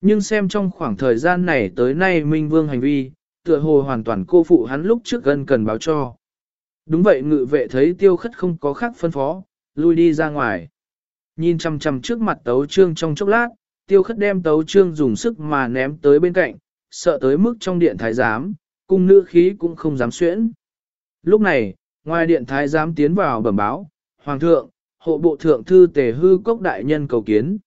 Nhưng xem trong khoảng thời gian này tới nay Minh Vương hành vi, tựa hồ hoàn toàn cô phụ hắn lúc trước gần cần báo cho. Đúng vậy ngự vệ thấy tiêu khất không có khác phân phó, lui đi ra ngoài. Nhìn chằm chằm trước mặt tấu trương trong chốc lát, tiêu khất đem tấu trương dùng sức mà ném tới bên cạnh, sợ tới mức trong điện thái giám, cung nữ khí cũng không dám xuyễn. Lúc này, ngoài điện thái giám tiến vào bẩm báo, Hoàng thượng, hộ bộ thượng thư tề hư cốc đại nhân cầu kiến.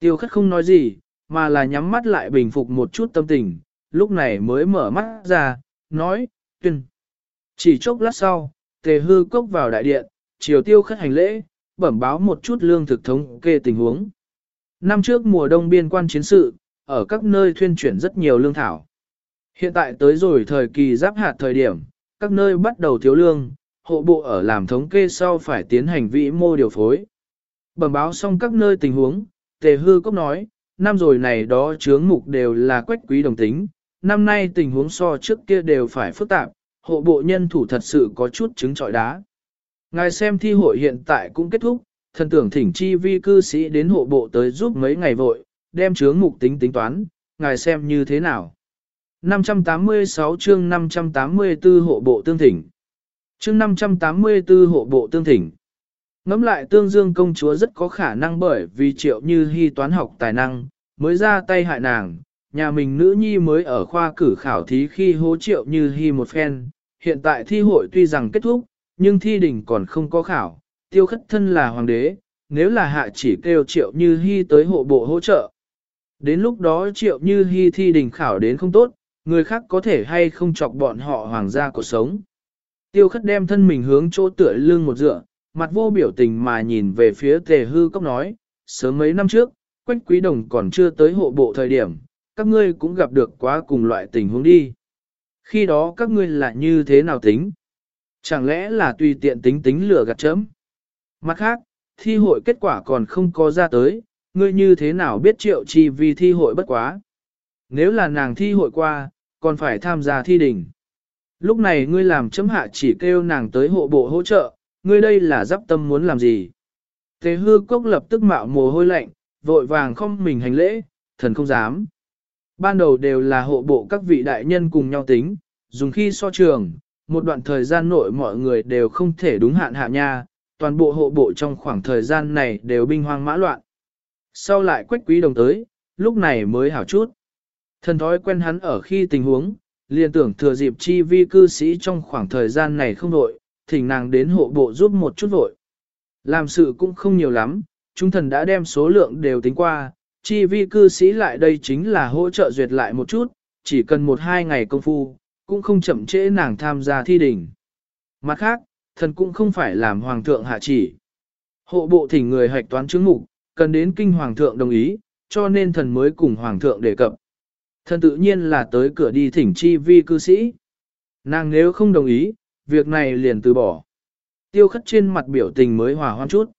Tiêu khất không nói gì, mà là nhắm mắt lại bình phục một chút tâm tình, lúc này mới mở mắt ra, nói, tuyên. Chỉ chốc lát sau, tề hư cốc vào đại điện, chiều tiêu khất hành lễ, bẩm báo một chút lương thực thống kê tình huống. Năm trước mùa đông biên quan chiến sự, ở các nơi thuyên chuyển rất nhiều lương thảo. Hiện tại tới rồi thời kỳ giáp hạt thời điểm, các nơi bắt đầu thiếu lương, hộ bộ ở làm thống kê sau phải tiến hành vĩ mô điều phối. Bẩm báo xong các nơi tình huống, tề hư cốc nói, năm rồi này đó chướng mục đều là quách quý đồng tính, năm nay tình huống so trước kia đều phải phức tạp, hộ bộ nhân thủ thật sự có chút chứng trọi đá. Ngài xem thi hội hiện tại cũng kết thúc, thần tưởng thỉnh chi vi cư sĩ đến hộ bộ tới giúp mấy ngày vội, đem chướng mục tính tính toán, ngài xem như thế nào. 586 chương 584 hộ bộ tương thỉnh. Chương 584 hộ bộ tương thỉnh. Ngắm lại tương dương công chúa rất có khả năng bởi vì triệu như hy toán học tài năng, mới ra tay hại nàng, nhà mình nữ nhi mới ở khoa cử khảo thí khi hố triệu như hy một phen, hiện tại thi hội tuy rằng kết thúc, nhưng thi đỉnh còn không có khảo, tiêu khất thân là hoàng đế, nếu là hạ chỉ kêu triệu như hy tới hộ bộ hỗ trợ. Đến lúc đó triệu như hy thi đình khảo đến không tốt, người khác có thể hay không chọc bọn họ hoàng gia cuộc sống. Tiêu khất đem thân mình hướng chỗ tựa lưng một dựa, mặt vô biểu tình mà nhìn về phía tề hư cốc nói, sớm mấy năm trước, quách quý đồng còn chưa tới hộ bộ thời điểm, các ngươi cũng gặp được quá cùng loại tình huống đi. Khi đó các ngươi là như thế nào tính? Chẳng lẽ là tùy tiện tính tính lửa gạt chấm? Mặt khác, thi hội kết quả còn không có ra tới, ngươi như thế nào biết triệu chi vì thi hội bất quá? Nếu là nàng thi hội qua, còn phải tham gia thi đình. Lúc này ngươi làm chấm hạ chỉ kêu nàng tới hộ bộ hỗ trợ, ngươi đây là giáp tâm muốn làm gì? Tế hư cốc lập tức mạo mồ hôi lạnh, vội vàng không mình hành lễ, thần không dám. Ban đầu đều là hộ bộ các vị đại nhân cùng nhau tính, dùng khi so trường, một đoạn thời gian nội mọi người đều không thể đúng hạn hạ nha, toàn bộ hộ bộ trong khoảng thời gian này đều binh hoang mã loạn. Sau lại quách quý đồng tới, lúc này mới hảo chút. Thần thói quen hắn ở khi tình huống, liền tưởng thừa dịp chi vi cư sĩ trong khoảng thời gian này không đội, thỉnh nàng đến hộ bộ giúp một chút vội. Làm sự cũng không nhiều lắm, chúng thần đã đem số lượng đều tính qua, chi vi cư sĩ lại đây chính là hỗ trợ duyệt lại một chút, chỉ cần một hai ngày công phu, cũng không chậm trễ nàng tham gia thi đình. Mặt khác, thần cũng không phải làm hoàng thượng hạ chỉ. Hộ bộ thỉnh người hạch toán chứng mục, cần đến kinh hoàng thượng đồng ý, cho nên thần mới cùng hoàng thượng đề cập. Thần tự nhiên là tới cửa đi thỉnh chi vi cư sĩ. Nàng nếu không đồng ý, việc này liền từ bỏ. Tiêu khất trên mặt biểu tình mới hòa hoan chút.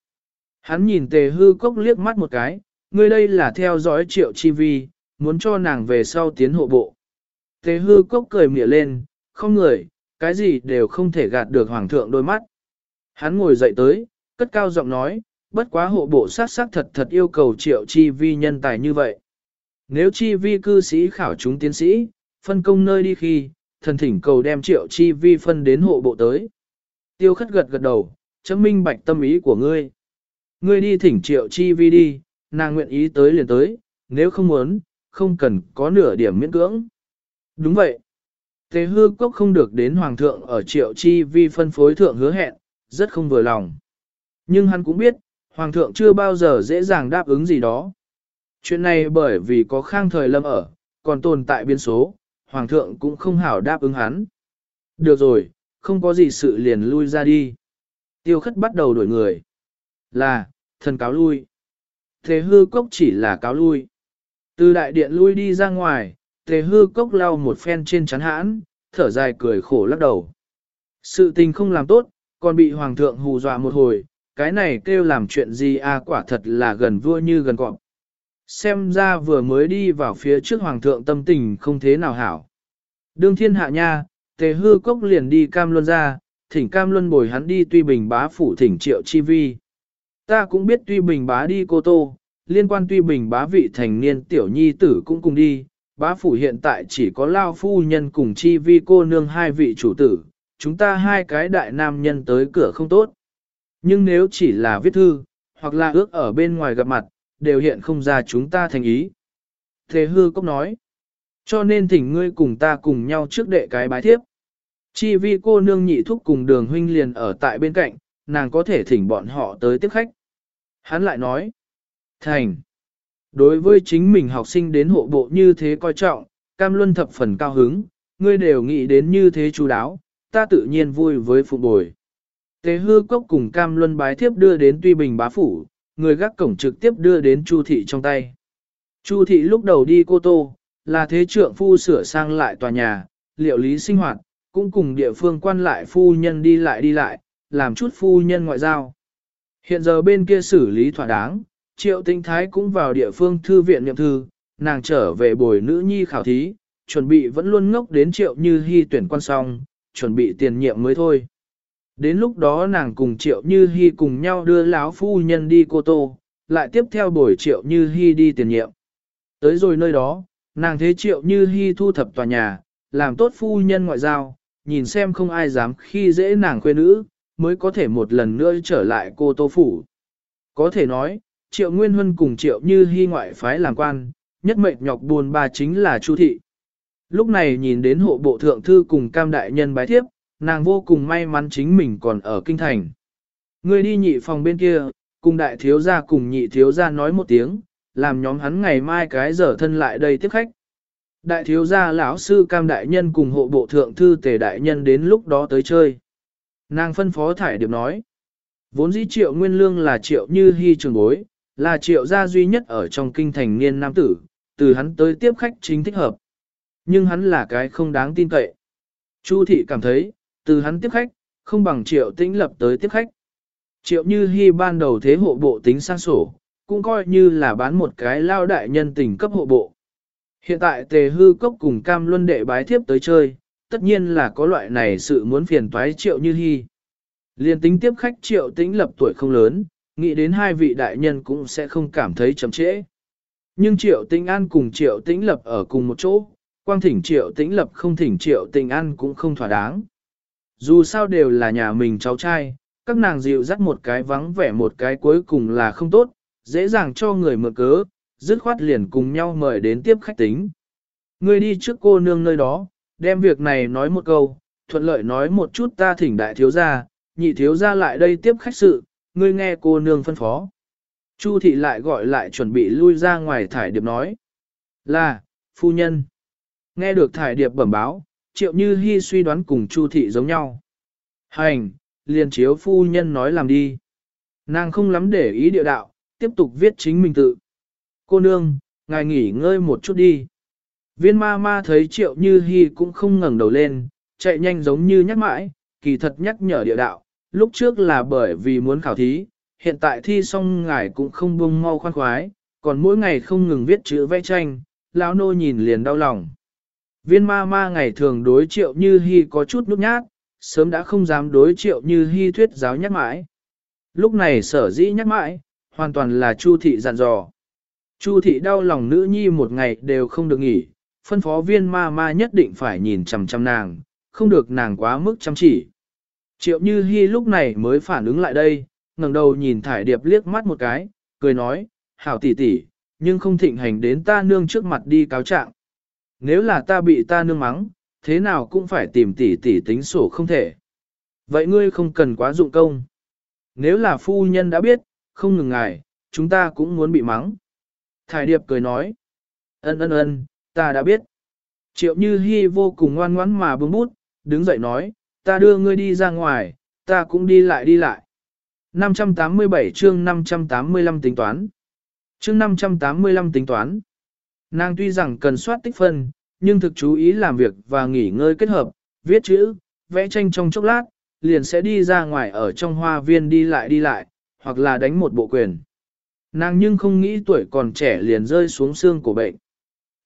Hắn nhìn tề hư cốc liếc mắt một cái, ngươi đây là theo dõi triệu chi vi, muốn cho nàng về sau tiến hộ bộ. Tề hư cốc cười mỉa lên, không người, cái gì đều không thể gạt được hoàng thượng đôi mắt. Hắn ngồi dậy tới, cất cao giọng nói, bất quá hộ bộ sát sắc thật thật yêu cầu triệu chi vi nhân tài như vậy. Nếu chi vi cư sĩ khảo chúng tiến sĩ, phân công nơi đi khi, thần thỉnh cầu đem triệu chi vi phân đến hộ bộ tới. Tiêu khất gật gật đầu, chấm minh bạch tâm ý của ngươi. Ngươi đi thỉnh triệu chi vi đi, nàng nguyện ý tới liền tới, nếu không muốn, không cần có nửa điểm miễn cưỡng. Đúng vậy. Tế hư cốc không được đến hoàng thượng ở triệu chi vi phân phối thượng hứa hẹn, rất không vừa lòng. Nhưng hắn cũng biết, hoàng thượng chưa bao giờ dễ dàng đáp ứng gì đó. Chuyện này bởi vì có khang thời lâm ở, còn tồn tại biên số, hoàng thượng cũng không hảo đáp ứng hắn. Được rồi, không có gì sự liền lui ra đi. Tiêu khất bắt đầu đổi người. Là, thần cáo lui. Thế hư cốc chỉ là cáo lui. Từ đại điện lui đi ra ngoài, tề hư cốc lau một phen trên chắn hãn, thở dài cười khổ lắc đầu. Sự tình không làm tốt, còn bị hoàng thượng hù dọa một hồi, cái này kêu làm chuyện gì a à, quả thật là gần vua như gần cọp. Xem ra vừa mới đi vào phía trước hoàng thượng tâm tình không thế nào hảo. Đương thiên hạ nha, tề hư cốc liền đi cam luân ra, thỉnh cam luân bồi hắn đi tuy bình bá phủ thỉnh triệu chi vi. Ta cũng biết tuy bình bá đi cô tô, liên quan tuy bình bá vị thành niên tiểu nhi tử cũng cùng đi, bá phủ hiện tại chỉ có lao phu nhân cùng chi vi cô nương hai vị chủ tử, chúng ta hai cái đại nam nhân tới cửa không tốt. Nhưng nếu chỉ là viết thư, hoặc là ước ở bên ngoài gặp mặt, đều hiện không ra chúng ta thành ý. Thế hư cốc nói, cho nên thỉnh ngươi cùng ta cùng nhau trước đệ cái bái thiếp. Chi vi cô nương nhị thúc cùng đường huynh liền ở tại bên cạnh, nàng có thể thỉnh bọn họ tới tiếp khách. Hắn lại nói, thành, đối với chính mình học sinh đến hộ bộ như thế coi trọng, cam luân thập phần cao hứng, ngươi đều nghĩ đến như thế chú đáo, ta tự nhiên vui với phụ bồi. Tế hư cốc cùng cam luân bái thiếp đưa đến tuy bình bá phủ, người gác cổng trực tiếp đưa đến Chu thị trong tay. Chu thị lúc đầu đi cô tô, là thế trượng phu sửa sang lại tòa nhà, liệu lý sinh hoạt, cũng cùng địa phương quan lại phu nhân đi lại đi lại, làm chút phu nhân ngoại giao. Hiện giờ bên kia xử lý thỏa đáng, triệu tinh thái cũng vào địa phương thư viện niệm thư, nàng trở về bồi nữ nhi khảo thí, chuẩn bị vẫn luôn ngốc đến triệu như Hi tuyển quan xong, chuẩn bị tiền nhiệm mới thôi. Đến lúc đó nàng cùng triệu như Hi cùng nhau đưa lão phu nhân đi cô tô, lại tiếp theo bồi triệu như Hi đi tiền nhiệm. Tới rồi nơi đó, nàng thế triệu như Hi thu thập tòa nhà, làm tốt phu nhân ngoại giao, nhìn xem không ai dám khi dễ nàng quê nữ, mới có thể một lần nữa trở lại cô tô phủ. Có thể nói, triệu nguyên huân cùng triệu như hy ngoại phái làm quan, nhất mệnh nhọc buồn bà chính là chu thị. Lúc này nhìn đến hộ bộ thượng thư cùng cam đại nhân bái thiếp, nàng vô cùng may mắn chính mình còn ở kinh thành. Người đi nhị phòng bên kia, cùng đại thiếu gia cùng nhị thiếu gia nói một tiếng, làm nhóm hắn ngày mai cái giờ thân lại đây tiếp khách. Đại thiếu gia lão sư cam đại nhân cùng hộ bộ thượng thư tề đại nhân đến lúc đó tới chơi. Nàng phân phó thải điệp nói. Vốn dĩ triệu nguyên lương là triệu như hy trường bối, là triệu gia duy nhất ở trong kinh thành niên nam tử, từ hắn tới tiếp khách chính thích hợp. Nhưng hắn là cái không đáng tin cậy. Chu thị cảm thấy, từ hắn tiếp khách, không bằng triệu tĩnh lập tới tiếp khách. Triệu như hy ban đầu thế hộ bộ tính sang sổ, cũng coi như là bán một cái lao đại nhân tình cấp hộ bộ. Hiện tại tề hư cốc cùng cam luân đệ bái thiếp tới chơi, tất nhiên là có loại này sự muốn phiền toái triệu như hy. Liên tính tiếp khách triệu tĩnh lập tuổi không lớn, nghĩ đến hai vị đại nhân cũng sẽ không cảm thấy chậm trễ. Nhưng triệu tĩnh an cùng triệu tĩnh lập ở cùng một chỗ, quang thỉnh triệu tĩnh lập không thỉnh triệu tĩnh an cũng không thỏa đáng. Dù sao đều là nhà mình cháu trai, các nàng dịu dắt một cái vắng vẻ một cái cuối cùng là không tốt, dễ dàng cho người mượn cớ, dứt khoát liền cùng nhau mời đến tiếp khách tính. Ngươi đi trước cô nương nơi đó, đem việc này nói một câu, thuận lợi nói một chút ta thỉnh đại thiếu gia, nhị thiếu gia lại đây tiếp khách sự, ngươi nghe cô nương phân phó. Chu thị lại gọi lại chuẩn bị lui ra ngoài thải điệp nói. Là, phu nhân. Nghe được thải điệp bẩm báo, triệu như hy suy đoán cùng chu thị giống nhau. Hành, liền chiếu phu nhân nói làm đi. Nàng không lắm để ý địa đạo, tiếp tục viết chính mình tự. Cô nương, ngài nghỉ ngơi một chút đi. Viên ma ma thấy triệu như hy cũng không ngẩng đầu lên, chạy nhanh giống như nhắc mãi, kỳ thật nhắc nhở địa đạo, lúc trước là bởi vì muốn khảo thí, hiện tại thi xong ngài cũng không buông mau khoan khoái, còn mỗi ngày không ngừng viết chữ vẽ tranh, lão nô nhìn liền đau lòng. Viên ma ma ngày thường đối triệu như hy có chút nút nhát, sớm đã không dám đối triệu như hy thuyết giáo nhắc mãi. Lúc này sở dĩ nhắc mãi, hoàn toàn là Chu thị dặn dò. Chu thị đau lòng nữ nhi một ngày đều không được nghỉ, phân phó viên ma ma nhất định phải nhìn chằm chằm nàng, không được nàng quá mức chăm chỉ. Triệu Như Hi lúc này mới phản ứng lại đây, ngẩng đầu nhìn Thải Điệp liếc mắt một cái, cười nói, hảo tỷ tỷ, nhưng không thịnh hành đến ta nương trước mặt đi cáo trạng. Nếu là ta bị ta nương mắng, thế nào cũng phải tìm tỷ tỷ tính sổ không thể. Vậy ngươi không cần quá dụng công. Nếu là phu nhân đã biết, không ngừng ngài, chúng ta cũng muốn bị mắng. Thải Điệp cười nói, ân ân ân, ta đã biết. Triệu Như Hi vô cùng ngoan ngoãn mà bưng bút, đứng dậy nói, ta đưa ngươi đi ra ngoài, ta cũng đi lại đi lại. 587 chương 585 tính toán. Chương 585 tính toán. Nàng tuy rằng cần soát tích phân, nhưng thực chú ý làm việc và nghỉ ngơi kết hợp, viết chữ, vẽ tranh trong chốc lát, liền sẽ đi ra ngoài ở trong hoa viên đi lại đi lại, hoặc là đánh một bộ quyền. Nàng nhưng không nghĩ tuổi còn trẻ liền rơi xuống xương của bệnh.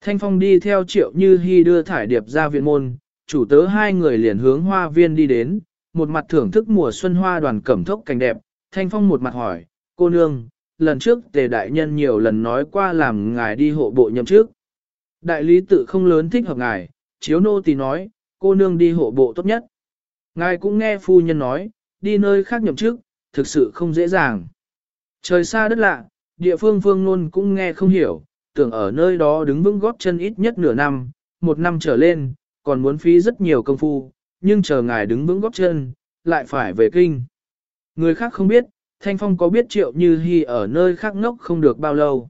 Thanh Phong đi theo triệu như hy đưa thải điệp ra viện môn, chủ tớ hai người liền hướng hoa viên đi đến, một mặt thưởng thức mùa xuân hoa đoàn cẩm thốc cảnh đẹp, Thanh Phong một mặt hỏi, cô nương, lần trước tề đại nhân nhiều lần nói qua làm ngài đi hộ bộ nhậm trước. Đại lý tự không lớn thích hợp ngài, chiếu nô tỳ nói, cô nương đi hộ bộ tốt nhất. Ngài cũng nghe phu nhân nói, đi nơi khác nhậm chức, thực sự không dễ dàng. Trời xa đất lạ, địa phương phương luôn cũng nghe không hiểu, tưởng ở nơi đó đứng vững góp chân ít nhất nửa năm, một năm trở lên, còn muốn phí rất nhiều công phu, nhưng chờ ngài đứng vững góp chân, lại phải về kinh. Người khác không biết, Thanh Phong có biết Triệu Như Hi ở nơi khác ngốc không được bao lâu.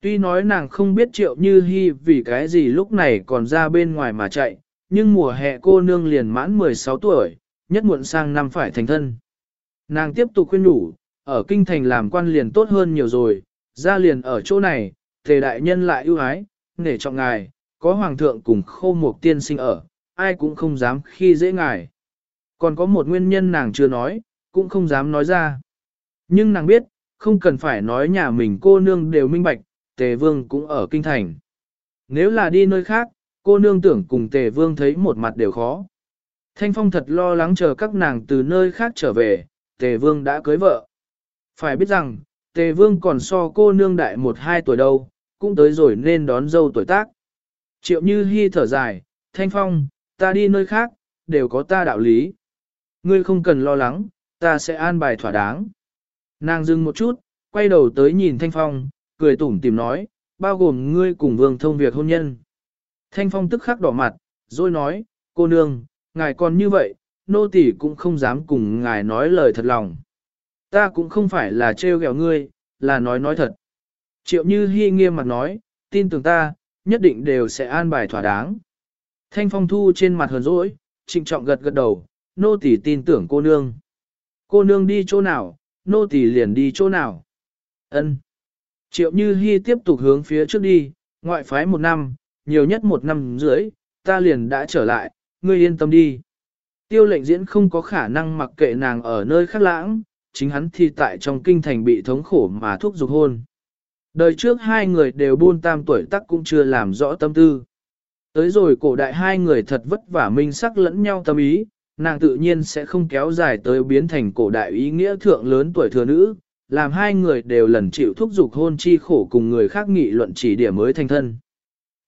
Tuy nói nàng không biết Triệu Như Hi vì cái gì lúc này còn ra bên ngoài mà chạy, nhưng mùa hè cô nương liền mãn 16 tuổi, nhất muộn sang năm phải thành thân. Nàng tiếp tục khuyên nhủ, ở kinh thành làm quan liền tốt hơn nhiều rồi, ra liền ở chỗ này, tề đại nhân lại ưu ái, nể trọng ngài, có hoàng thượng cùng khô một tiên sinh ở, ai cũng không dám khi dễ ngài. Còn có một nguyên nhân nàng chưa nói, cũng không dám nói ra. Nhưng nàng biết, không cần phải nói nhà mình cô nương đều minh bạch, tề vương cũng ở kinh thành. Nếu là đi nơi khác, cô nương tưởng cùng tề vương thấy một mặt đều khó. Thanh Phong thật lo lắng chờ các nàng từ nơi khác trở về, tề vương đã cưới vợ. Phải biết rằng, tề vương còn so cô nương đại một hai tuổi đâu, cũng tới rồi nên đón dâu tuổi tác. Triệu Như Hi thở dài, Thanh Phong, ta đi nơi khác, đều có ta đạo lý. Ngươi không cần lo lắng, ta sẽ an bài thỏa đáng. Nàng dừng một chút, quay đầu tới nhìn Thanh Phong, cười tủm tìm nói, bao gồm ngươi cùng vương thông việc hôn nhân. Thanh Phong tức khắc đỏ mặt, rồi nói, cô nương, ngài còn như vậy, nô tỳ cũng không dám cùng ngài nói lời thật lòng. Ta cũng không phải là trêu ghẹo ngươi, là nói nói thật. Triệu Như Hi nghiêm mặt nói, tin tưởng ta, nhất định đều sẽ an bài thỏa đáng. Thanh Phong thu trên mặt hờn dỗi, trịnh trọng gật gật đầu, nô tỳ tin tưởng cô nương. Cô nương đi chỗ nào, nô tỳ liền đi chỗ nào. Ân. Triệu Như Hi tiếp tục hướng phía trước đi, ngoại phái một năm, nhiều nhất một năm rưỡi, ta liền đã trở lại, ngươi yên tâm đi. Tiêu lệnh diễn không có khả năng mặc kệ nàng ở nơi khác lãng, chính hắn thì tại trong kinh thành bị thống khổ mà thuốc dục hôn. Đời trước hai người đều buôn tam tuổi tắc cũng chưa làm rõ tâm tư. Tới rồi cổ đại hai người thật vất vả minh sắc lẫn nhau tâm ý, nàng tự nhiên sẽ không kéo dài tới biến thành cổ đại ý nghĩa thượng lớn tuổi thừa nữ, làm hai người đều lần chịu thúc giục hôn chi khổ cùng người khác nghị luận chỉ điểm mới thành thân.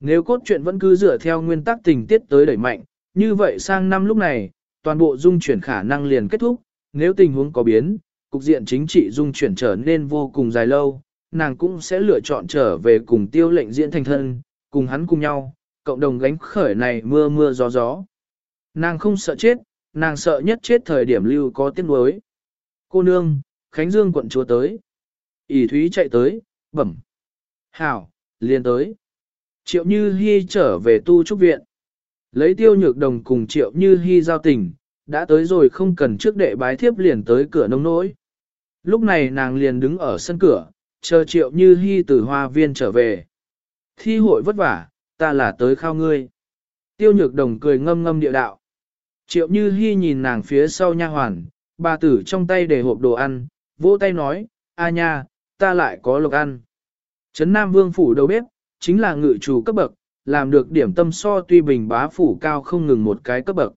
Nếu cốt truyện vẫn cứ dựa theo nguyên tắc tình tiết tới đẩy mạnh, như vậy sang năm lúc này, toàn bộ dung chuyển khả năng liền kết thúc, nếu tình huống có biến, cục diện chính trị dung chuyển trở nên vô cùng dài lâu, nàng cũng sẽ lựa chọn trở về cùng tiêu lệnh diễn thành thân, cùng hắn cùng nhau, cộng đồng gánh khởi này mưa mưa gió gió. Nàng không sợ chết, nàng sợ nhất chết thời điểm lưu có tiếng đối. Cô nương, Khánh Dương quận chúa tới. ỉ Thúy chạy tới, bẩm. Hảo, liền tới. Triệu Như Hi trở về tu trúc viện. Lấy tiêu nhược đồng cùng Triệu Như Hi giao tình, đã tới rồi không cần trước đệ bái thiếp liền tới cửa nông nỗi. Lúc này nàng liền đứng ở sân cửa, chờ Triệu Như hy từ hoa viên trở về. Thi hội vất vả, ta là tới khao ngươi. Tiêu nhược đồng cười ngâm ngâm địa đạo. Triệu Như hy nhìn nàng phía sau nha hoàn, bà tử trong tay để hộp đồ ăn, vỗ tay nói, a nha, ta lại có lộc ăn. Trấn Nam Vương phủ đầu bếp, chính là ngự chủ cấp bậc, làm được điểm tâm so tuy bình bá phủ cao không ngừng một cái cấp bậc.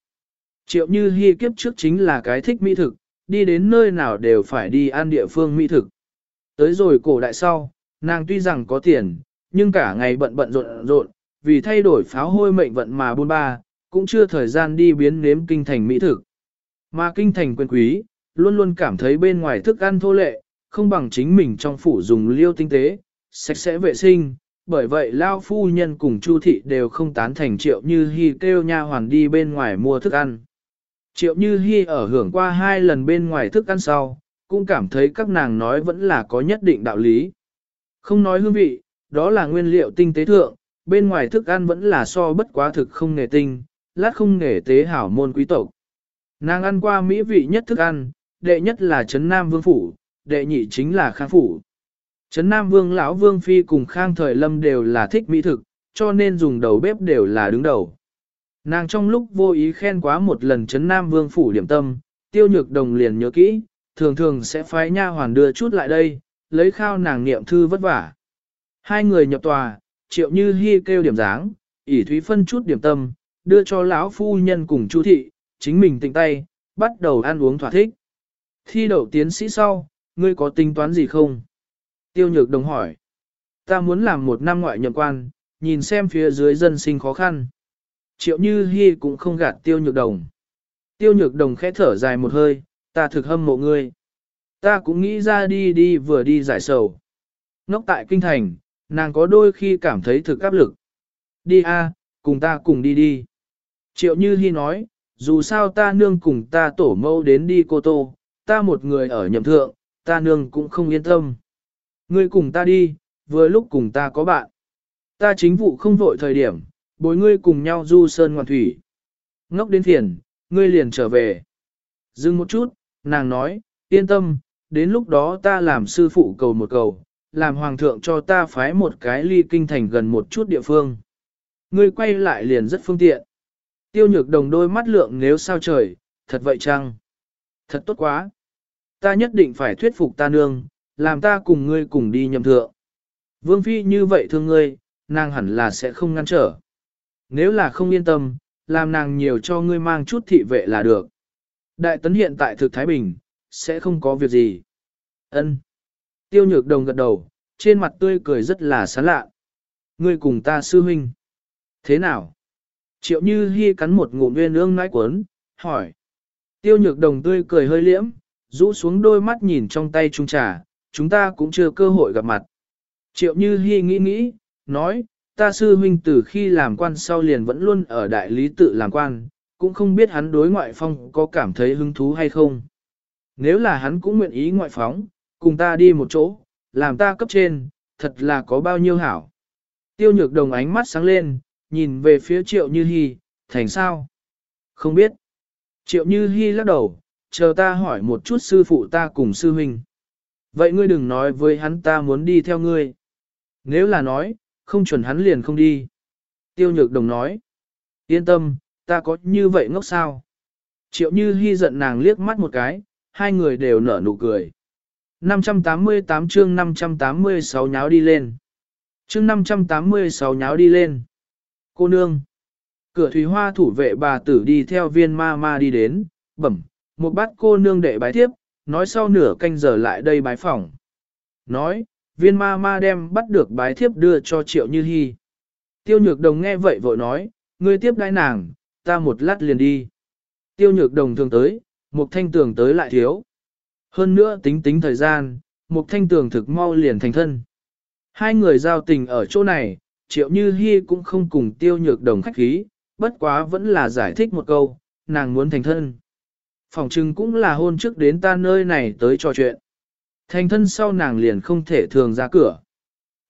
Triệu Như Hi kiếp trước chính là cái thích mỹ thực, đi đến nơi nào đều phải đi ăn địa phương mỹ thực. Tới rồi cổ đại sau, nàng tuy rằng có tiền, nhưng cả ngày bận bận rộn rộn, vì thay đổi pháo hôi mệnh vận mà buôn ba, cũng chưa thời gian đi biến nếm kinh thành mỹ thực. Mà kinh thành quyền quý, luôn luôn cảm thấy bên ngoài thức ăn thô lệ, không bằng chính mình trong phủ dùng liêu tinh tế, sạch sẽ vệ sinh, bởi vậy Lao phu nhân cùng Chu thị đều không tán thành triệu như hy kêu nha hoàn đi bên ngoài mua thức ăn. Triệu như hy ở hưởng qua hai lần bên ngoài thức ăn sau, cũng cảm thấy các nàng nói vẫn là có nhất định đạo lý. Không nói hương vị, đó là nguyên liệu tinh tế thượng, bên ngoài thức ăn vẫn là so bất quá thực không nghề tinh, lát không nghề tế hảo môn quý tộc. Nàng ăn qua mỹ vị nhất thức ăn, đệ nhất là Trấn Nam Vương Phủ, đệ nhị chính là Khang Phủ. Trấn Nam Vương lão Vương Phi cùng Khang Thời Lâm đều là thích mỹ thực, cho nên dùng đầu bếp đều là đứng đầu. Nàng trong lúc vô ý khen quá một lần Trấn Nam Vương Phủ điểm tâm, tiêu nhược đồng liền nhớ kỹ, thường thường sẽ phái nha hoàn đưa chút lại đây, lấy khao nàng niệm thư vất vả. Hai người nhập tòa, triệu như hy kêu điểm dáng, ỷ thúy phân chút điểm tâm, đưa cho lão phu nhân cùng chu thị, chính mình tỉnh tay, bắt đầu ăn uống thỏa thích. Thi đậu tiến sĩ sau, ngươi có tính toán gì không? Tiêu nhược đồng hỏi. Ta muốn làm một năm ngoại nhậm quan, nhìn xem phía dưới dân sinh khó khăn. Triệu Như hy cũng không gạt tiêu nhược đồng. Tiêu nhược đồng khẽ thở dài một hơi, ta thực hâm mộ ngươi. Ta cũng nghĩ ra đi đi vừa đi giải sầu. Nóc tại kinh thành, nàng có đôi khi cảm thấy thực áp lực. Đi a, cùng ta cùng đi đi. Triệu Như Hi nói, dù sao ta nương cùng ta tổ mâu đến đi cô tô, ta một người ở nhậm thượng, ta nương cũng không yên tâm. Ngươi cùng ta đi, vừa lúc cùng ta có bạn. Ta chính vụ không vội thời điểm, bối ngươi cùng nhau du sơn ngoạn thủy. Ngốc đến thiền, ngươi liền trở về. Dừng một chút, nàng nói, yên tâm, đến lúc đó ta làm sư phụ cầu một cầu, làm hoàng thượng cho ta phái một cái ly kinh thành gần một chút địa phương. Ngươi quay lại liền rất phương tiện. Tiêu nhược đồng đôi mắt lượng nếu sao trời, thật vậy chăng? Thật tốt quá. Ta nhất định phải thuyết phục ta nương, làm ta cùng ngươi cùng đi nhầm thượng. Vương Phi như vậy thương ngươi, nàng hẳn là sẽ không ngăn trở. Nếu là không yên tâm, làm nàng nhiều cho ngươi mang chút thị vệ là được. Đại tấn hiện tại thực Thái Bình, sẽ không có việc gì. Ân. Tiêu nhược đồng gật đầu, trên mặt tươi cười rất là sán lạ. Ngươi cùng ta sư huynh. Thế nào? Triệu Như Hi cắn một ngụm nguyên ương nãi cuốn, hỏi. Tiêu nhược đồng tươi cười hơi liễm, rũ xuống đôi mắt nhìn trong tay trung trà, chúng ta cũng chưa cơ hội gặp mặt. Triệu Như Hi nghĩ nghĩ, nói, ta sư huynh từ khi làm quan sau liền vẫn luôn ở đại lý tự làm quan, cũng không biết hắn đối ngoại phong có cảm thấy hứng thú hay không. Nếu là hắn cũng nguyện ý ngoại phóng, cùng ta đi một chỗ, làm ta cấp trên, thật là có bao nhiêu hảo. Tiêu nhược đồng ánh mắt sáng lên, nhìn về phía triệu như hy, thành sao? Không biết. Triệu như hy lắc đầu, chờ ta hỏi một chút sư phụ ta cùng sư huynh. Vậy ngươi đừng nói với hắn ta muốn đi theo ngươi. Nếu là nói, không chuẩn hắn liền không đi. Tiêu nhược đồng nói. Yên tâm, ta có như vậy ngốc sao? Triệu như Hi giận nàng liếc mắt một cái, hai người đều nở nụ cười. 588 chương 586 nháo đi lên. Chương 586 nháo đi lên. Cô nương. Cửa thủy hoa thủ vệ bà tử đi theo viên ma ma đi đến, bẩm, một bát cô nương đệ bái tiếp, nói sau nửa canh giờ lại đây bái phòng. Nói, viên ma ma đem bắt được bái thiếp đưa cho triệu như hy. Tiêu nhược đồng nghe vậy vội nói, ngươi tiếp đai nàng, ta một lát liền đi. Tiêu nhược đồng thường tới, mục thanh tường tới lại thiếu. Hơn nữa tính tính thời gian, mục thanh tường thực mau liền thành thân. Hai người giao tình ở chỗ này, triệu như hy cũng không cùng tiêu nhược đồng khách khí, bất quá vẫn là giải thích một câu, nàng muốn thành thân. Phòng trưng cũng là hôn trước đến ta nơi này tới trò chuyện. Thành thân sau nàng liền không thể thường ra cửa.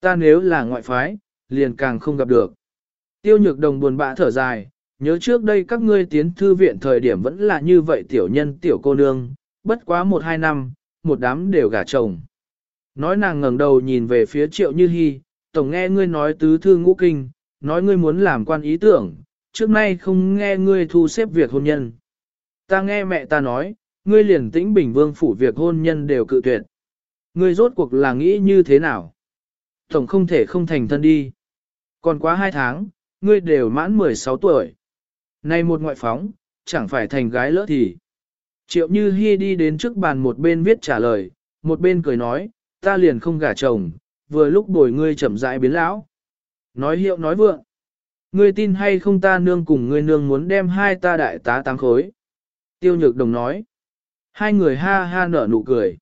Ta nếu là ngoại phái, liền càng không gặp được. Tiêu nhược đồng buồn bã thở dài, nhớ trước đây các ngươi tiến thư viện thời điểm vẫn là như vậy tiểu nhân tiểu cô nương, bất quá một hai năm, một đám đều gả chồng. Nói nàng ngẩng đầu nhìn về phía triệu như hy, tổng nghe ngươi nói tứ thư ngũ kinh, nói ngươi muốn làm quan ý tưởng, trước nay không nghe ngươi thu xếp việc hôn nhân. Ta nghe mẹ ta nói, ngươi liền tĩnh bình vương phủ việc hôn nhân đều cự tuyệt. Ngươi rốt cuộc là nghĩ như thế nào? Tổng không thể không thành thân đi. Còn quá hai tháng, ngươi đều mãn 16 tuổi. Này một ngoại phóng, chẳng phải thành gái lỡ thì. Triệu Như Hi đi đến trước bàn một bên viết trả lời, một bên cười nói, ta liền không gả chồng, vừa lúc bồi ngươi chậm rãi biến lão. Nói hiệu nói vượng. Ngươi tin hay không ta nương cùng ngươi nương muốn đem hai ta đại tá tăng khối. Tiêu nhược đồng nói. Hai người ha ha nở nụ cười.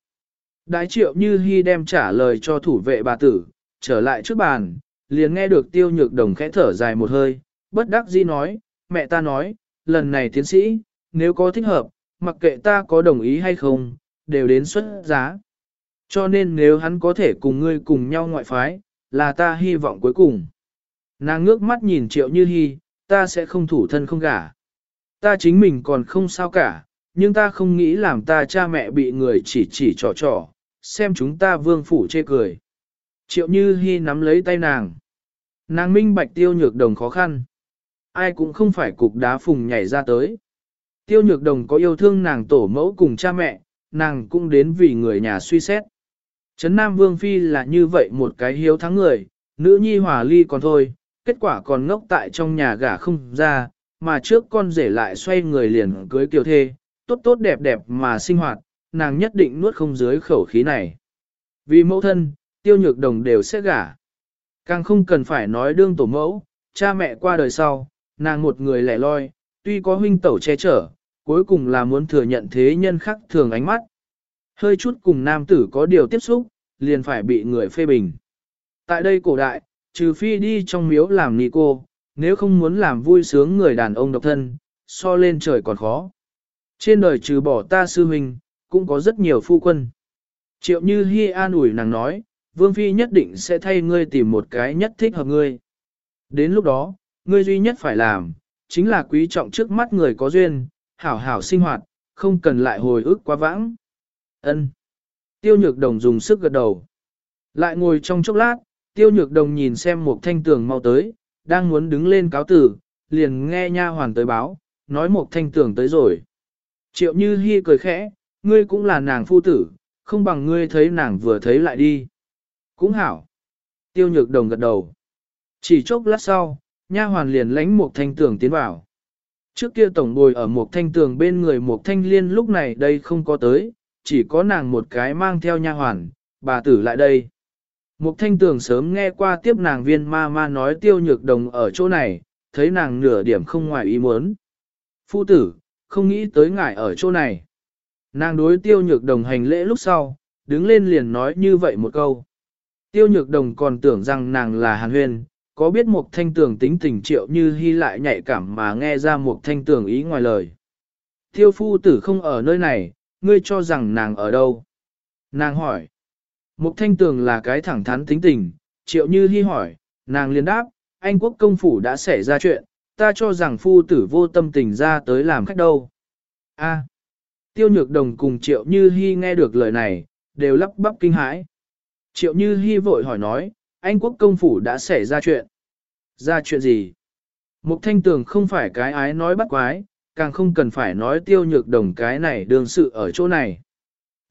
Đái triệu như hy đem trả lời cho thủ vệ bà tử, trở lại trước bàn, liền nghe được tiêu nhược đồng khẽ thở dài một hơi, bất đắc dĩ nói, mẹ ta nói, lần này tiến sĩ, nếu có thích hợp, mặc kệ ta có đồng ý hay không, đều đến xuất giá. Cho nên nếu hắn có thể cùng ngươi cùng nhau ngoại phái, là ta hy vọng cuối cùng. Nàng ngước mắt nhìn triệu như hy, ta sẽ không thủ thân không gả. Ta chính mình còn không sao cả, nhưng ta không nghĩ làm ta cha mẹ bị người chỉ chỉ trò trò, xem chúng ta vương phủ chê cười. Triệu Như hy nắm lấy tay nàng. Nàng minh bạch tiêu nhược đồng khó khăn. Ai cũng không phải cục đá phùng nhảy ra tới. Tiêu nhược đồng có yêu thương nàng tổ mẫu cùng cha mẹ, nàng cũng đến vì người nhà suy xét. Trấn Nam Vương Phi là như vậy một cái hiếu thắng người, nữ nhi hòa ly còn thôi, kết quả còn ngốc tại trong nhà gả không ra, mà trước con rể lại xoay người liền cưới kiều thê, tốt tốt đẹp đẹp mà sinh hoạt, nàng nhất định nuốt không dưới khẩu khí này. Vì mẫu thân, tiêu nhược đồng đều sẽ gả. Càng không cần phải nói đương tổ mẫu, cha mẹ qua đời sau, nàng một người lẻ loi, tuy có huynh tẩu che chở, cuối cùng là muốn thừa nhận thế nhân khác thường ánh mắt. Hơi chút cùng nam tử có điều tiếp xúc, liền phải bị người phê bình. Tại đây cổ đại, trừ phi đi trong miếu làm nị cô, nếu không muốn làm vui sướng người đàn ông độc thân, so lên trời còn khó. Trên đời trừ bỏ ta sư huynh, cũng có rất nhiều phu quân. Triệu như Hi an ủi nàng nói, Vương Phi nhất định sẽ thay ngươi tìm một cái nhất thích hợp ngươi. Đến lúc đó, ngươi duy nhất phải làm, chính là quý trọng trước mắt người có duyên, hảo hảo sinh hoạt, không cần lại hồi ức quá vãng. Ân. Tiêu nhược đồng dùng sức gật đầu. Lại ngồi trong chốc lát, tiêu nhược đồng nhìn xem một thanh tường mau tới, đang muốn đứng lên cáo tử, liền nghe nha hoàn tới báo, nói một thanh tường tới rồi. Triệu như hy cười khẽ, ngươi cũng là nàng phu tử, không bằng ngươi thấy nàng vừa thấy lại đi. Cũng hảo. Tiêu nhược đồng gật đầu. Chỉ chốc lát sau, nha hoàn liền lánh một thanh tường tiến vào. Trước kia tổng bồi ở một thanh tường bên người một thanh liên lúc này đây không có tới, chỉ có nàng một cái mang theo nha hoàn, bà tử lại đây. Một thanh tường sớm nghe qua tiếp nàng viên ma ma nói tiêu nhược đồng ở chỗ này, thấy nàng nửa điểm không ngoài ý muốn. Phu tử, không nghĩ tới ngài ở chỗ này. Nàng đối tiêu nhược đồng hành lễ lúc sau, đứng lên liền nói như vậy một câu. Tiêu nhược đồng còn tưởng rằng nàng là hàn huyền, có biết một thanh tường tính tình triệu như hy lại nhạy cảm mà nghe ra một thanh tường ý ngoài lời. Tiêu phu tử không ở nơi này, ngươi cho rằng nàng ở đâu? Nàng hỏi. mục thanh tường là cái thẳng thắn tính tình, triệu như hy hỏi, nàng liền đáp, anh quốc công phủ đã xảy ra chuyện, ta cho rằng phu tử vô tâm tình ra tới làm khách đâu. A. À, tiêu nhược đồng cùng triệu như hy nghe được lời này, đều lắp bắp kinh hãi. Triệu như hy vội hỏi nói, anh quốc công phủ đã xảy ra chuyện. Ra chuyện gì? Mục thanh tường không phải cái ái nói bắt quái, càng không cần phải nói tiêu nhược đồng cái này đương sự ở chỗ này.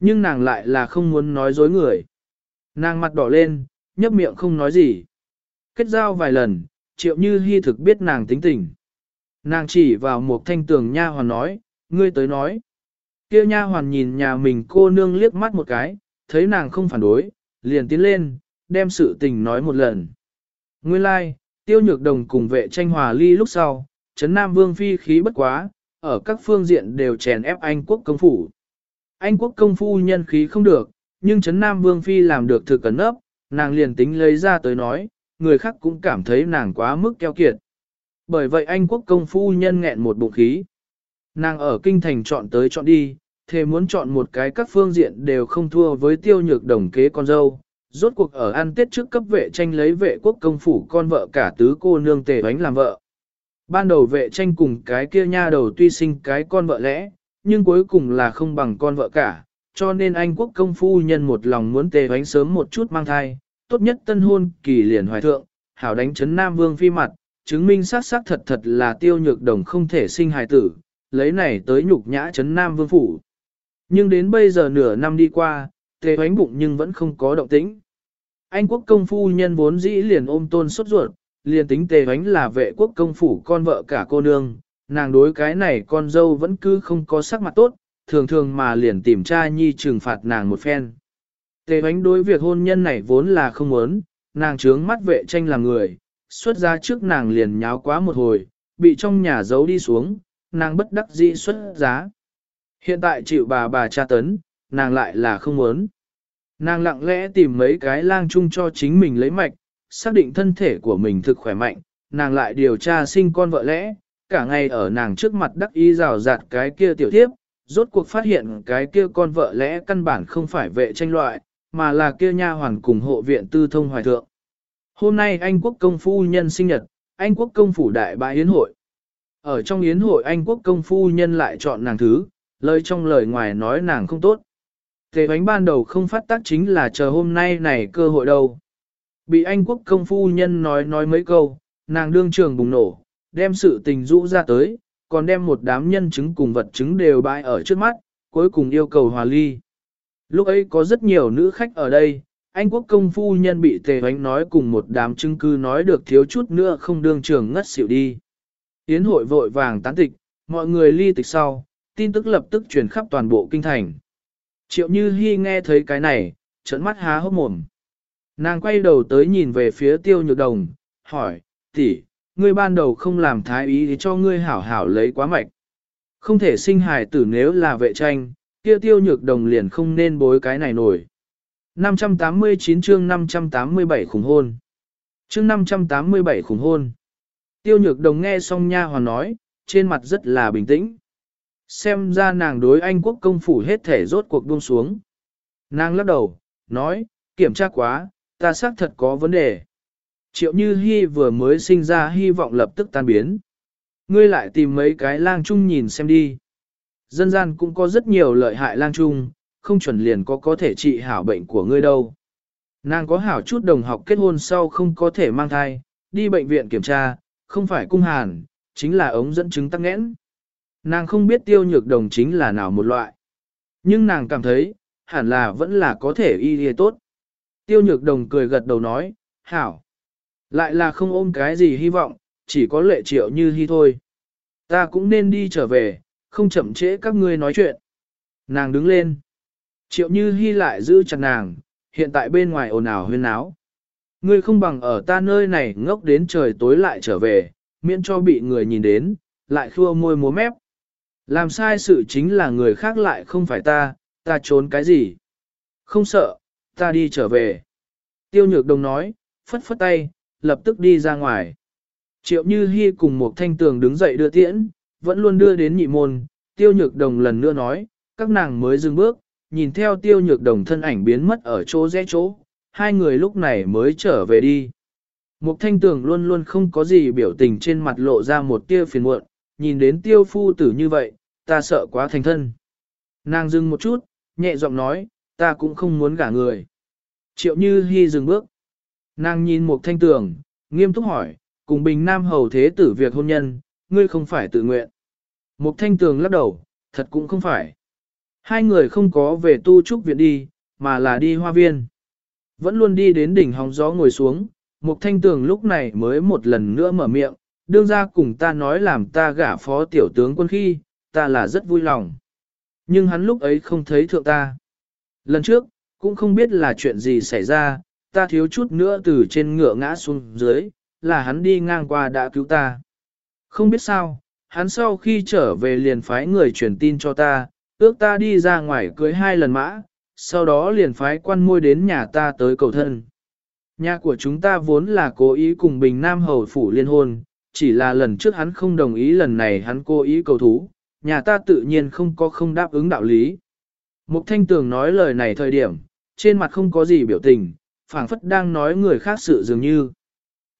Nhưng nàng lại là không muốn nói dối người. Nàng mặt đỏ lên, nhấp miệng không nói gì. Kết giao vài lần, triệu như hy thực biết nàng tính tình. Nàng chỉ vào một thanh tường nha hoàn nói, ngươi tới nói. Kêu nha hoàn nhìn nhà mình cô nương liếc mắt một cái, thấy nàng không phản đối, liền tiến lên, đem sự tình nói một lần. Nguyên lai, like, tiêu nhược đồng cùng vệ tranh hòa ly lúc sau, Trấn Nam Vương phi khí bất quá, ở các phương diện đều chèn ép Anh quốc công phủ. Anh quốc công phu nhân khí không được, nhưng Trấn Nam Vương phi làm được thực cẩn ấp, nàng liền tính lấy ra tới nói, người khác cũng cảm thấy nàng quá mức keo kiệt. Bởi vậy Anh quốc công phu nhân nghẹn một bụng khí. Nàng ở kinh thành chọn tới chọn đi, thề muốn chọn một cái các phương diện đều không thua với tiêu nhược đồng kế con dâu. Rốt cuộc ở ăn tết trước cấp vệ tranh lấy vệ quốc công phủ con vợ cả tứ cô nương tề bánh làm vợ. Ban đầu vệ tranh cùng cái kia nha đầu tuy sinh cái con vợ lẽ, nhưng cuối cùng là không bằng con vợ cả, cho nên anh quốc công phu nhân một lòng muốn tề bánh sớm một chút mang thai, tốt nhất tân hôn kỳ liền hoài thượng, hảo đánh chấn Nam Vương phi mặt, chứng minh xác xác thật thật là tiêu nhược đồng không thể sinh hài tử, lấy này tới nhục nhã chấn Nam Vương phủ. Nhưng đến bây giờ nửa năm đi qua, tề hoánh bụng nhưng vẫn không có động tĩnh. Anh quốc công phu nhân vốn dĩ liền ôm tôn sốt ruột, liền tính tề hoánh là vệ quốc công phủ con vợ cả cô nương, nàng đối cái này con dâu vẫn cứ không có sắc mặt tốt, thường thường mà liền tìm cha nhi trừng phạt nàng một phen. Tề hoánh đối việc hôn nhân này vốn là không muốn, nàng trướng mắt vệ tranh làm người, xuất ra trước nàng liền nháo quá một hồi, bị trong nhà giấu đi xuống, nàng bất đắc dĩ xuất giá. Hiện tại chịu bà bà cha tấn, nàng lại là không muốn. Nàng lặng lẽ tìm mấy cái lang chung cho chính mình lấy mạch, xác định thân thể của mình thực khỏe mạnh, nàng lại điều tra sinh con vợ lẽ, cả ngày ở nàng trước mặt đắc y rào rạt cái kia tiểu thiếp, rốt cuộc phát hiện cái kia con vợ lẽ căn bản không phải vệ tranh loại, mà là kia nha hoàn cùng hộ viện tư thông hoài thượng. Hôm nay Anh quốc công phu nhân sinh nhật, Anh quốc công phủ đại bãi yến hội. Ở trong yến hội Anh quốc công phu nhân lại chọn nàng thứ, lời trong lời ngoài nói nàng không tốt. Tề bánh ban đầu không phát tác chính là chờ hôm nay này cơ hội đâu. Bị Anh quốc công phu nhân nói nói mấy câu, nàng đương trường bùng nổ, đem sự tình rũ ra tới, còn đem một đám nhân chứng cùng vật chứng đều bãi ở trước mắt, cuối cùng yêu cầu hòa ly. Lúc ấy có rất nhiều nữ khách ở đây, anh quốc công phu nhân bị tề bánh nói cùng một đám chứng cư nói được thiếu chút nữa không đương trường ngất xỉu đi. Yến hội vội vàng tán tịch, mọi người ly tịch sau, tin tức lập tức truyền khắp toàn bộ kinh thành. Triệu Như Hi nghe thấy cái này, trợn mắt há hốc mồm. Nàng quay đầu tới nhìn về phía tiêu nhược đồng, hỏi, tỷ, ngươi ban đầu không làm thái ý thì cho ngươi hảo hảo lấy quá mạch. Không thể sinh hài tử nếu là vệ tranh, kia tiêu nhược đồng liền không nên bối cái này nổi. 589 chương 587 khủng hôn. Chương 587 khủng hôn. Tiêu nhược đồng nghe xong nha hoàn nói, trên mặt rất là bình tĩnh. Xem ra nàng đối Anh quốc công phủ hết thể rốt cuộc buông xuống. Nàng lắc đầu, nói, kiểm tra quá, ta xác thật có vấn đề. Triệu Như Hi vừa mới sinh ra hy vọng lập tức tan biến. Ngươi lại tìm mấy cái lang trung nhìn xem đi. Dân gian cũng có rất nhiều lợi hại lang trung, không chuẩn liền có có thể trị hảo bệnh của ngươi đâu. Nàng có hảo chút đồng học kết hôn sau không có thể mang thai, đi bệnh viện kiểm tra, không phải cung hàn, chính là ống dẫn chứng tắc nghẽn. Nàng không biết tiêu nhược đồng chính là nào một loại. Nhưng nàng cảm thấy, hẳn là vẫn là có thể y y tốt. Tiêu nhược đồng cười gật đầu nói, hảo. Lại là không ôm cái gì hy vọng, chỉ có lệ triệu như hy thôi. Ta cũng nên đi trở về, không chậm trễ các ngươi nói chuyện. Nàng đứng lên. Triệu như hy lại giữ chặt nàng, hiện tại bên ngoài ồn ào huyên náo. Ngươi không bằng ở ta nơi này ngốc đến trời tối lại trở về, miễn cho bị người nhìn đến, lại khua môi múa mép. Làm sai sự chính là người khác lại không phải ta, ta trốn cái gì? Không sợ, ta đi trở về. Tiêu nhược đồng nói, phất phất tay, lập tức đi ra ngoài. Triệu Như Hi cùng một thanh tường đứng dậy đưa tiễn, vẫn luôn đưa đến nhị môn, tiêu nhược đồng lần nữa nói, các nàng mới dừng bước, nhìn theo tiêu nhược đồng thân ảnh biến mất ở chỗ rẽ chỗ, hai người lúc này mới trở về đi. Mục thanh tường luôn luôn không có gì biểu tình trên mặt lộ ra một tia phiền muộn, nhìn đến tiêu phu tử như vậy, ta sợ quá thành thân. Nàng dừng một chút, nhẹ giọng nói, ta cũng không muốn gả người. Triệu như Hi dừng bước. Nàng nhìn một thanh tường, nghiêm túc hỏi, cùng bình nam hầu thế tử việc hôn nhân, ngươi không phải tự nguyện. Một thanh tường lắc đầu, thật cũng không phải. Hai người không có về tu trúc viện đi, mà là đi hoa viên. Vẫn luôn đi đến đỉnh hóng gió ngồi xuống, một thanh tường lúc này mới một lần nữa mở miệng, đương ra cùng ta nói làm ta gả phó tiểu tướng quân khi, ta là rất vui lòng. Nhưng hắn lúc ấy không thấy thượng ta. Lần trước, cũng không biết là chuyện gì xảy ra, ta thiếu chút nữa từ trên ngựa ngã xuống dưới, là hắn đi ngang qua đã cứu ta. Không biết sao, hắn sau khi trở về liền phái người truyền tin cho ta, ước ta đi ra ngoài cưới hai lần mã, sau đó liền phái quan môi đến nhà ta tới cầu thân. Nhà của chúng ta vốn là cố ý cùng Bình Nam Hầu Phủ liên hôn, chỉ là lần trước hắn không đồng ý lần này hắn cố ý cầu thú, nhà ta tự nhiên không có không đáp ứng đạo lý. Mục Thanh Tường nói lời này thời điểm, trên mặt không có gì biểu tình, phảng phất đang nói người khác sự dường như.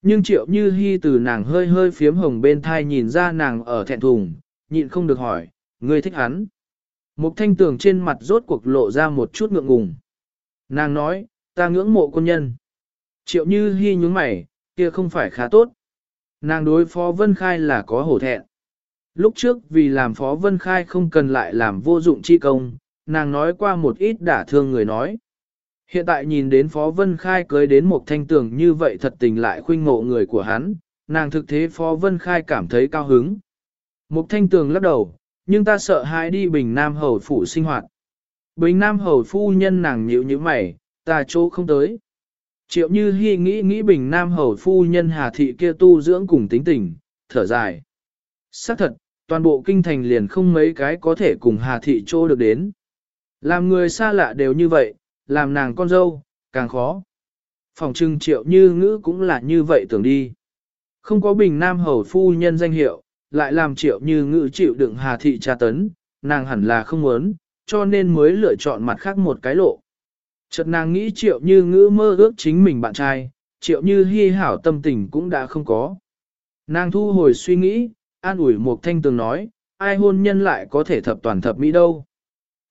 Nhưng triệu như hy từ nàng hơi hơi phiếm hồng bên thai nhìn ra nàng ở thẹn thùng, nhịn không được hỏi, ngươi thích hắn. Mục thanh tường trên mặt rốt cuộc lộ ra một chút ngượng ngùng. Nàng nói, ta ngưỡng mộ quân nhân. Triệu như hy nhúng mày, kia không phải khá tốt. Nàng đối phó Vân Khai là có hổ thẹn. Lúc trước vì làm phó Vân Khai không cần lại làm vô dụng chi công, nàng nói qua một ít đả thương người nói. Hiện tại nhìn đến Phó Vân Khai cưới đến một thanh tường như vậy thật tình lại khuynh ngộ người của hắn, nàng thực thế Phó Vân Khai cảm thấy cao hứng. Một thanh tường lắc đầu, nhưng ta sợ hãi đi Bình Nam Hầu Phủ sinh hoạt. Bình Nam Hầu Phu nhân nàng nhịu như mày, ta chỗ không tới. Triệu như hy nghĩ nghĩ Bình Nam Hầu Phu nhân Hà Thị kia tu dưỡng cùng tính tình, thở dài. xác thật, toàn bộ kinh thành liền không mấy cái có thể cùng Hà Thị Châu được đến. Làm người xa lạ đều như vậy, làm nàng con dâu, càng khó. Phòng trưng triệu như ngữ cũng là như vậy tưởng đi. Không có bình nam hầu phu nhân danh hiệu, lại làm triệu như ngữ chịu đựng hà thị tra tấn, nàng hẳn là không muốn, cho nên mới lựa chọn mặt khác một cái lộ. Chợt nàng nghĩ triệu như ngữ mơ ước chính mình bạn trai, triệu như hy hảo tâm tình cũng đã không có. Nàng thu hồi suy nghĩ, an ủi một thanh tường nói, ai hôn nhân lại có thể thập toàn thập mỹ đâu.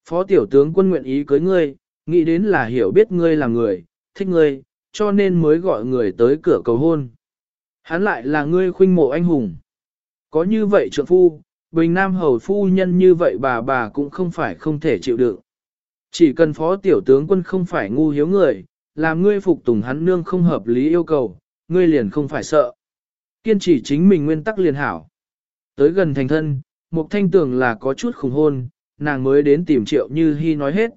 Phó tiểu tướng quân nguyện ý cưới ngươi, nghĩ đến là hiểu biết ngươi là người, thích ngươi, cho nên mới gọi người tới cửa cầu hôn. Hắn lại là ngươi khuynh mộ anh hùng. Có như vậy trượng phu, bình nam hầu phu nhân như vậy bà bà cũng không phải không thể chịu đựng. Chỉ cần phó tiểu tướng quân không phải ngu hiếu người, làm ngươi phục tùng hắn nương không hợp lý yêu cầu, ngươi liền không phải sợ. Kiên trì chính mình nguyên tắc liền hảo. Tới gần thành thân, Mục Thanh Tường là có chút khủng hôn, nàng mới đến tìm Triệu Như Hi nói hết.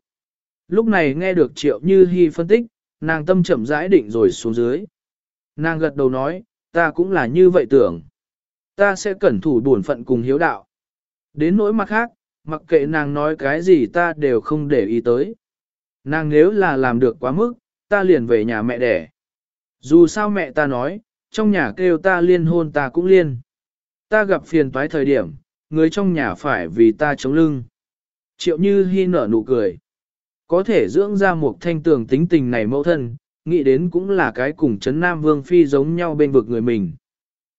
Lúc này nghe được Triệu Như Hi phân tích, nàng tâm chậm rãi định rồi xuống dưới. Nàng gật đầu nói, ta cũng là như vậy tưởng. Ta sẽ cẩn thủ bổn phận cùng hiếu đạo. Đến nỗi mặt khác, mặc kệ nàng nói cái gì ta đều không để ý tới. Nàng nếu là làm được quá mức, ta liền về nhà mẹ đẻ. Dù sao mẹ ta nói, trong nhà kêu ta liên hôn ta cũng liên. Ta gặp phiền toái thời điểm, người trong nhà phải vì ta chống lưng. Triệu như hi nở nụ cười. Có thể dưỡng ra một thanh tường tính tình này mẫu thân, nghĩ đến cũng là cái cùng chấn Nam Vương Phi giống nhau bên vực người mình.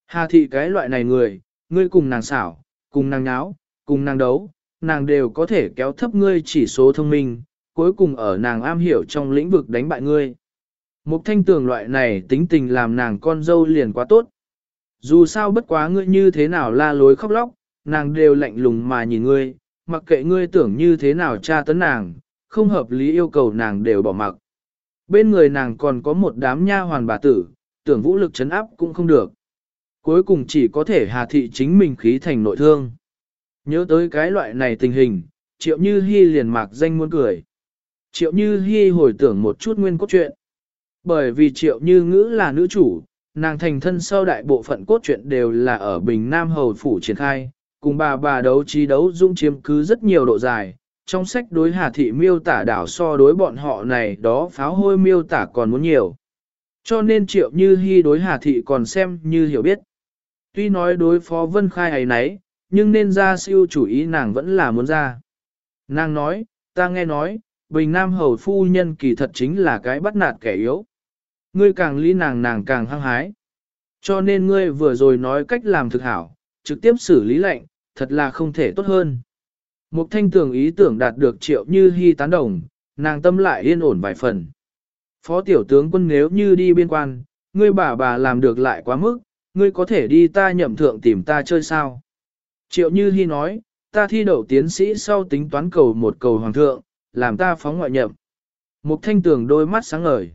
Hà thị cái loại này người, ngươi cùng nàng xảo, cùng nàng nháo, cùng nàng đấu, nàng đều có thể kéo thấp ngươi chỉ số thông minh, cuối cùng ở nàng am hiểu trong lĩnh vực đánh bại ngươi. một thanh tường loại này tính tình làm nàng con dâu liền quá tốt. Dù sao bất quá ngươi như thế nào la lối khóc lóc, nàng đều lạnh lùng mà nhìn ngươi, mặc kệ ngươi tưởng như thế nào tra tấn nàng, không hợp lý yêu cầu nàng đều bỏ mặc. Bên người nàng còn có một đám nha hoàn bà tử, tưởng vũ lực chấn áp cũng không được. Cuối cùng chỉ có thể hà thị chính mình khí thành nội thương. Nhớ tới cái loại này tình hình, triệu như hy liền mạc danh muốn cười. Triệu như hy hồi tưởng một chút nguyên cốt truyện. Bởi vì triệu như ngữ là nữ chủ, nàng thành thân sau đại bộ phận cốt truyện đều là ở Bình Nam Hầu Phủ triển khai, cùng bà bà đấu trí đấu dung chiếm cứ rất nhiều độ dài. Trong sách đối Hà Thị miêu tả đảo so đối bọn họ này đó pháo hôi miêu tả còn muốn nhiều. Cho nên triệu như hy đối Hà Thị còn xem như hiểu biết. Tuy nói đối phó Vân Khai ấy nấy, nhưng nên ra siêu chủ ý nàng vẫn là muốn ra. Nàng nói, ta nghe nói, Bình Nam Hầu Phu Nhân kỳ thật chính là cái bắt nạt kẻ yếu. Ngươi càng ly nàng nàng càng hăng hái. Cho nên ngươi vừa rồi nói cách làm thực hảo, trực tiếp xử lý lệnh, thật là không thể tốt hơn. Mục thanh tưởng ý tưởng đạt được triệu như hy tán đồng, nàng tâm lại yên ổn vài phần. Phó tiểu tướng quân nếu như đi biên quan, ngươi bà bà làm được lại quá mức, ngươi có thể đi ta nhậm thượng tìm ta chơi sao. Triệu như hy nói, ta thi đậu tiến sĩ sau tính toán cầu một cầu hoàng thượng, làm ta phóng ngoại nhậm. Mục thanh tường đôi mắt sáng ngời.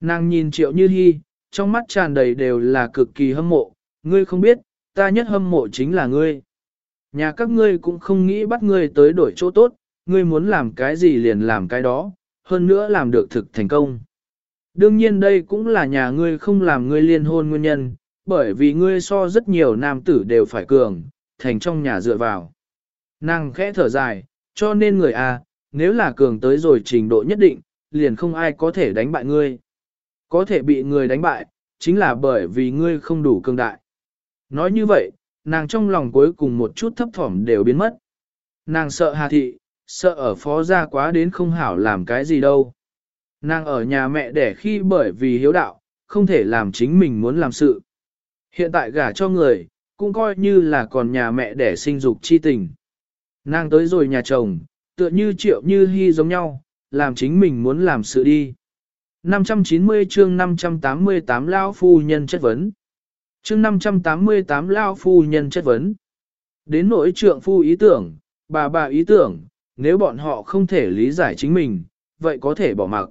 Nàng nhìn triệu như hy, trong mắt tràn đầy đều là cực kỳ hâm mộ, ngươi không biết, ta nhất hâm mộ chính là ngươi. Nhà các ngươi cũng không nghĩ bắt ngươi tới đổi chỗ tốt, ngươi muốn làm cái gì liền làm cái đó, hơn nữa làm được thực thành công. Đương nhiên đây cũng là nhà ngươi không làm ngươi liên hôn nguyên nhân, bởi vì ngươi so rất nhiều nam tử đều phải cường, thành trong nhà dựa vào. Nàng khẽ thở dài, cho nên người A, nếu là cường tới rồi trình độ nhất định, liền không ai có thể đánh bại ngươi. Có thể bị người đánh bại, chính là bởi vì ngươi không đủ cường đại. Nói như vậy, nàng trong lòng cuối cùng một chút thấp thỏm đều biến mất. Nàng sợ Hà Thị, sợ ở phó gia quá đến không hảo làm cái gì đâu. Nàng ở nhà mẹ đẻ khi bởi vì hiếu đạo, không thể làm chính mình muốn làm sự. Hiện tại gả cho người, cũng coi như là còn nhà mẹ đẻ sinh dục chi tình. Nàng tới rồi nhà chồng, tựa như triệu như hy giống nhau, làm chính mình muốn làm sự đi. 590 chương 588 Lao Phu Nhân chất vấn. Chương 588 Lao Phu Nhân chất vấn. Đến nỗi trượng phu ý tưởng, bà bà ý tưởng, nếu bọn họ không thể lý giải chính mình, vậy có thể bỏ mặc.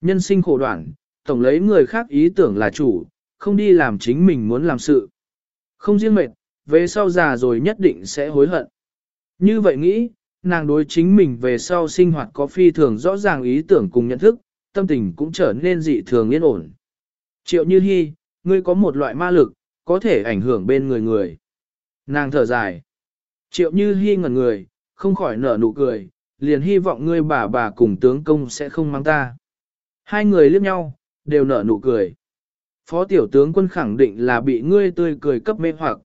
Nhân sinh khổ đoạn, tổng lấy người khác ý tưởng là chủ, không đi làm chính mình muốn làm sự. Không riêng mệt, về sau già rồi nhất định sẽ hối hận. Như vậy nghĩ, nàng đối chính mình về sau sinh hoạt có phi thường rõ ràng ý tưởng cùng nhận thức, tâm tình cũng trở nên dị thường yên ổn. Triệu Như Hi, ngươi có một loại ma lực, có thể ảnh hưởng bên người người. Nàng thở dài. Triệu Như Hi ngẩn người, không khỏi nở nụ cười, liền hy vọng ngươi bà bà cùng tướng công sẽ không mang ta. Hai người liếc nhau, đều nở nụ cười. Phó tiểu tướng quân khẳng định là bị ngươi tươi cười cấp mê hoặc.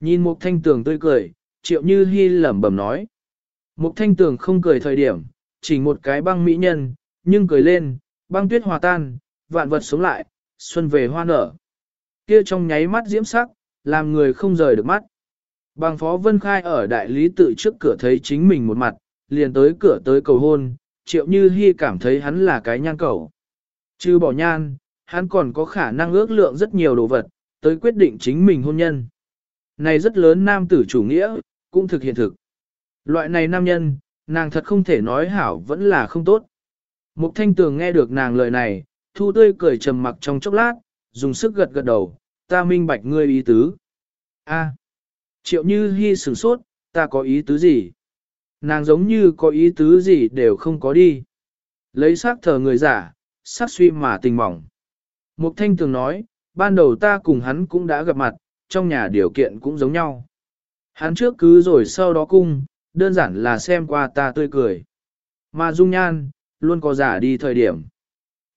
Nhìn một thanh tường tươi cười, triệu như hy lẩm bẩm nói. Một thanh tường không cười thời điểm, chỉ một cái băng mỹ nhân, nhưng cười lên, băng tuyết hòa tan, vạn vật sống lại, xuân về hoa nở. Kia trong nháy mắt diễm sắc, làm người không rời được mắt. Bằng phó vân khai ở đại lý tự trước cửa thấy chính mình một mặt, liền tới cửa tới cầu hôn, triệu như hy cảm thấy hắn là cái nhan cầu. Chứ bỏ nhan, hắn còn có khả năng ước lượng rất nhiều đồ vật, tới quyết định chính mình hôn nhân. Này rất lớn nam tử chủ nghĩa, cũng thực hiện thực. Loại này nam nhân, nàng thật không thể nói hảo vẫn là không tốt. Mục thanh tường nghe được nàng lời này, thu tươi cười trầm mặc trong chốc lát, dùng sức gật gật đầu, ta minh bạch ngươi ý tứ. A, triệu như hy sửng sốt, ta có ý tứ gì? Nàng giống như có ý tứ gì đều không có đi. Lấy xác thờ người giả, sát suy mà tình mỏng. Mục thanh tường nói, ban đầu ta cùng hắn cũng đã gặp mặt, trong nhà điều kiện cũng giống nhau. Hắn trước cứ rồi sau đó cung, đơn giản là xem qua ta tươi cười. Mà dung nhan, luôn có giả đi thời điểm.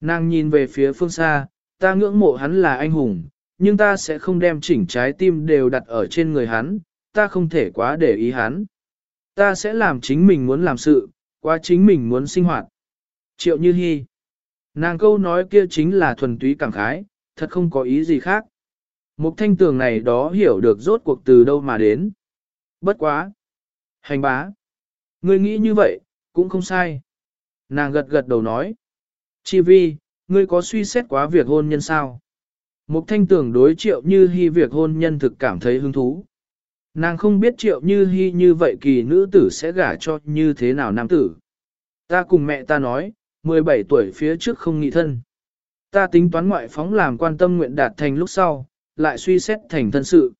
Nàng nhìn về phía phương xa, ta ngưỡng mộ hắn là anh hùng, nhưng ta sẽ không đem chỉnh trái tim đều đặt ở trên người hắn, ta không thể quá để ý hắn. Ta sẽ làm chính mình muốn làm sự, quá chính mình muốn sinh hoạt. Triệu Như Hi. Nàng câu nói kia chính là thuần túy cảm khái, thật không có ý gì khác. Mục thanh tường này đó hiểu được rốt cuộc từ đâu mà đến. Bất quá. Hành bá. Ngươi nghĩ như vậy, cũng không sai. Nàng gật gật đầu nói. Chi vi, ngươi có suy xét quá việc hôn nhân sao? Mục thanh tưởng đối triệu như hy việc hôn nhân thực cảm thấy hứng thú. Nàng không biết triệu như hy như vậy kỳ nữ tử sẽ gả cho như thế nào nam tử. Ta cùng mẹ ta nói, 17 tuổi phía trước không nghị thân. Ta tính toán ngoại phóng làm quan tâm nguyện đạt thành lúc sau, lại suy xét thành thân sự.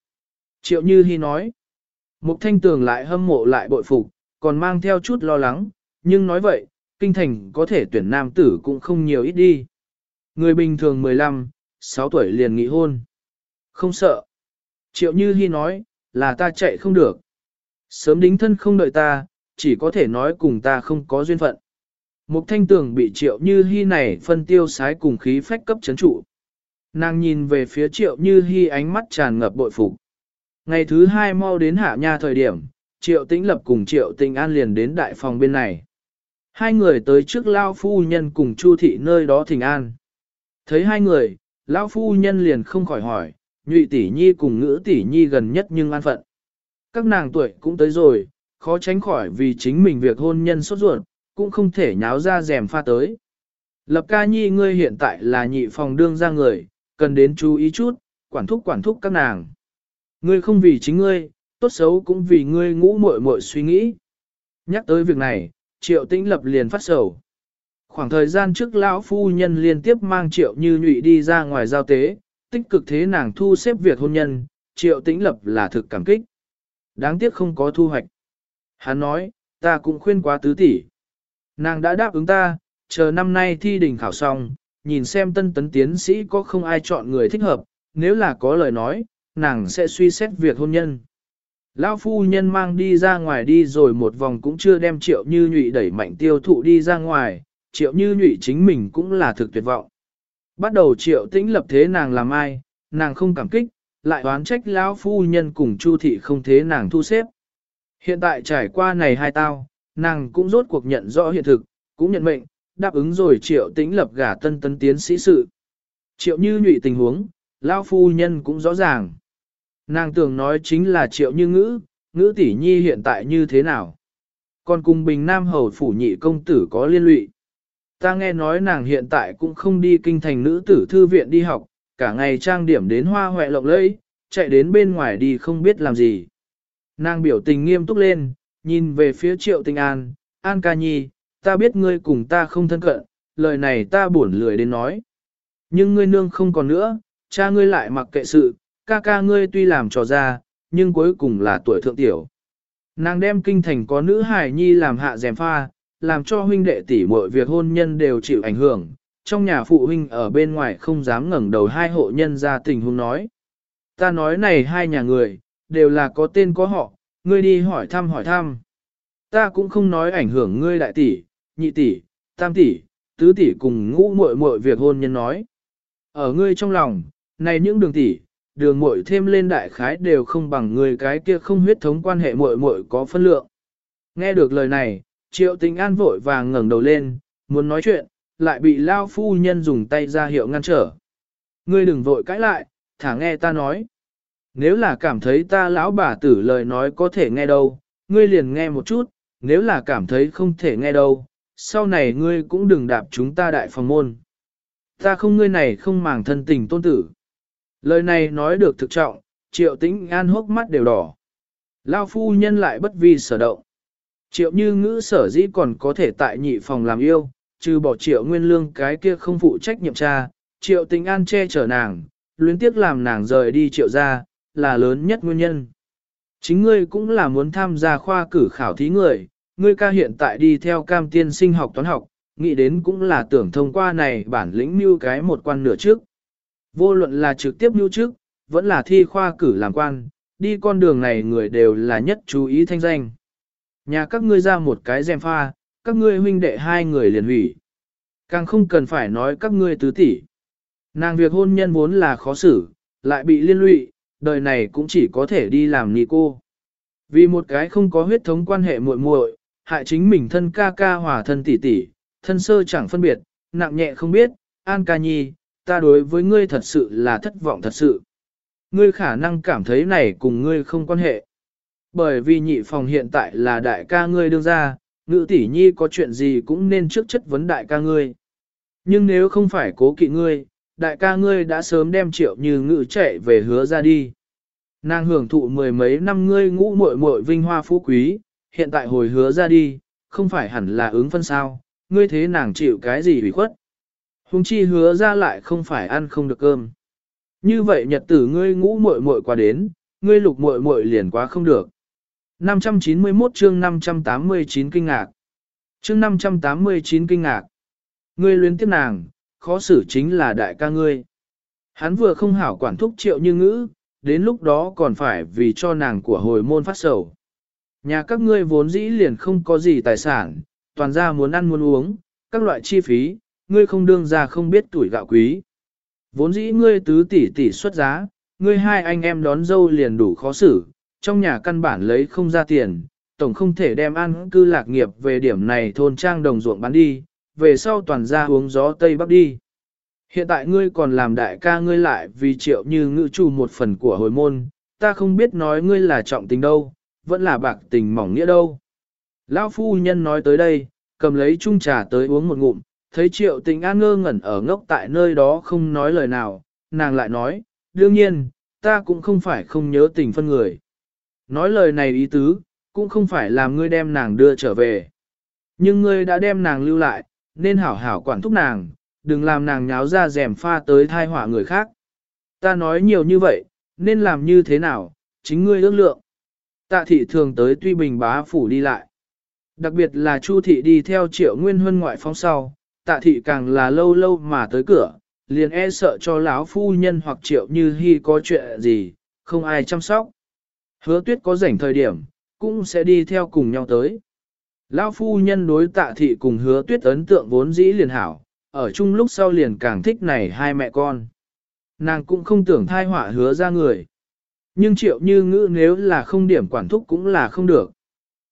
Triệu Như hy nói, Mục Thanh Tường lại hâm mộ lại bội phục, còn mang theo chút lo lắng, nhưng nói vậy, kinh thành có thể tuyển nam tử cũng không nhiều ít đi. Người bình thường 15, 6 tuổi liền nghị hôn. Không sợ. Triệu Như Hi nói, là ta chạy không được. Sớm đính thân không đợi ta, chỉ có thể nói cùng ta không có duyên phận. Mục thanh tường bị triệu như Hi này phân tiêu sái cùng khí phách cấp chấn trụ. Nàng nhìn về phía triệu như Hi ánh mắt tràn ngập bội phục. Ngày thứ hai mau đến hạ nha thời điểm, triệu tĩnh lập cùng triệu tĩnh an liền đến đại phòng bên này. Hai người tới trước lao phu nhân cùng chu thị nơi đó thỉnh an. Thấy hai người, lao phu nhân liền không khỏi hỏi, nhụy tỷ nhi cùng ngữ tỷ nhi gần nhất nhưng an phận. Các nàng tuổi cũng tới rồi, khó tránh khỏi vì chính mình việc hôn nhân sốt ruột, cũng không thể nháo ra rèm pha tới. Lập ca nhi ngươi hiện tại là nhị phòng đương ra người, cần đến chú ý chút, quản thúc quản thúc các nàng. Ngươi không vì chính ngươi, tốt xấu cũng vì ngươi ngũ muội muội suy nghĩ. Nhắc tới việc này, triệu tĩnh lập liền phát sầu. Khoảng thời gian trước lão phu nhân liên tiếp mang triệu như nhụy đi ra ngoài giao tế, tích cực thế nàng thu xếp việc hôn nhân, triệu tĩnh lập là thực cảm kích. Đáng tiếc không có thu hoạch. Hắn nói, ta cũng khuyên quá tứ tỷ. Nàng đã đáp ứng ta, chờ năm nay thi đình khảo xong, nhìn xem tân tấn tiến sĩ có không ai chọn người thích hợp, nếu là có lời nói, nàng sẽ suy xét việc hôn nhân. Lão phu nhân mang đi ra ngoài đi rồi một vòng cũng chưa đem triệu như nhụy đẩy mạnh tiêu thụ đi ra ngoài, triệu như nhụy chính mình cũng là thực tuyệt vọng. Bắt đầu triệu tĩnh lập thế nàng làm ai, nàng không cảm kích, lại oán trách lão phu nhân cùng chu thị không thế nàng thu xếp. Hiện tại trải qua này hai tao, nàng cũng rốt cuộc nhận rõ hiện thực, cũng nhận mệnh, đáp ứng rồi triệu tĩnh lập gả tân tân tiến sĩ sự. Triệu như nhụy tình huống, lão phu nhân cũng rõ ràng. Nàng tưởng nói chính là triệu như ngữ, ngữ tỷ nhi hiện tại như thế nào. Còn cùng bình nam hầu phủ nhị công tử có liên lụy. Ta nghe nói nàng hiện tại cũng không đi kinh thành nữ tử thư viện đi học, cả ngày trang điểm đến hoa hoẹ lộng lẫy, chạy đến bên ngoài đi không biết làm gì. Nàng biểu tình nghiêm túc lên, nhìn về phía triệu tinh an, an ca nhi, ta biết ngươi cùng ta không thân cận, lời này ta buồn lười đến nói. Nhưng ngươi nương không còn nữa, cha ngươi lại mặc kệ sự, ca ca ngươi tuy làm trò ra, nhưng cuối cùng là tuổi thượng tiểu. Nàng đem kinh thành có nữ hài nhi làm hạ dèm pha, làm cho huynh đệ tỷ mọi việc hôn nhân đều chịu ảnh hưởng. Trong nhà phụ huynh ở bên ngoài không dám ngẩng đầu hai hộ nhân ra tình huống nói. Ta nói này hai nhà người, đều là có tên có họ, ngươi đi hỏi thăm hỏi thăm. Ta cũng không nói ảnh hưởng ngươi đại tỷ, nhị tỷ, tam tỷ, tứ tỷ cùng ngũ muội muội việc hôn nhân nói. Ở ngươi trong lòng, này những đường tỷ, đường muội thêm lên đại khái đều không bằng người cái kia không huyết thống quan hệ muội muội có phân lượng. Nghe được lời này, triệu tình an vội vàng ngẩng đầu lên, muốn nói chuyện, lại bị lao phu nhân dùng tay ra hiệu ngăn trở. Ngươi đừng vội cãi lại, thả nghe ta nói. Nếu là cảm thấy ta lão bà tử lời nói có thể nghe đâu, ngươi liền nghe một chút, nếu là cảm thấy không thể nghe đâu, sau này ngươi cũng đừng đạp chúng ta đại phòng môn. Ta không ngươi này không màng thân tình tôn tử. Lời này nói được thực trọng, triệu tĩnh an hốc mắt đều đỏ. Lao phu nhân lại bất vi sở động. Triệu như ngữ sở dĩ còn có thể tại nhị phòng làm yêu, trừ bỏ triệu nguyên lương cái kia không phụ trách nhiệm cha, triệu tĩnh an che chở nàng, luyến tiếc làm nàng rời đi triệu ra, là lớn nhất nguyên nhân. Chính ngươi cũng là muốn tham gia khoa cử khảo thí người, ngươi ca hiện tại đi theo cam tiên sinh học toán học, nghĩ đến cũng là tưởng thông qua này bản lĩnh mưu cái một quan nửa trước. Vô luận là trực tiếp mưu trước, vẫn là thi khoa cử làm quan, đi con đường này người đều là nhất chú ý thanh danh. Nhà các ngươi ra một cái dèm pha, các ngươi huynh đệ hai người liền hủy. Càng không cần phải nói các ngươi tứ tỷ. Nàng việc hôn nhân vốn là khó xử, lại bị liên lụy, đời này cũng chỉ có thể đi làm nị cô. Vì một cái không có huyết thống quan hệ muội muội, hại chính mình thân ca ca hòa thân tỷ tỷ, thân sơ chẳng phân biệt, nặng nhẹ không biết, An ca nhi, ta đối với ngươi thật sự là thất vọng thật sự. Ngươi khả năng cảm thấy này cùng ngươi không quan hệ. Bởi vì nhị phòng hiện tại là đại ca ngươi đương ra, ngữ tỷ nhi có chuyện gì cũng nên trước chất vấn đại ca ngươi. Nhưng nếu không phải cố kỵ ngươi, đại ca ngươi đã sớm đem triệu như ngữ chạy về hứa ra đi. Nàng hưởng thụ mười mấy năm ngươi ngũ muội muội vinh hoa phú quý, hiện tại hồi hứa ra đi, không phải hẳn là ứng phân sao, ngươi thế nàng chịu cái gì hủy khuất. Hùng chi hứa ra lại không phải ăn không được cơm. Như vậy nhật tử ngươi ngũ muội muội qua đến, ngươi lục muội muội liền quá không được. 591 chương 589 kinh ngạc. Chương 589 kinh ngạc. Ngươi luyến tiếp nàng, khó xử chính là đại ca ngươi. Hắn vừa không hảo quản thúc triệu như ngữ, đến lúc đó còn phải vì cho nàng của hồi môn phát sầu. Nhà các ngươi vốn dĩ liền không có gì tài sản, toàn ra muốn ăn muốn uống, các loại chi phí, ngươi không đương ra không biết tuổi gạo quý. Vốn dĩ ngươi tứ tỷ tỷ xuất giá, ngươi hai anh em đón dâu liền đủ khó xử, trong nhà căn bản lấy không ra tiền, tổng không thể đem ăn cư lạc nghiệp về điểm này thôn trang đồng ruộng bán đi, về sau toàn ra uống gió Tây Bắc đi. Hiện tại ngươi còn làm đại ca ngươi lại vì triệu như ngữ trù một phần của hồi môn, ta không biết nói ngươi là trọng tình đâu, vẫn là bạc tình mỏng nghĩa đâu. Lão phu nhân nói tới đây, cầm lấy chung trà tới uống một ngụm, thấy triệu tình an ngơ ngẩn ở ngốc tại nơi đó không nói lời nào, nàng lại nói, đương nhiên, ta cũng không phải không nhớ tình phân người. Nói lời này ý tứ, cũng không phải làm ngươi đem nàng đưa trở về. Nhưng ngươi đã đem nàng lưu lại, nên hảo hảo quản thúc nàng, đừng làm nàng nháo ra rèm pha tới thai họa người khác. Ta nói nhiều như vậy, nên làm như thế nào, chính ngươi ước lượng. Tạ thị thường tới tuy bình bá phủ đi lại. Đặc biệt là Chu thị đi theo triệu nguyên huân ngoại phong sau, tạ thị càng là lâu lâu mà tới cửa, liền e sợ cho lão phu nhân hoặc triệu như hy có chuyện gì, không ai chăm sóc. Hứa tuyết có rảnh thời điểm, cũng sẽ đi theo cùng nhau tới. Lão phu nhân đối tạ thị cùng hứa tuyết ấn tượng vốn dĩ liền hảo, ở chung lúc sau liền càng thích này hai mẹ con. Nàng cũng không tưởng thai họa hứa ra người. Nhưng triệu như ngữ nếu là không điểm quản thúc cũng là không được.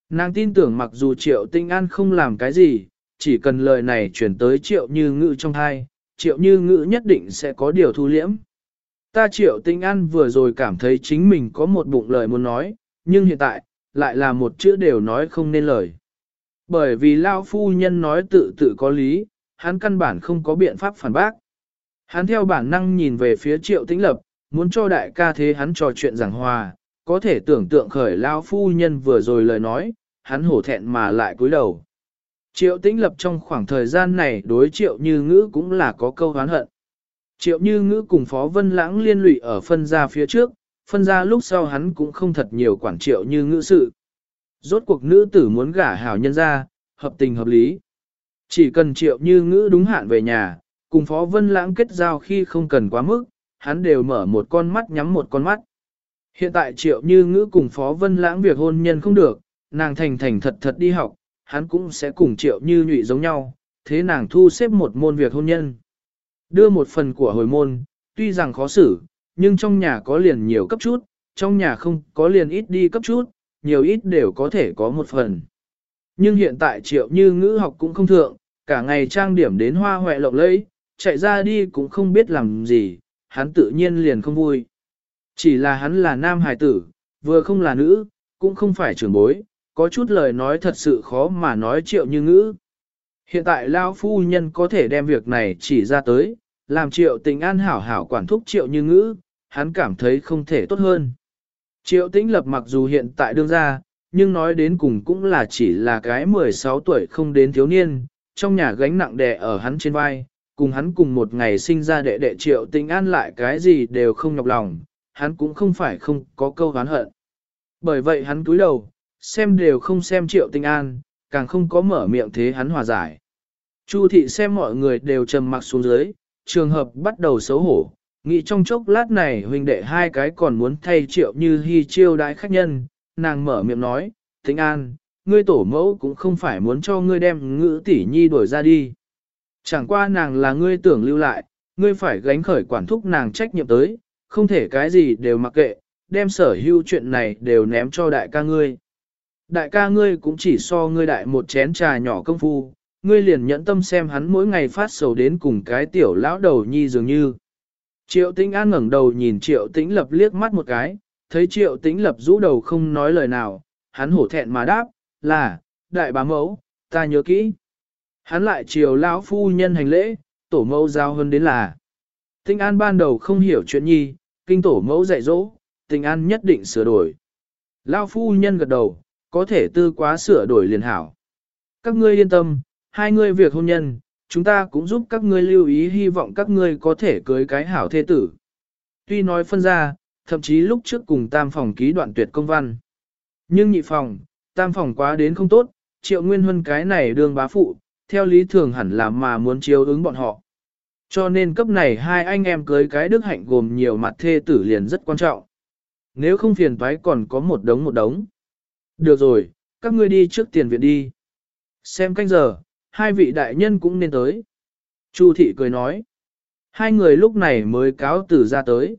Nàng tin tưởng mặc dù triệu tinh an không làm cái gì, chỉ cần lời này chuyển tới triệu như ngữ trong thai, triệu như ngữ nhất định sẽ có điều thu liễm. Ta triệu tinh an vừa rồi cảm thấy chính mình có một bụng lời muốn nói, nhưng hiện tại, lại là một chữ đều nói không nên lời. Bởi vì Lao Phu Nhân nói tự tự có lý, hắn căn bản không có biện pháp phản bác. Hắn theo bản năng nhìn về phía triệu tĩnh lập, muốn cho đại ca thế hắn trò chuyện giảng hòa, có thể tưởng tượng khởi Lao Phu Nhân vừa rồi lời nói, hắn hổ thẹn mà lại cúi đầu. Triệu tĩnh lập trong khoảng thời gian này đối triệu như ngữ cũng là có câu hán hận. Triệu như ngữ cùng Phó Vân Lãng liên lụy ở phân gia phía trước, phân gia lúc sau hắn cũng không thật nhiều quản triệu như ngữ sự. Rốt cuộc nữ tử muốn gả hảo nhân ra, hợp tình hợp lý. Chỉ cần triệu như ngữ đúng hạn về nhà, cùng Phó Vân Lãng kết giao khi không cần quá mức, hắn đều mở một con mắt nhắm một con mắt. Hiện tại triệu như ngữ cùng Phó Vân Lãng việc hôn nhân không được, nàng thành thành thật thật đi học, hắn cũng sẽ cùng triệu như nhụy giống nhau, thế nàng thu xếp một môn việc hôn nhân. Đưa một phần của hồi môn, tuy rằng khó xử, nhưng trong nhà có liền nhiều cấp chút, trong nhà không có liền ít đi cấp chút, nhiều ít đều có thể có một phần. Nhưng hiện tại triệu như ngữ học cũng không thượng, cả ngày trang điểm đến hoa hòe lộng lẫy, chạy ra đi cũng không biết làm gì, hắn tự nhiên liền không vui. Chỉ là hắn là nam hài tử, vừa không là nữ, cũng không phải trưởng bối, có chút lời nói thật sự khó mà nói triệu như ngữ. Hiện tại Lao Phu Nhân có thể đem việc này chỉ ra tới, làm triệu tình an hảo hảo quản thúc triệu như ngữ, hắn cảm thấy không thể tốt hơn. Triệu tĩnh lập mặc dù hiện tại đương ra, nhưng nói đến cùng cũng là chỉ là cái 16 tuổi không đến thiếu niên, trong nhà gánh nặng đè ở hắn trên vai, cùng hắn cùng một ngày sinh ra đệ đệ triệu tĩnh an lại cái gì đều không nhọc lòng, hắn cũng không phải không có câu hán hận. Bởi vậy hắn túi đầu, xem đều không xem triệu tinh an, càng không có mở miệng thế hắn hòa giải. Chu thị xem mọi người đều trầm mặc xuống dưới, trường hợp bắt đầu xấu hổ, nghĩ trong chốc lát này huynh đệ hai cái còn muốn thay triệu như hy chiêu đãi khách nhân, nàng mở miệng nói, tinh an, ngươi tổ mẫu cũng không phải muốn cho ngươi đem ngữ tỷ nhi đổi ra đi. Chẳng qua nàng là ngươi tưởng lưu lại, ngươi phải gánh khởi quản thúc nàng trách nhiệm tới, không thể cái gì đều mặc kệ, đem sở hữu chuyện này đều ném cho đại ca ngươi. Đại ca ngươi cũng chỉ so ngươi đại một chén trà nhỏ công phu, ngươi liền nhẫn tâm xem hắn mỗi ngày phát sầu đến cùng cái tiểu lão đầu nhi dường như. Triệu tĩnh an ngẩng đầu nhìn triệu tĩnh lập liếc mắt một cái, thấy triệu tĩnh lập rũ đầu không nói lời nào, hắn hổ thẹn mà đáp, là, đại bá mẫu, ta nhớ kỹ. Hắn lại chiều lão phu nhân hành lễ, tổ mẫu giao hơn đến là. Tinh An ban đầu không hiểu chuyện nhi, kinh tổ mẫu dạy dỗ, Tinh An nhất định sửa đổi. Lão phu nhân gật đầu, có thể tư quá sửa đổi liền hảo. Các ngươi yên tâm, hai ngươi việc hôn nhân, chúng ta cũng giúp các ngươi lưu ý hy vọng các ngươi có thể cưới cái hảo thế tử. Tuy nói phân ra, thậm chí lúc trước cùng tam phòng ký đoạn tuyệt công văn. Nhưng nhị phòng, tam phòng quá đến không tốt, triệu nguyên huân cái này đương bá phụ, theo lý thường hẳn là mà muốn chiếu ứng bọn họ. Cho nên cấp này hai anh em cưới cái đức hạnh gồm nhiều mặt thê tử liền rất quan trọng. Nếu không phiền toái còn có một đống một đống. Được rồi, các ngươi đi trước tiền viện đi. Xem canh giờ, hai vị đại nhân cũng nên tới. Chu thị cười nói. Hai người lúc này mới cáo tử ra tới.